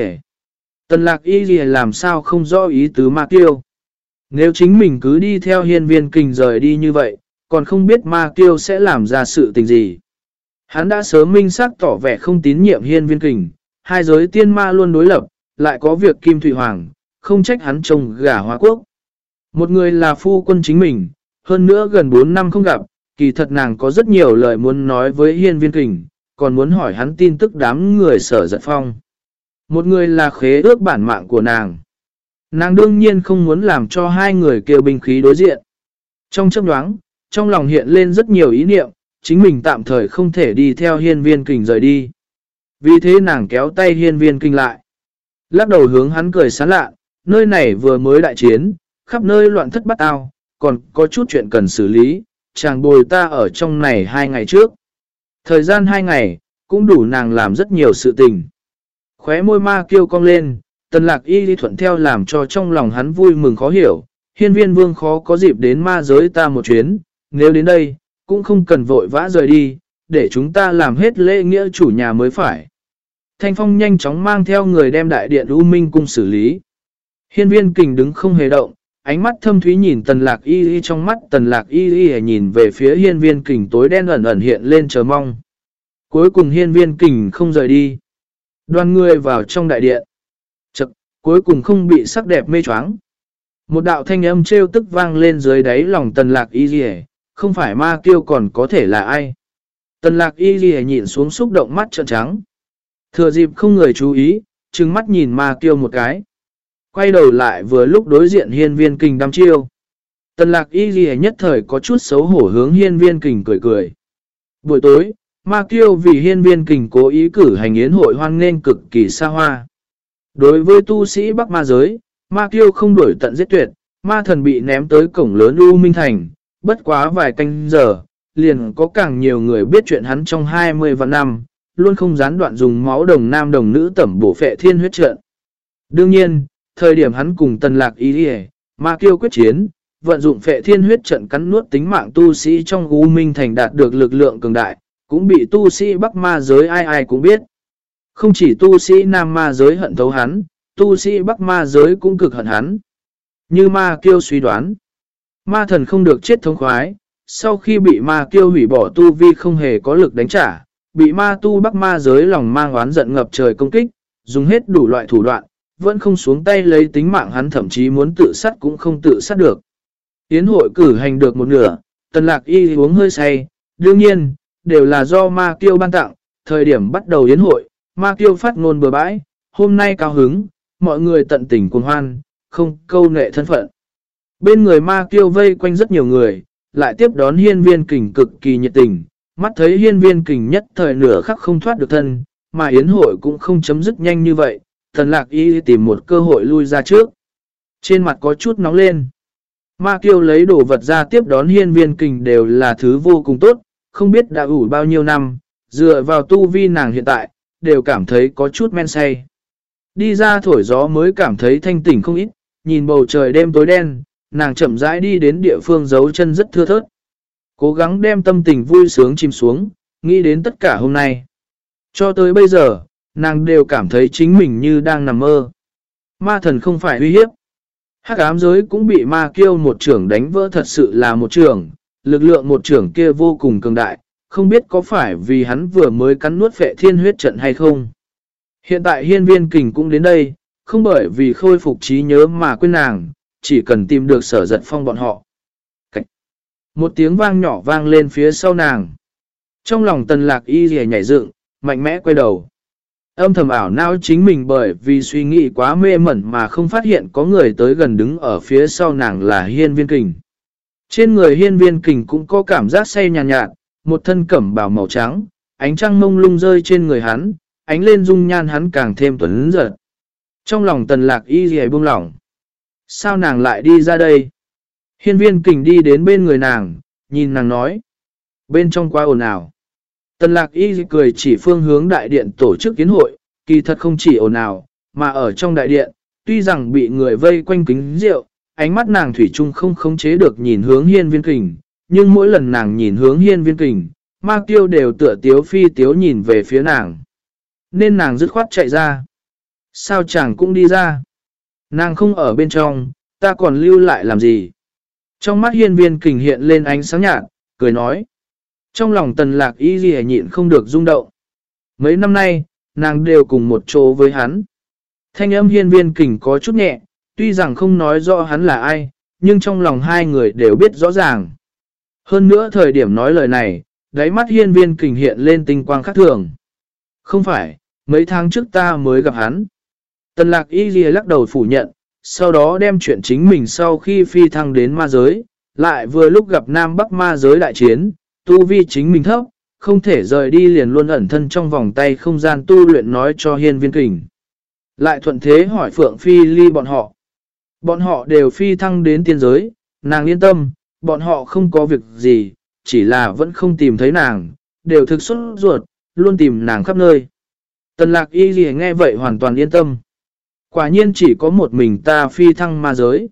Tần lạc y gì làm sao không rõ ý tứ ma kiêu. Nếu chính mình cứ đi theo hiên viên kình rời đi như vậy, còn không biết ma kiêu sẽ làm ra sự tình gì. Hắn đã sớm minh xác tỏ vẻ không tín nhiệm hiên viên kình, hai giới tiên ma luôn đối lập, lại có việc Kim Thủy Hoàng, không trách hắn trông gả hóa quốc. Một người là phu quân chính mình, hơn nữa gần 4 năm không gặp, kỳ thật nàng có rất nhiều lời muốn nói với hiên viên kình, còn muốn hỏi hắn tin tức đám người sở giật phong. Một người là khế ước bản mạng của nàng. Nàng đương nhiên không muốn làm cho hai người kêu binh khí đối diện. Trong chấp đoáng, trong lòng hiện lên rất nhiều ý niệm, chính mình tạm thời không thể đi theo hiên viên kình rời đi. Vì thế nàng kéo tay hiên viên kinh lại. Lắc đầu hướng hắn cười sán lạ, nơi này vừa mới đại chiến, khắp nơi loạn thất bắt ao, còn có chút chuyện cần xử lý, chàng bồi ta ở trong này hai ngày trước. Thời gian hai ngày, cũng đủ nàng làm rất nhiều sự tình. Khóe môi ma kêu cong lên, tần lạc y đi thuận theo làm cho trong lòng hắn vui mừng khó hiểu. Hiên viên vương khó có dịp đến ma giới ta một chuyến, nếu đến đây, cũng không cần vội vã rời đi, để chúng ta làm hết lễ nghĩa chủ nhà mới phải. Thanh Phong nhanh chóng mang theo người đem đại điện U Minh cung xử lý. Hiên viên kình đứng không hề động, ánh mắt thâm thúy nhìn tần lạc y y trong mắt tần lạc y y nhìn về phía hiên viên kình tối đen ẩn ẩn hiện lên chờ mong. Cuối cùng hiên viên kình không rời đi. Đoàn người vào trong đại điện. Chật, cuối cùng không bị sắc đẹp mê choáng. Một đạo thanh âm trêu tức vang lên dưới đáy lòng tần lạc y y không phải ma kiêu còn có thể là ai. Tần lạc y y nhìn xuống xúc động mắt trợn trắng. Thừa dịp không người chú ý, trừng mắt nhìn ma kiêu một cái. Quay đầu lại vừa lúc đối diện hiên viên kình đăm chiêu. Tần lạc y ghi nhất thời có chút xấu hổ hướng hiên viên kình cười cười. Buổi tối, ma kiêu vì hiên viên kình cố ý cử hành yến hội hoan nên cực kỳ xa hoa. Đối với tu sĩ Bắc Ma giới, ma kiêu không đuổi tận giết tuyệt, ma thần bị ném tới cổng lớn U Minh Thành, bất quá vài canh giờ, liền có càng nhiều người biết chuyện hắn trong 20 vạn năm, luôn không gián đoạn dùng máu đồng nam đồng nữ tẩm bổ phệ thiên huyết trận. Đương nhiên, thời điểm hắn cùng tần lạc ý đi ma kêu quyết chiến, vận dụng phệ thiên huyết trận cắn nuốt tính mạng tu sĩ trong U Minh Thành đạt được lực lượng cường đại, cũng bị tu sĩ Bắc Ma giới ai ai cũng biết. Không chỉ tu sĩ Nam Ma giới hận thấu hắn, tu sĩ Bắc Ma giới cũng cực hận hắn. Như ma kiêu suy đoán, ma thần không được chết thống khoái, sau khi bị ma kiêu hủy bỏ tu vi không hề có lực đánh trả, bị ma tu bắc ma giới lòng mang oán giận ngập trời công kích, dùng hết đủ loại thủ đoạn, vẫn không xuống tay lấy tính mạng hắn thậm chí muốn tự sát cũng không tự sát được. Yến hội cử hành được một nửa, tần lạc y uống hơi say, đương nhiên, đều là do ma kiêu ban tặng, thời điểm bắt đầu yến hội, ma kiêu phát ngôn bừa bãi, hôm nay cao hứng, mọi người tận tình cuồng hoan, không câu nệ thân phận. Bên người ma kiêu vây quanh rất nhiều người, lại tiếp đón hiên viên kình cực kỳ nhiệt tình, Mắt thấy hiên viên kình nhất thời nửa khắc không thoát được thân, mà yến hội cũng không chấm dứt nhanh như vậy, thần lạc y tìm một cơ hội lui ra trước. Trên mặt có chút nóng lên. Ma kiêu lấy đồ vật ra tiếp đón hiên viên kình đều là thứ vô cùng tốt, không biết đã ủ bao nhiêu năm, dựa vào tu vi nàng hiện tại, đều cảm thấy có chút men say. Đi ra thổi gió mới cảm thấy thanh tỉnh không ít, nhìn bầu trời đêm tối đen, nàng chậm rãi đi đến địa phương giấu chân rất thưa thớt. Cố gắng đem tâm tình vui sướng chìm xuống, nghĩ đến tất cả hôm nay. Cho tới bây giờ, nàng đều cảm thấy chính mình như đang nằm mơ. Ma thần không phải uy hiếp. Hắc ám giới cũng bị ma kiêu một trưởng đánh vỡ thật sự là một trưởng, lực lượng một trưởng kia vô cùng cường đại, không biết có phải vì hắn vừa mới cắn nuốt phệ thiên huyết trận hay không. Hiện tại hiên viên kình cũng đến đây, không bởi vì khôi phục trí nhớ mà quên nàng, chỉ cần tìm được sở giật phong bọn họ. Cách. Một tiếng vang nhỏ vang lên phía sau nàng. Trong lòng tần lạc y rìa nhảy dựng, mạnh mẽ quay đầu. Âm thầm ảo não chính mình bởi vì suy nghĩ quá mê mẩn mà không phát hiện có người tới gần đứng ở phía sau nàng là hiên viên kình. Trên người hiên viên kình cũng có cảm giác say nhàn nhạt, nhạt, một thân cẩm bào màu trắng, ánh trăng mông lung rơi trên người hắn, ánh lên dung nhan hắn càng thêm tuấn giật. Trong lòng tần lạc y gì buông lỏng. Sao nàng lại đi ra đây? Hiên viên kình đi đến bên người nàng, nhìn nàng nói. Bên trong quá ồn ào. Tần lạc y cười chỉ phương hướng đại điện tổ chức kiến hội, kỳ thật không chỉ ồn ào, mà ở trong đại điện, tuy rằng bị người vây quanh kính rượu, ánh mắt nàng thủy chung không khống chế được nhìn hướng hiên viên kình, nhưng mỗi lần nàng nhìn hướng hiên viên kình, ma tiêu đều tựa tiếu phi tiếu nhìn về phía nàng. Nên nàng dứt khoát chạy ra. Sao chàng cũng đi ra? Nàng không ở bên trong, ta còn lưu lại làm gì? Trong mắt hiên viên kình hiện lên ánh sáng nhạt, cười nói. Trong lòng tần lạc y gì nhịn không được rung động. Mấy năm nay, nàng đều cùng một chỗ với hắn. Thanh âm hiên viên kình có chút nhẹ, tuy rằng không nói rõ hắn là ai, nhưng trong lòng hai người đều biết rõ ràng. Hơn nữa thời điểm nói lời này, đáy mắt hiên viên kình hiện lên tinh quang khác thường. Không phải, mấy tháng trước ta mới gặp hắn. Tần lạc y ghi lắc đầu phủ nhận, sau đó đem chuyện chính mình sau khi phi thăng đến ma giới, lại vừa lúc gặp Nam Bắc ma giới đại chiến, tu vi chính mình thấp, không thể rời đi liền luôn ẩn thân trong vòng tay không gian tu luyện nói cho hiên viên kình. Lại thuận thế hỏi Phượng Phi ly bọn họ. Bọn họ đều phi thăng đến tiên giới, nàng yên tâm, bọn họ không có việc gì, chỉ là vẫn không tìm thấy nàng, đều thực xuất ruột, luôn tìm nàng khắp nơi. Tần lạc y gì nghe vậy hoàn toàn yên tâm. Quả nhiên chỉ có một mình ta phi thăng ma giới.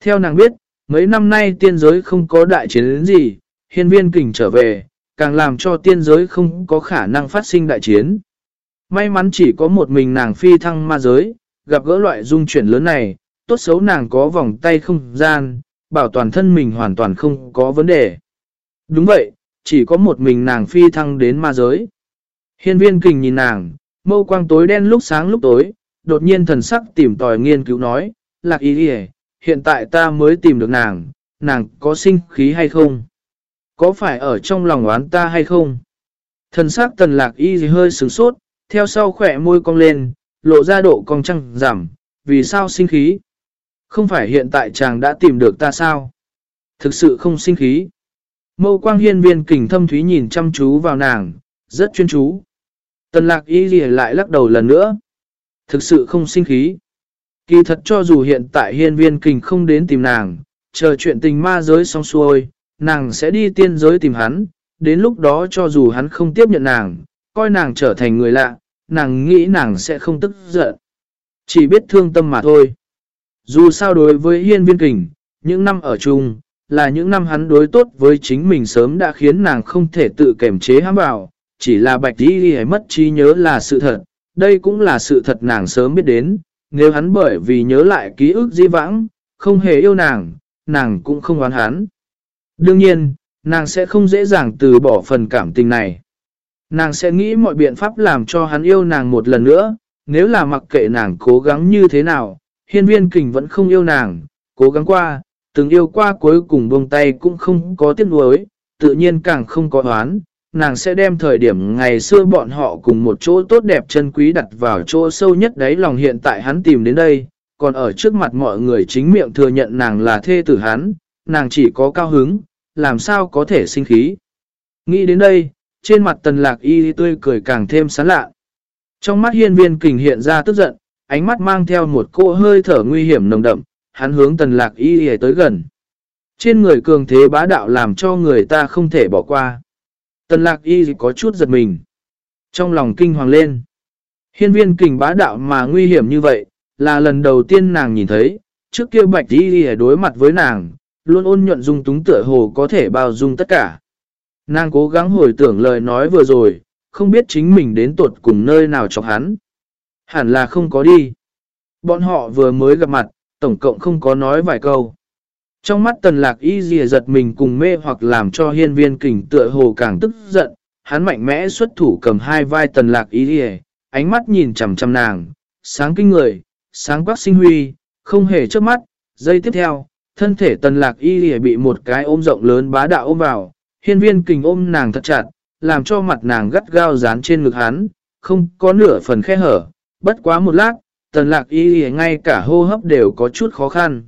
Theo nàng biết, mấy năm nay tiên giới không có đại chiến gì, hiên viên kình trở về, càng làm cho tiên giới không có khả năng phát sinh đại chiến. May mắn chỉ có một mình nàng phi thăng ma giới, gặp gỡ loại dung chuyển lớn này, tốt xấu nàng có vòng tay không gian, bảo toàn thân mình hoàn toàn không có vấn đề. Đúng vậy, chỉ có một mình nàng phi thăng đến ma giới. Hiên viên kình nhìn nàng, mâu quang tối đen lúc sáng lúc tối, đột nhiên thần sắc tìm tòi nghiên cứu nói, lạc ý đi hiện tại ta mới tìm được nàng, nàng có sinh khí hay không? Có phải ở trong lòng oán ta hay không? Thần sắc tần lạc y hơi sửng sốt, theo sau khỏe môi cong lên, lộ ra độ cong trăng giảm, vì sao sinh khí? Không phải hiện tại chàng đã tìm được ta sao? Thực sự không sinh khí. Mâu quang hiên viên kình thâm thúy nhìn chăm chú vào nàng, rất chuyên chú. Tần lạc y gì lại lắc đầu lần nữa. Thực sự không sinh khí. Kỳ thật cho dù hiện tại hiên viên kình không đến tìm nàng, chờ chuyện tình ma giới xong xuôi, nàng sẽ đi tiên giới tìm hắn, đến lúc đó cho dù hắn không tiếp nhận nàng, coi nàng trở thành người lạ, nàng nghĩ nàng sẽ không tức giận. Chỉ biết thương tâm mà thôi. Dù sao đối với hiên viên kình, những năm ở chung, là những năm hắn đối tốt với chính mình sớm đã khiến nàng không thể tự kềm chế hãm vào, chỉ là bạch đi hay mất trí nhớ là sự thật, đây cũng là sự thật nàng sớm biết đến, nếu hắn bởi vì nhớ lại ký ức di vãng, không hề yêu nàng, nàng cũng không oán hắn. Đương nhiên, nàng sẽ không dễ dàng từ bỏ phần cảm tình này. Nàng sẽ nghĩ mọi biện pháp làm cho hắn yêu nàng một lần nữa, nếu là mặc kệ nàng cố gắng như thế nào, hiên viên kình vẫn không yêu nàng, cố gắng qua, từng yêu qua cuối cùng buông tay cũng không có tiếc nuối, tự nhiên càng không có oán, nàng sẽ đem thời điểm ngày xưa bọn họ cùng một chỗ tốt đẹp chân quý đặt vào chỗ sâu nhất đấy lòng hiện tại hắn tìm đến đây, còn ở trước mặt mọi người chính miệng thừa nhận nàng là thê tử hắn, nàng chỉ có cao hứng, làm sao có thể sinh khí. Nghĩ đến đây, trên mặt tần lạc y tươi cười càng thêm sán lạ. Trong mắt hiên viên kình hiện ra tức giận, ánh mắt mang theo một cỗ hơi thở nguy hiểm nồng đậm, hắn hướng tần lạc y tới gần. Trên người cường thế bá đạo làm cho người ta không thể bỏ qua. Tần lạc y có chút giật mình. Trong lòng kinh hoàng lên. Hiên viên kình bá đạo mà nguy hiểm như vậy, là lần đầu tiên nàng nhìn thấy, trước kia bạch y đối mặt với nàng, luôn ôn nhuận dung túng tựa hồ có thể bao dung tất cả. Nàng cố gắng hồi tưởng lời nói vừa rồi, không biết chính mình đến tuột cùng nơi nào chọc hắn. Hẳn là không có đi. Bọn họ vừa mới gặp mặt, tổng cộng không có nói vài câu. Trong mắt tần lạc y dìa giật mình cùng mê hoặc làm cho hiên viên kình tựa hồ càng tức giận, hắn mạnh mẽ xuất thủ cầm hai vai tần lạc y dìa, ánh mắt nhìn chầm chầm nàng, sáng kinh người, sáng quắc sinh huy, không hề trước mắt, giây tiếp theo, thân thể tần lạc y lìa bị một cái ôm rộng lớn bá đạo ôm vào, hiên viên kình ôm nàng thật chặt, làm cho mặt nàng gắt gao dán trên ngực hắn, không có nửa phần khe hở, bất quá một lát, tần lạc y lìa ngay cả hô hấp đều có chút khó khăn.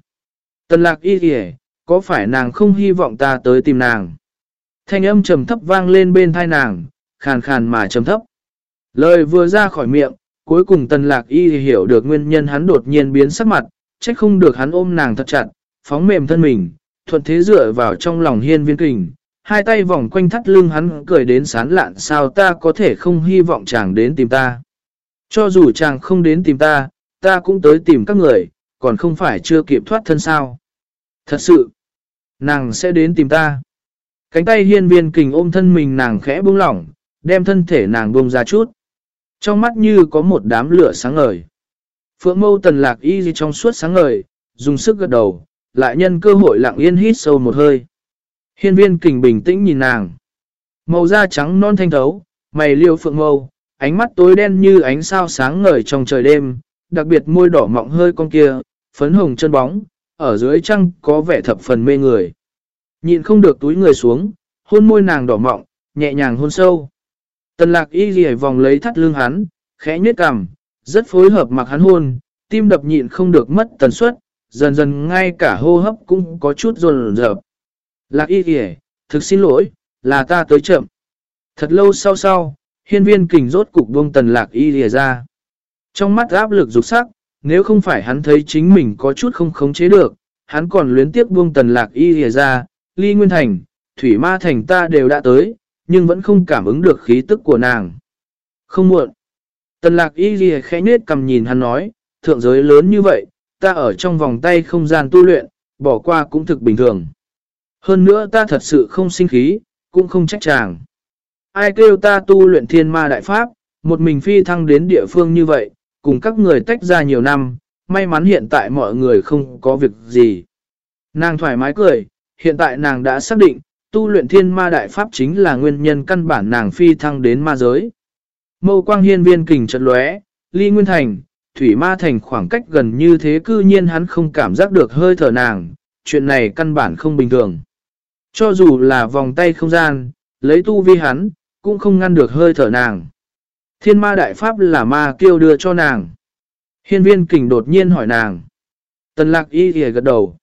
Tần lạc y lìa, có phải nàng không hy vọng ta tới tìm nàng? Thanh âm trầm thấp vang lên bên thai nàng, khàn khàn mà trầm thấp. Lời vừa ra khỏi miệng, cuối cùng tần lạc y hiểu được nguyên nhân hắn đột nhiên biến sắc mặt, trách không được hắn ôm nàng thật chặt, phóng mềm thân mình, thuận thế dựa vào trong lòng hiên viên kình. Hai tay vòng quanh thắt lưng hắn cười đến sán lạn sao ta có thể không hy vọng chàng đến tìm ta. Cho dù chàng không đến tìm ta, ta cũng tới tìm các người, còn không phải chưa kịp thoát thân sao. Thật sự, nàng sẽ đến tìm ta. Cánh tay hiên viên kình ôm thân mình nàng khẽ buông lỏng, đem thân thể nàng buông ra chút. Trong mắt như có một đám lửa sáng ngời. Phượng mâu tần lạc y trong suốt sáng ngời, dùng sức gật đầu, lại nhân cơ hội lặng yên hít sâu một hơi. Hiên viên kình bình tĩnh nhìn nàng. Màu da trắng non thanh thấu, mày liêu phượng mâu, ánh mắt tối đen như ánh sao sáng ngời trong trời đêm, đặc biệt môi đỏ mọng hơi con kia, phấn hồng chân bóng, ở dưới trăng có vẻ thập phần mê người. nhìn không được túi người xuống, hôn môi nàng đỏ mọng, nhẹ nhàng hôn sâu. Tần lạc y ghi vòng lấy thắt lưng hắn, khẽ nhết cằm, rất phối hợp mặc hắn hôn, tim đập nhịn không được mất tần suất, dần dần ngay cả hô hấp cũng có chút rồn rợp. Lạc y kìa, thực xin lỗi, là ta tới chậm. Thật lâu sau sau, hiên viên kình rốt cục buông tần lạc y kìa ra. Trong mắt áp lực dục sắc, nếu không phải hắn thấy chính mình có chút không khống chế được, hắn còn luyến tiếc buông tần lạc y kìa ra, ly nguyên thành, thủy ma thành ta đều đã tới, nhưng vẫn không cảm ứng được khí tức của nàng. Không muộn. Tần lạc y kìa khẽ nết cầm nhìn hắn nói, thượng giới lớn như vậy, ta ở trong vòng tay không gian tu luyện, bỏ qua cũng thực bình thường. Hơn nữa ta thật sự không sinh khí, cũng không trách chàng. Ai kêu ta tu luyện thiên ma đại pháp, một mình phi thăng đến địa phương như vậy, cùng các người tách ra nhiều năm, may mắn hiện tại mọi người không có việc gì. Nàng thoải mái cười, hiện tại nàng đã xác định, tu luyện thiên ma đại pháp chính là nguyên nhân căn bản nàng phi thăng đến ma giới. Mâu quang hiên viên kình trật lóe, ly nguyên thành, thủy ma thành khoảng cách gần như thế cư nhiên hắn không cảm giác được hơi thở nàng, chuyện này căn bản không bình thường. Cho dù là vòng tay không gian, lấy tu vi hắn, cũng không ngăn được hơi thở nàng. Thiên ma đại pháp là ma kêu đưa cho nàng. Hiên viên kình đột nhiên hỏi nàng. Tần lạc y thì gật đầu.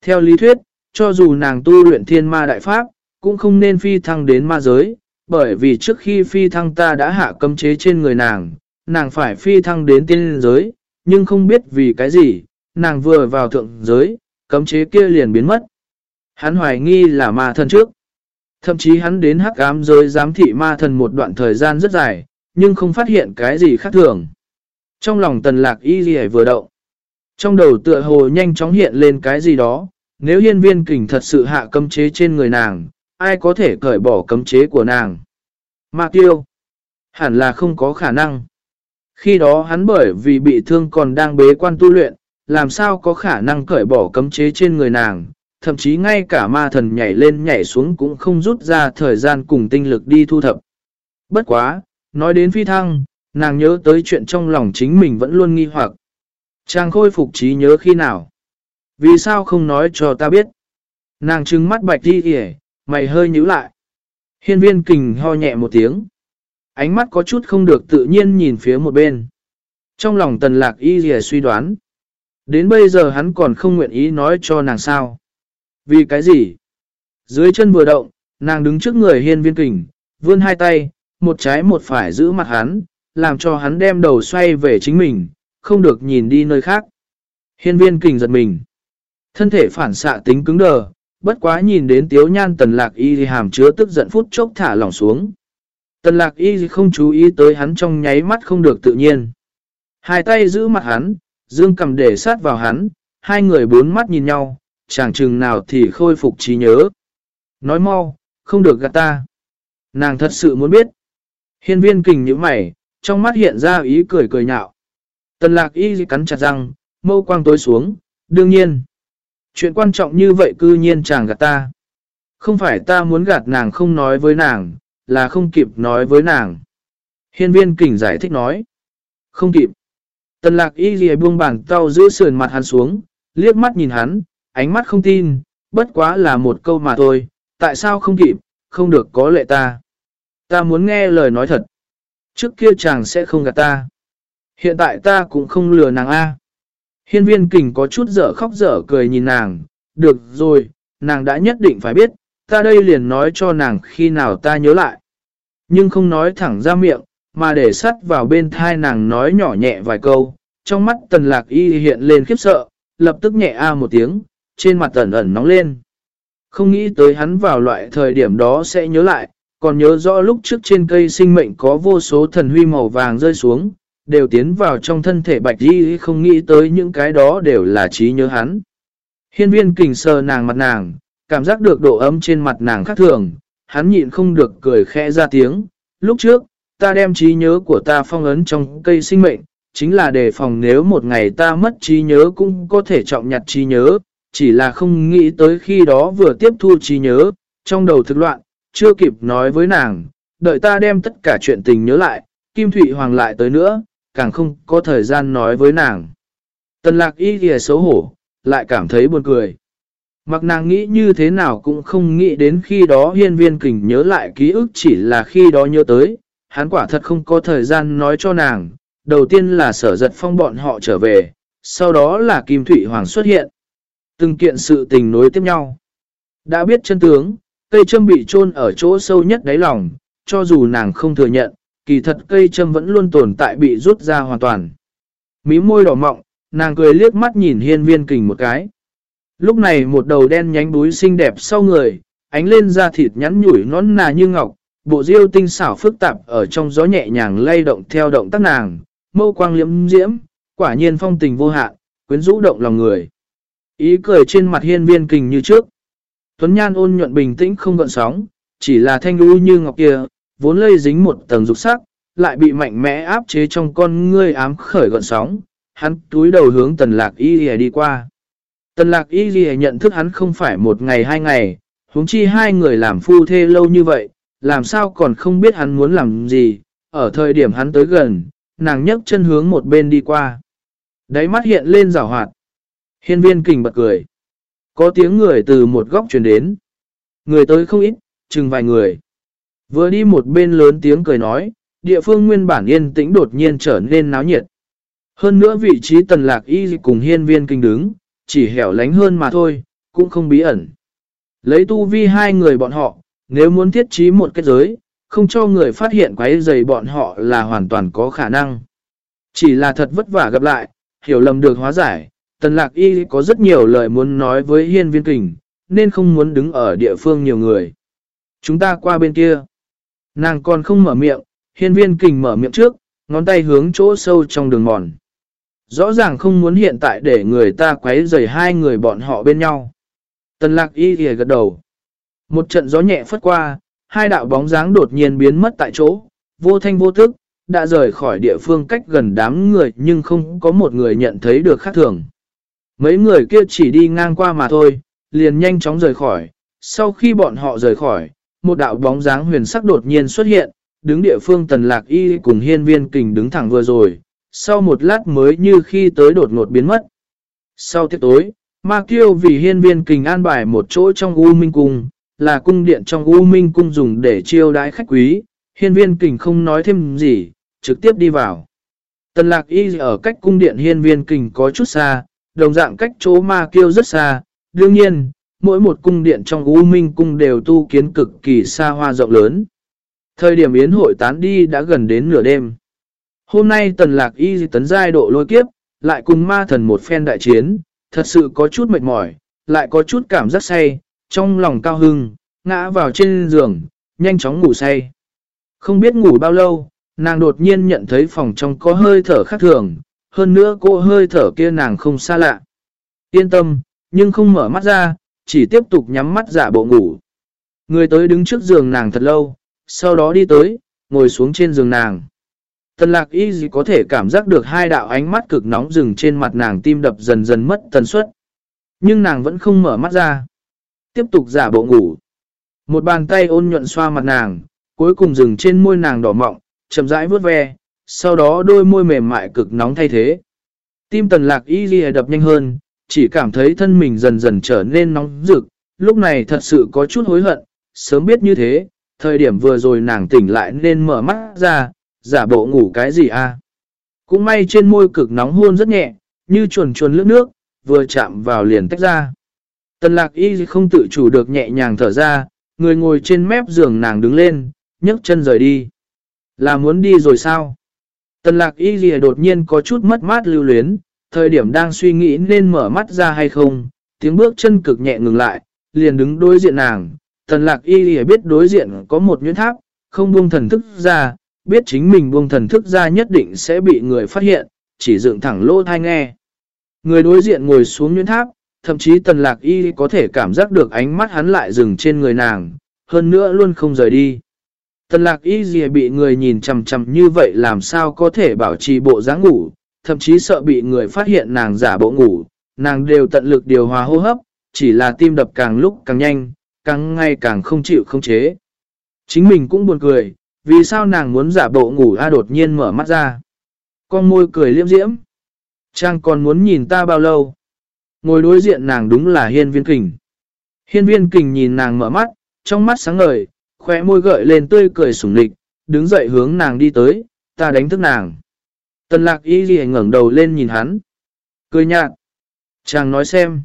Theo lý thuyết, cho dù nàng tu luyện thiên ma đại pháp, cũng không nên phi thăng đến ma giới, bởi vì trước khi phi thăng ta đã hạ cấm chế trên người nàng, nàng phải phi thăng đến tiên giới, nhưng không biết vì cái gì, nàng vừa vào thượng giới, cấm chế kia liền biến mất. Hắn hoài nghi là ma thần trước. Thậm chí hắn đến hắc ám giới giám thị ma thần một đoạn thời gian rất dài, nhưng không phát hiện cái gì khác thường. Trong lòng tần lạc y gì vừa động. Trong đầu tựa hồ nhanh chóng hiện lên cái gì đó, nếu hiên viên kình thật sự hạ cấm chế trên người nàng, ai có thể cởi bỏ cấm chế của nàng? Mạc tiêu, hẳn là không có khả năng. Khi đó hắn bởi vì bị thương còn đang bế quan tu luyện, làm sao có khả năng cởi bỏ cấm chế trên người nàng, thậm chí ngay cả ma thần nhảy lên nhảy xuống cũng không rút ra thời gian cùng tinh lực đi thu thập. Bất quá, Nói đến phi thăng, nàng nhớ tới chuyện trong lòng chính mình vẫn luôn nghi hoặc. Chàng khôi phục trí nhớ khi nào? Vì sao không nói cho ta biết? Nàng trừng mắt bạch đi kìa, mày hơi nhíu lại. Hiên viên kình ho nhẹ một tiếng. Ánh mắt có chút không được tự nhiên nhìn phía một bên. Trong lòng tần lạc y dìa suy đoán. Đến bây giờ hắn còn không nguyện ý nói cho nàng sao. Vì cái gì? Dưới chân vừa động, nàng đứng trước người hiên viên kình, vươn hai tay, một trái một phải giữ mặt hắn, làm cho hắn đem đầu xoay về chính mình, không được nhìn đi nơi khác. Hiên viên kình giật mình. Thân thể phản xạ tính cứng đờ, bất quá nhìn đến tiếu nhan tần lạc y thì hàm chứa tức giận phút chốc thả lỏng xuống. Tần lạc y không chú ý tới hắn trong nháy mắt không được tự nhiên. Hai tay giữ mặt hắn, dương cầm để sát vào hắn, hai người bốn mắt nhìn nhau, chẳng chừng nào thì khôi phục trí nhớ. Nói mau, không được gạt ta. Nàng thật sự muốn biết. Hiên viên kình như mày, trong mắt hiện ra ý cười cười nhạo. Tần lạc y cắn chặt răng, mâu quang tối xuống, đương nhiên. Chuyện quan trọng như vậy cư nhiên chàng gạt ta. Không phải ta muốn gạt nàng không nói với nàng, là không kịp nói với nàng. Hiên viên kình giải thích nói. Không kịp. Tần lạc y ghi buông bàn tao giữ sườn mặt hắn xuống, liếc mắt nhìn hắn, ánh mắt không tin, bất quá là một câu mà thôi, tại sao không kịp, không được có lệ ta. Ta muốn nghe lời nói thật. Trước kia chàng sẽ không gạt ta. Hiện tại ta cũng không lừa nàng A. Hiên viên kình có chút dở khóc dở cười nhìn nàng, được rồi, nàng đã nhất định phải biết, ta đây liền nói cho nàng khi nào ta nhớ lại. Nhưng không nói thẳng ra miệng, mà để sắt vào bên thai nàng nói nhỏ nhẹ vài câu, trong mắt tần lạc y hiện lên khiếp sợ, lập tức nhẹ a một tiếng, trên mặt ẩn ẩn nóng lên. Không nghĩ tới hắn vào loại thời điểm đó sẽ nhớ lại, còn nhớ rõ lúc trước trên cây sinh mệnh có vô số thần huy màu vàng rơi xuống, đều tiến vào trong thân thể bạch y không nghĩ tới những cái đó đều là trí nhớ hắn. Hiên viên kình sờ nàng mặt nàng, cảm giác được độ ấm trên mặt nàng khác thường, hắn nhịn không được cười khẽ ra tiếng. Lúc trước, ta đem trí nhớ của ta phong ấn trong cây sinh mệnh, chính là đề phòng nếu một ngày ta mất trí nhớ cũng có thể trọng nhặt trí nhớ, chỉ là không nghĩ tới khi đó vừa tiếp thu trí nhớ, trong đầu thực loạn, chưa kịp nói với nàng, đợi ta đem tất cả chuyện tình nhớ lại, Kim Thụy Hoàng lại tới nữa, càng không có thời gian nói với nàng. Tần lạc y kìa xấu hổ, lại cảm thấy buồn cười. Mặc nàng nghĩ như thế nào cũng không nghĩ đến khi đó hiên viên kình nhớ lại ký ức chỉ là khi đó nhớ tới, hắn quả thật không có thời gian nói cho nàng, đầu tiên là sở giật phong bọn họ trở về, sau đó là Kim Thụy Hoàng xuất hiện. Từng kiện sự tình nối tiếp nhau. Đã biết chân tướng, cây châm bị chôn ở chỗ sâu nhất đáy lòng, cho dù nàng không thừa nhận, kỳ thật cây châm vẫn luôn tồn tại bị rút ra hoàn toàn. Mí môi đỏ mọng, nàng cười liếc mắt nhìn hiên viên kình một cái. Lúc này một đầu đen nhánh búi xinh đẹp sau người, ánh lên da thịt nhắn nhủi nón nà như ngọc, bộ diêu tinh xảo phức tạp ở trong gió nhẹ nhàng lay động theo động tác nàng, mâu quang liễm diễm, quả nhiên phong tình vô hạn, quyến rũ động lòng người. Ý cười trên mặt hiên viên kình như trước. Tuấn Nhan ôn nhuận bình tĩnh không gợn sóng, chỉ là thanh lưu như ngọc kia, vốn lây dính một tầng dục sắc, lại bị mạnh mẽ áp chế trong con ngươi ám khởi gợn sóng. Hắn túi đầu hướng tần lạc y đi qua. Tần lạc y ghi nhận thức hắn không phải một ngày hai ngày, huống chi hai người làm phu thê lâu như vậy, làm sao còn không biết hắn muốn làm gì, ở thời điểm hắn tới gần, nàng nhấc chân hướng một bên đi qua. Đáy mắt hiện lên rào hoạt. Hiên viên kình bật cười. Có tiếng người từ một góc truyền đến. Người tới không ít, chừng vài người. Vừa đi một bên lớn tiếng cười nói, địa phương nguyên bản yên tĩnh đột nhiên trở nên náo nhiệt. Hơn nữa vị trí tần lạc y cùng hiên viên kinh đứng, chỉ hẻo lánh hơn mà thôi, cũng không bí ẩn. Lấy tu vi hai người bọn họ, nếu muốn thiết trí một kết giới, không cho người phát hiện quấy giày bọn họ là hoàn toàn có khả năng. Chỉ là thật vất vả gặp lại, hiểu lầm được hóa giải, tần lạc y có rất nhiều lời muốn nói với hiên viên kình, nên không muốn đứng ở địa phương nhiều người. Chúng ta qua bên kia. Nàng còn không mở miệng, hiên viên kình mở miệng trước, ngón tay hướng chỗ sâu trong đường mòn. Rõ ràng không muốn hiện tại để người ta quấy rầy hai người bọn họ bên nhau. Tần lạc y thì gật đầu. Một trận gió nhẹ phất qua, hai đạo bóng dáng đột nhiên biến mất tại chỗ, vô thanh vô thức, đã rời khỏi địa phương cách gần đám người nhưng không có một người nhận thấy được khác thường. Mấy người kia chỉ đi ngang qua mà thôi, liền nhanh chóng rời khỏi. Sau khi bọn họ rời khỏi, một đạo bóng dáng huyền sắc đột nhiên xuất hiện, đứng địa phương tần lạc y cùng hiên viên kình đứng thẳng vừa rồi, sau một lát mới như khi tới đột ngột biến mất. Sau tiết tối, Ma Kiêu vì hiên viên kình an bài một chỗ trong U Minh Cung, là cung điện trong U Minh Cung dùng để chiêu đái khách quý, hiên viên kình không nói thêm gì, trực tiếp đi vào. Tần lạc y ở cách cung điện hiên viên kình có chút xa, đồng dạng cách chỗ Ma Kiêu rất xa, đương nhiên, mỗi một cung điện trong U Minh Cung đều tu kiến cực kỳ xa hoa rộng lớn. Thời điểm yến hội tán đi đã gần đến nửa đêm. Hôm nay tần lạc y tấn giai độ lôi kiếp, lại cùng ma thần một phen đại chiến, thật sự có chút mệt mỏi, lại có chút cảm giác say, trong lòng cao hưng, ngã vào trên giường, nhanh chóng ngủ say. Không biết ngủ bao lâu, nàng đột nhiên nhận thấy phòng trong có hơi thở khác thường, hơn nữa cô hơi thở kia nàng không xa lạ. Yên tâm, nhưng không mở mắt ra, chỉ tiếp tục nhắm mắt giả bộ ngủ. Người tới đứng trước giường nàng thật lâu, sau đó đi tới, ngồi xuống trên giường nàng. Tần lạc y gì có thể cảm giác được hai đạo ánh mắt cực nóng rừng trên mặt nàng tim đập dần dần mất tần suất. Nhưng nàng vẫn không mở mắt ra. Tiếp tục giả bộ ngủ. Một bàn tay ôn nhuận xoa mặt nàng, cuối cùng dừng trên môi nàng đỏ mọng, chậm rãi vuốt ve, sau đó đôi môi mềm mại cực nóng thay thế. Tim tần lạc y gì đập nhanh hơn, chỉ cảm thấy thân mình dần dần trở nên nóng rực, lúc này thật sự có chút hối hận, sớm biết như thế, thời điểm vừa rồi nàng tỉnh lại nên mở mắt ra, giả bộ ngủ cái gì à. Cũng may trên môi cực nóng hôn rất nhẹ, như chuồn chuồn lướt nước, vừa chạm vào liền tách ra. Tần lạc y không tự chủ được nhẹ nhàng thở ra, người ngồi trên mép giường nàng đứng lên, nhấc chân rời đi. Là muốn đi rồi sao? Tần lạc y gì đột nhiên có chút mất mát lưu luyến, thời điểm đang suy nghĩ nên mở mắt ra hay không, tiếng bước chân cực nhẹ ngừng lại, liền đứng đối diện nàng. Tần lạc y gì biết đối diện có một nhuyễn tháp, không buông thần thức ra, biết chính mình buông thần thức ra nhất định sẽ bị người phát hiện, chỉ dựng thẳng lỗ thai nghe. Người đối diện ngồi xuống nhuyễn tháp, thậm chí tần lạc y có thể cảm giác được ánh mắt hắn lại dừng trên người nàng, hơn nữa luôn không rời đi. Tần lạc y gì bị người nhìn chầm chầm như vậy làm sao có thể bảo trì bộ dáng ngủ, thậm chí sợ bị người phát hiện nàng giả bộ ngủ, nàng đều tận lực điều hòa hô hấp, chỉ là tim đập càng lúc càng nhanh, càng ngày càng không chịu không chế. Chính mình cũng buồn cười, vì sao nàng muốn giả bộ ngủ a đột nhiên mở mắt ra. Con môi cười liếm diễm. Trang còn muốn nhìn ta bao lâu? Ngồi đối diện nàng đúng là hiên viên kình. Hiên viên kình nhìn nàng mở mắt, trong mắt sáng ngời, khóe môi gợi lên tươi cười sủng lịch, đứng dậy hướng nàng đi tới, ta đánh thức nàng. Tần lạc y ghi ngẩn đầu lên nhìn hắn. Cười nhạt. Chàng nói xem.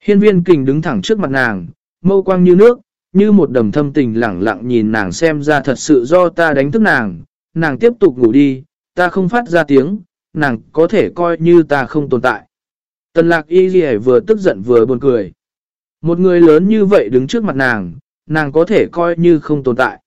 Hiên viên kình đứng thẳng trước mặt nàng, mâu quang như nước, như một đầm thâm tình lẳng lặng nhìn nàng xem ra thật sự do ta đánh thức nàng. Nàng tiếp tục ngủ đi, ta không phát ra tiếng, nàng có thể coi như ta không tồn tại. Tần lạc y ghi vừa tức giận vừa buồn cười. Một người lớn như vậy đứng trước mặt nàng, nàng có thể coi như không tồn tại.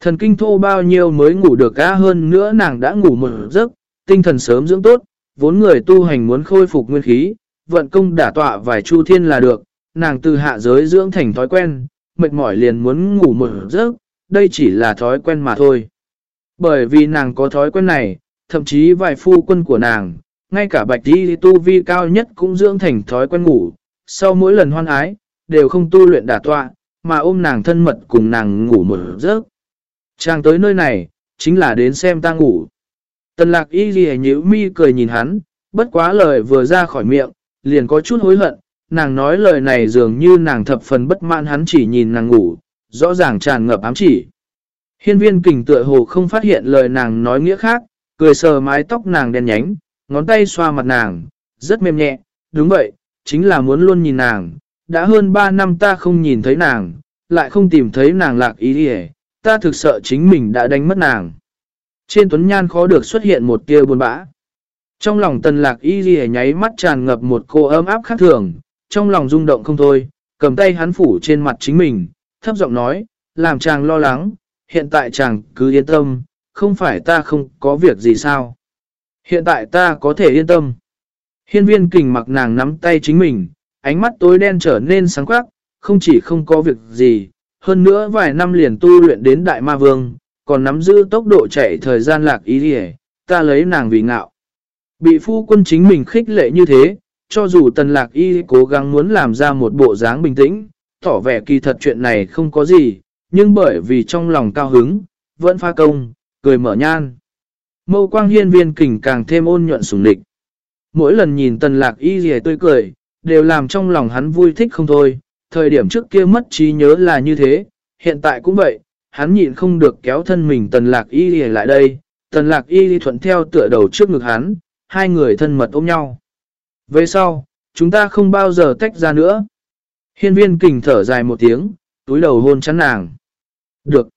Thần kinh thô bao nhiêu mới ngủ được á hơn nữa nàng đã ngủ một giấc, tinh thần sớm dưỡng tốt, vốn người tu hành muốn khôi phục nguyên khí, vận công đả tọa vài chu thiên là được, nàng từ hạ giới dưỡng thành thói quen, mệt mỏi liền muốn ngủ một giấc, đây chỉ là thói quen mà thôi. Bởi vì nàng có thói quen này, thậm chí vài phu quân của nàng, ngay cả bạch đi tu vi cao nhất cũng dưỡng thành thói quen ngủ, sau mỗi lần hoan ái, đều không tu luyện đả tọa, mà ôm nàng thân mật cùng nàng ngủ một giấc. Chàng tới nơi này, chính là đến xem ta ngủ. Tần lạc y ghi nhíu mi cười nhìn hắn, bất quá lời vừa ra khỏi miệng, liền có chút hối hận, nàng nói lời này dường như nàng thập phần bất mãn hắn chỉ nhìn nàng ngủ, rõ ràng tràn ngập ám chỉ. Hiên viên kình tựa hồ không phát hiện lời nàng nói nghĩa khác, cười sờ mái tóc nàng đen nhánh, ngón tay xoa mặt nàng, rất mềm nhẹ, đúng vậy, chính là muốn luôn nhìn nàng, đã hơn 3 năm ta không nhìn thấy nàng, lại không tìm thấy nàng lạc ý đi ta thực sợ chính mình đã đánh mất nàng. Trên tuấn nhan khó được xuất hiện một tia buồn bã. Trong lòng tần lạc y ghi nháy mắt tràn ngập một cô ấm áp khác thường, trong lòng rung động không thôi, cầm tay hắn phủ trên mặt chính mình, thấp giọng nói, làm chàng lo lắng, hiện tại chàng cứ yên tâm, không phải ta không có việc gì sao. Hiện tại ta có thể yên tâm. Hiên viên kình mặc nàng nắm tay chính mình, ánh mắt tối đen trở nên sáng quắc, không chỉ không có việc gì, hơn nữa vài năm liền tu luyện đến Đại Ma Vương, còn nắm giữ tốc độ chạy thời gian lạc ý đi ta lấy nàng vì ngạo. Bị phu quân chính mình khích lệ như thế, cho dù tần lạc y cố gắng muốn làm ra một bộ dáng bình tĩnh, tỏ vẻ kỳ thật chuyện này không có gì, nhưng bởi vì trong lòng cao hứng, vẫn pha công, cười mở nhan. Mâu quang hiên viên kình càng thêm ôn nhuận sùng địch. Mỗi lần nhìn tần lạc y gì tươi cười, đều làm trong lòng hắn vui thích không thôi. Thời điểm trước kia mất trí nhớ là như thế, hiện tại cũng vậy, hắn nhịn không được kéo thân mình tần lạc y gì lại đây. Tần lạc y thuận theo tựa đầu trước ngực hắn, hai người thân mật ôm nhau. Về sau, chúng ta không bao giờ tách ra nữa. Hiên viên kình thở dài một tiếng, túi đầu hôn chắn nàng. Được.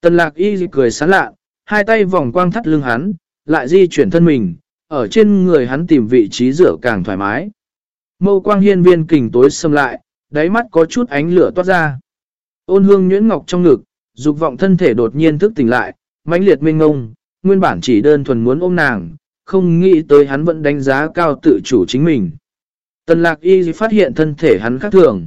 Tần lạc y cười sán lạ, hai tay vòng quang thắt lưng hắn, lại di chuyển thân mình, ở trên người hắn tìm vị trí rửa càng thoải mái. Mâu quang hiên viên kình tối xâm lại, đáy mắt có chút ánh lửa toát ra. Ôn hương nhuyễn ngọc trong ngực, dục vọng thân thể đột nhiên thức tỉnh lại, mãnh liệt mênh ngông, nguyên bản chỉ đơn thuần muốn ôm nàng, không nghĩ tới hắn vẫn đánh giá cao tự chủ chính mình. Tần lạc y phát hiện thân thể hắn khác thường.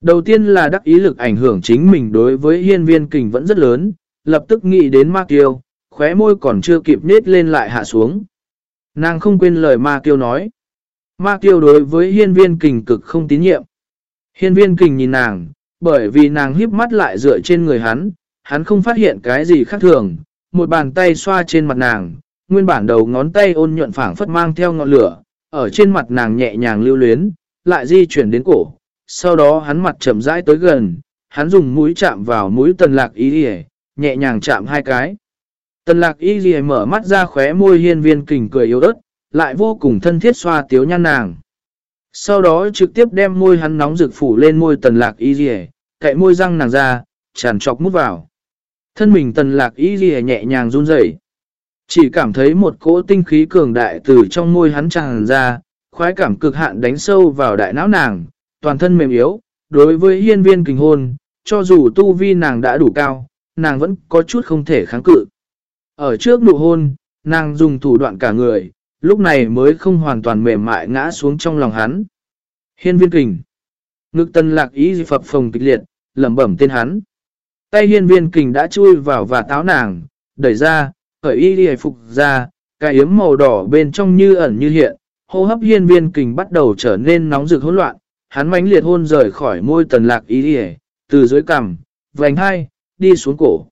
Đầu tiên là đắc ý lực ảnh hưởng chính mình đối với hiên viên kình vẫn rất lớn, lập tức nghĩ đến ma kiêu, khóe môi còn chưa kịp nết lên lại hạ xuống. Nàng không quên lời ma kiêu nói. Ma Kiêu đối với hiên viên kình cực không tín nhiệm. Hiên viên kình nhìn nàng, bởi vì nàng híp mắt lại dựa trên người hắn, hắn không phát hiện cái gì khác thường, một bàn tay xoa trên mặt nàng, nguyên bản đầu ngón tay ôn nhuận phảng phất mang theo ngọn lửa, ở trên mặt nàng nhẹ nhàng lưu luyến, lại di chuyển đến cổ. Sau đó hắn mặt chậm rãi tới gần, hắn dùng mũi chạm vào mũi tần lạc y rìa nhẹ nhàng chạm hai cái. Tần lạc y rìa mở mắt ra khóe môi hiên viên kình cười yếu ớt, lại vô cùng thân thiết xoa tiếu nhăn nàng. Sau đó trực tiếp đem môi hắn nóng rực phủ lên môi tần lạc y rìa cậy môi răng nàng ra, tràn trọc mút vào. Thân mình tần lạc y rìa nhẹ nhàng run rẩy chỉ cảm thấy một cỗ tinh khí cường đại từ trong môi hắn tràn ra, khoái cảm cực hạn đánh sâu vào đại não nàng, toàn thân mềm yếu, đối với hiên viên kình hôn, cho dù tu vi nàng đã đủ cao, nàng vẫn có chút không thể kháng cự. Ở trước nụ hôn, nàng dùng thủ đoạn cả người, lúc này mới không hoàn toàn mềm mại ngã xuống trong lòng hắn. Hiên viên kình. Ngực tân lạc ý phập phồng kịch liệt, lẩm bẩm tên hắn. Tay hiên viên kình đã chui vào và táo nàng, đẩy ra, khởi y đi phục ra, cái yếm màu đỏ bên trong như ẩn như hiện, hô hấp hiên viên kình bắt đầu trở nên nóng rực hỗn loạn, hắn mãnh liệt hôn rời khỏi môi tần lạc y đi từ dưới cằm, vành hai, đi xuống cổ.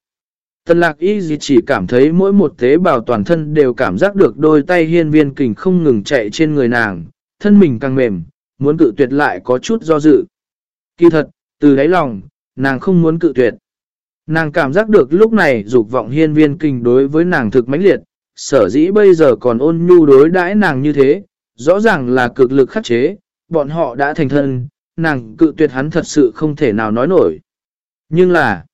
Tần lạc y gì chỉ cảm thấy mỗi một tế bào toàn thân đều cảm giác được đôi tay hiên viên kình không ngừng chạy trên người nàng, thân mình càng mềm, muốn cự tuyệt lại có chút do dự. Kỳ thật, từ đáy lòng, nàng không muốn cự tuyệt. Nàng cảm giác được lúc này dục vọng hiên viên kình đối với nàng thực mãnh liệt, sở dĩ bây giờ còn ôn nhu đối đãi nàng như thế, rõ ràng là cực lực khắc chế, bọn họ đã thành thân, nàng cự tuyệt hắn thật sự không thể nào nói nổi. Nhưng là,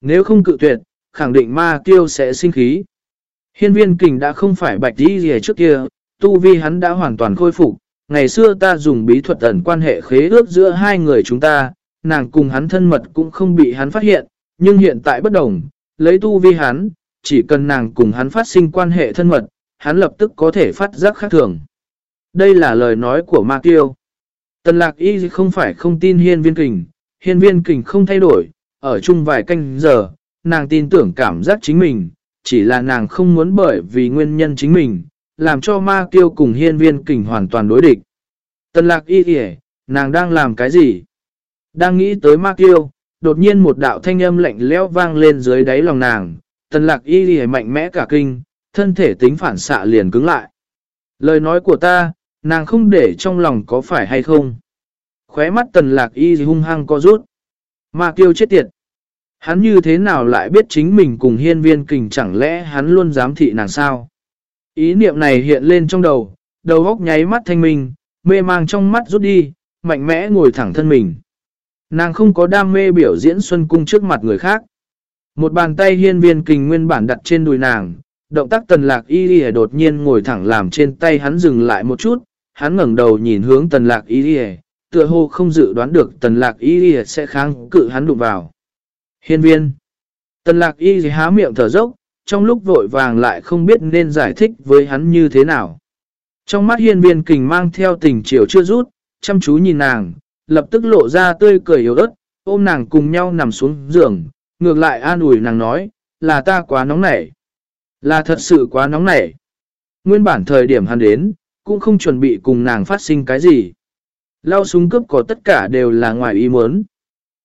nếu không cự tuyệt, khẳng định ma tiêu sẽ sinh khí. Hiên viên kình đã không phải bạch đi gì trước kia, tu vi hắn đã hoàn toàn khôi phục. Ngày xưa ta dùng bí thuật ẩn quan hệ khế ước giữa hai người chúng ta, nàng cùng hắn thân mật cũng không bị hắn phát hiện, nhưng hiện tại bất đồng, lấy tu vi hắn, chỉ cần nàng cùng hắn phát sinh quan hệ thân mật, hắn lập tức có thể phát giác khác thường. Đây là lời nói của Ma Kiêu. Tần lạc y không phải không tin hiên viên kình, hiên viên kình không thay đổi, ở chung vài canh giờ, nàng tin tưởng cảm giác chính mình, chỉ là nàng không muốn bởi vì nguyên nhân chính mình, làm cho ma kiêu cùng hiên viên kình hoàn toàn đối địch. Tần lạc y kìa, nàng đang làm cái gì? Đang nghĩ tới ma kiêu, đột nhiên một đạo thanh âm lạnh lẽo vang lên dưới đáy lòng nàng, tần lạc y kìa mạnh mẽ cả kinh, thân thể tính phản xạ liền cứng lại. Lời nói của ta, nàng không để trong lòng có phải hay không? Khóe mắt tần lạc y hung hăng co rút. Ma kiêu chết tiệt. Hắn như thế nào lại biết chính mình cùng hiên viên kình chẳng lẽ hắn luôn dám thị nàng sao? Ý niệm này hiện lên trong đầu, đầu góc nháy mắt thanh minh, mê mang trong mắt rút đi, mạnh mẽ ngồi thẳng thân mình. Nàng không có đam mê biểu diễn xuân cung trước mặt người khác. Một bàn tay hiên viên kình nguyên bản đặt trên đùi nàng, động tác tần lạc y y đột nhiên ngồi thẳng làm trên tay hắn dừng lại một chút, hắn ngẩng đầu nhìn hướng tần lạc y y, tựa hồ không dự đoán được tần lạc y y sẽ kháng cự hắn đụng vào. Hiên viên. Tần lạc y y há miệng thở dốc, trong lúc vội vàng lại không biết nên giải thích với hắn như thế nào. Trong mắt hiên viên kình mang theo tình chiều chưa rút, chăm chú nhìn nàng, lập tức lộ ra tươi cười yếu ớt, ôm nàng cùng nhau nằm xuống giường, ngược lại an ủi nàng nói, là ta quá nóng nảy. Là thật sự quá nóng nảy. Nguyên bản thời điểm hắn đến, cũng không chuẩn bị cùng nàng phát sinh cái gì. Lao súng cướp có tất cả đều là ngoài ý muốn.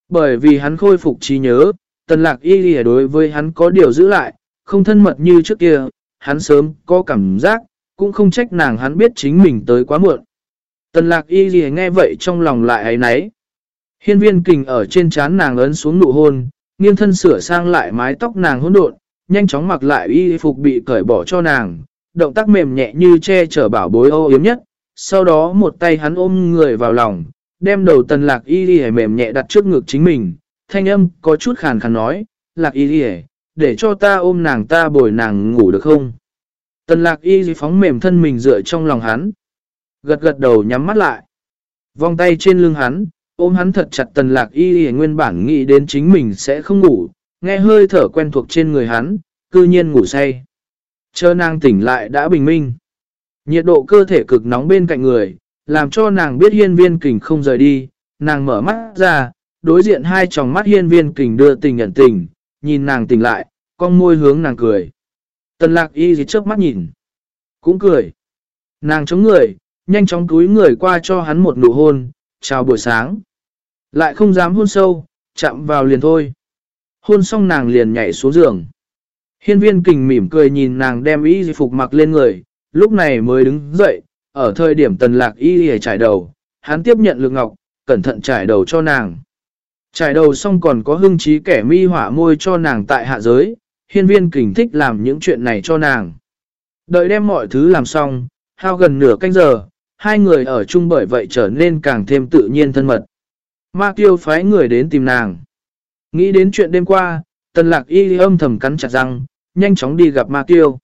Bởi vì hắn khôi phục trí nhớ, tần lạc y lìa đối với hắn có điều giữ lại, không thân mật như trước kia, hắn sớm có cảm giác, cũng không trách nàng hắn biết chính mình tới quá muộn. Tần lạc y lìa nghe vậy trong lòng lại ấy nấy. Hiên viên kình ở trên trán nàng ấn xuống nụ hôn, nghiêng thân sửa sang lại mái tóc nàng hỗn độn, nhanh chóng mặc lại y phục bị cởi bỏ cho nàng, động tác mềm nhẹ như che chở bảo bối ô yếm nhất. Sau đó một tay hắn ôm người vào lòng, đem đầu tần lạc y đi mềm nhẹ đặt trước ngực chính mình, thanh âm có chút khàn khàn nói, lạc y đi để cho ta ôm nàng ta bồi nàng ngủ được không? Tần lạc y phóng mềm thân mình dựa trong lòng hắn, gật gật đầu nhắm mắt lại, vòng tay trên lưng hắn, ôm hắn thật chặt tần lạc y y nguyên bản nghĩ đến chính mình sẽ không ngủ, nghe hơi thở quen thuộc trên người hắn, cư nhiên ngủ say. Chờ nàng tỉnh lại đã bình minh. Nhiệt độ cơ thể cực nóng bên cạnh người, làm cho nàng biết hiên viên kình không rời đi, nàng mở mắt ra, đối diện hai tròng mắt hiên viên kình đưa tình nhận tình, nhìn nàng tỉnh lại, con môi hướng nàng cười. Tần lạc y gì trước mắt nhìn, cũng cười. Nàng chống người, nhanh chóng túi người qua cho hắn một nụ hôn, chào buổi sáng. Lại không dám hôn sâu, chạm vào liền thôi. Hôn xong nàng liền nhảy xuống giường. Hiên viên kình mỉm cười nhìn nàng đem y phục mặc lên người, lúc này mới đứng dậy, ở thời điểm tần lạc y hề trải đầu, hắn tiếp nhận lực ngọc, cẩn thận trải đầu cho nàng. Trải đầu xong còn có hưng trí kẻ mi hỏa môi cho nàng tại hạ giới, hiên viên kình thích làm những chuyện này cho nàng. Đợi đem mọi thứ làm xong, hao gần nửa canh giờ, hai người ở chung bởi vậy trở nên càng thêm tự nhiên thân mật. Ma Kiêu phái người đến tìm nàng. Nghĩ đến chuyện đêm qua, tần lạc y âm thầm cắn chặt răng, nhanh chóng đi gặp Ma Kiêu.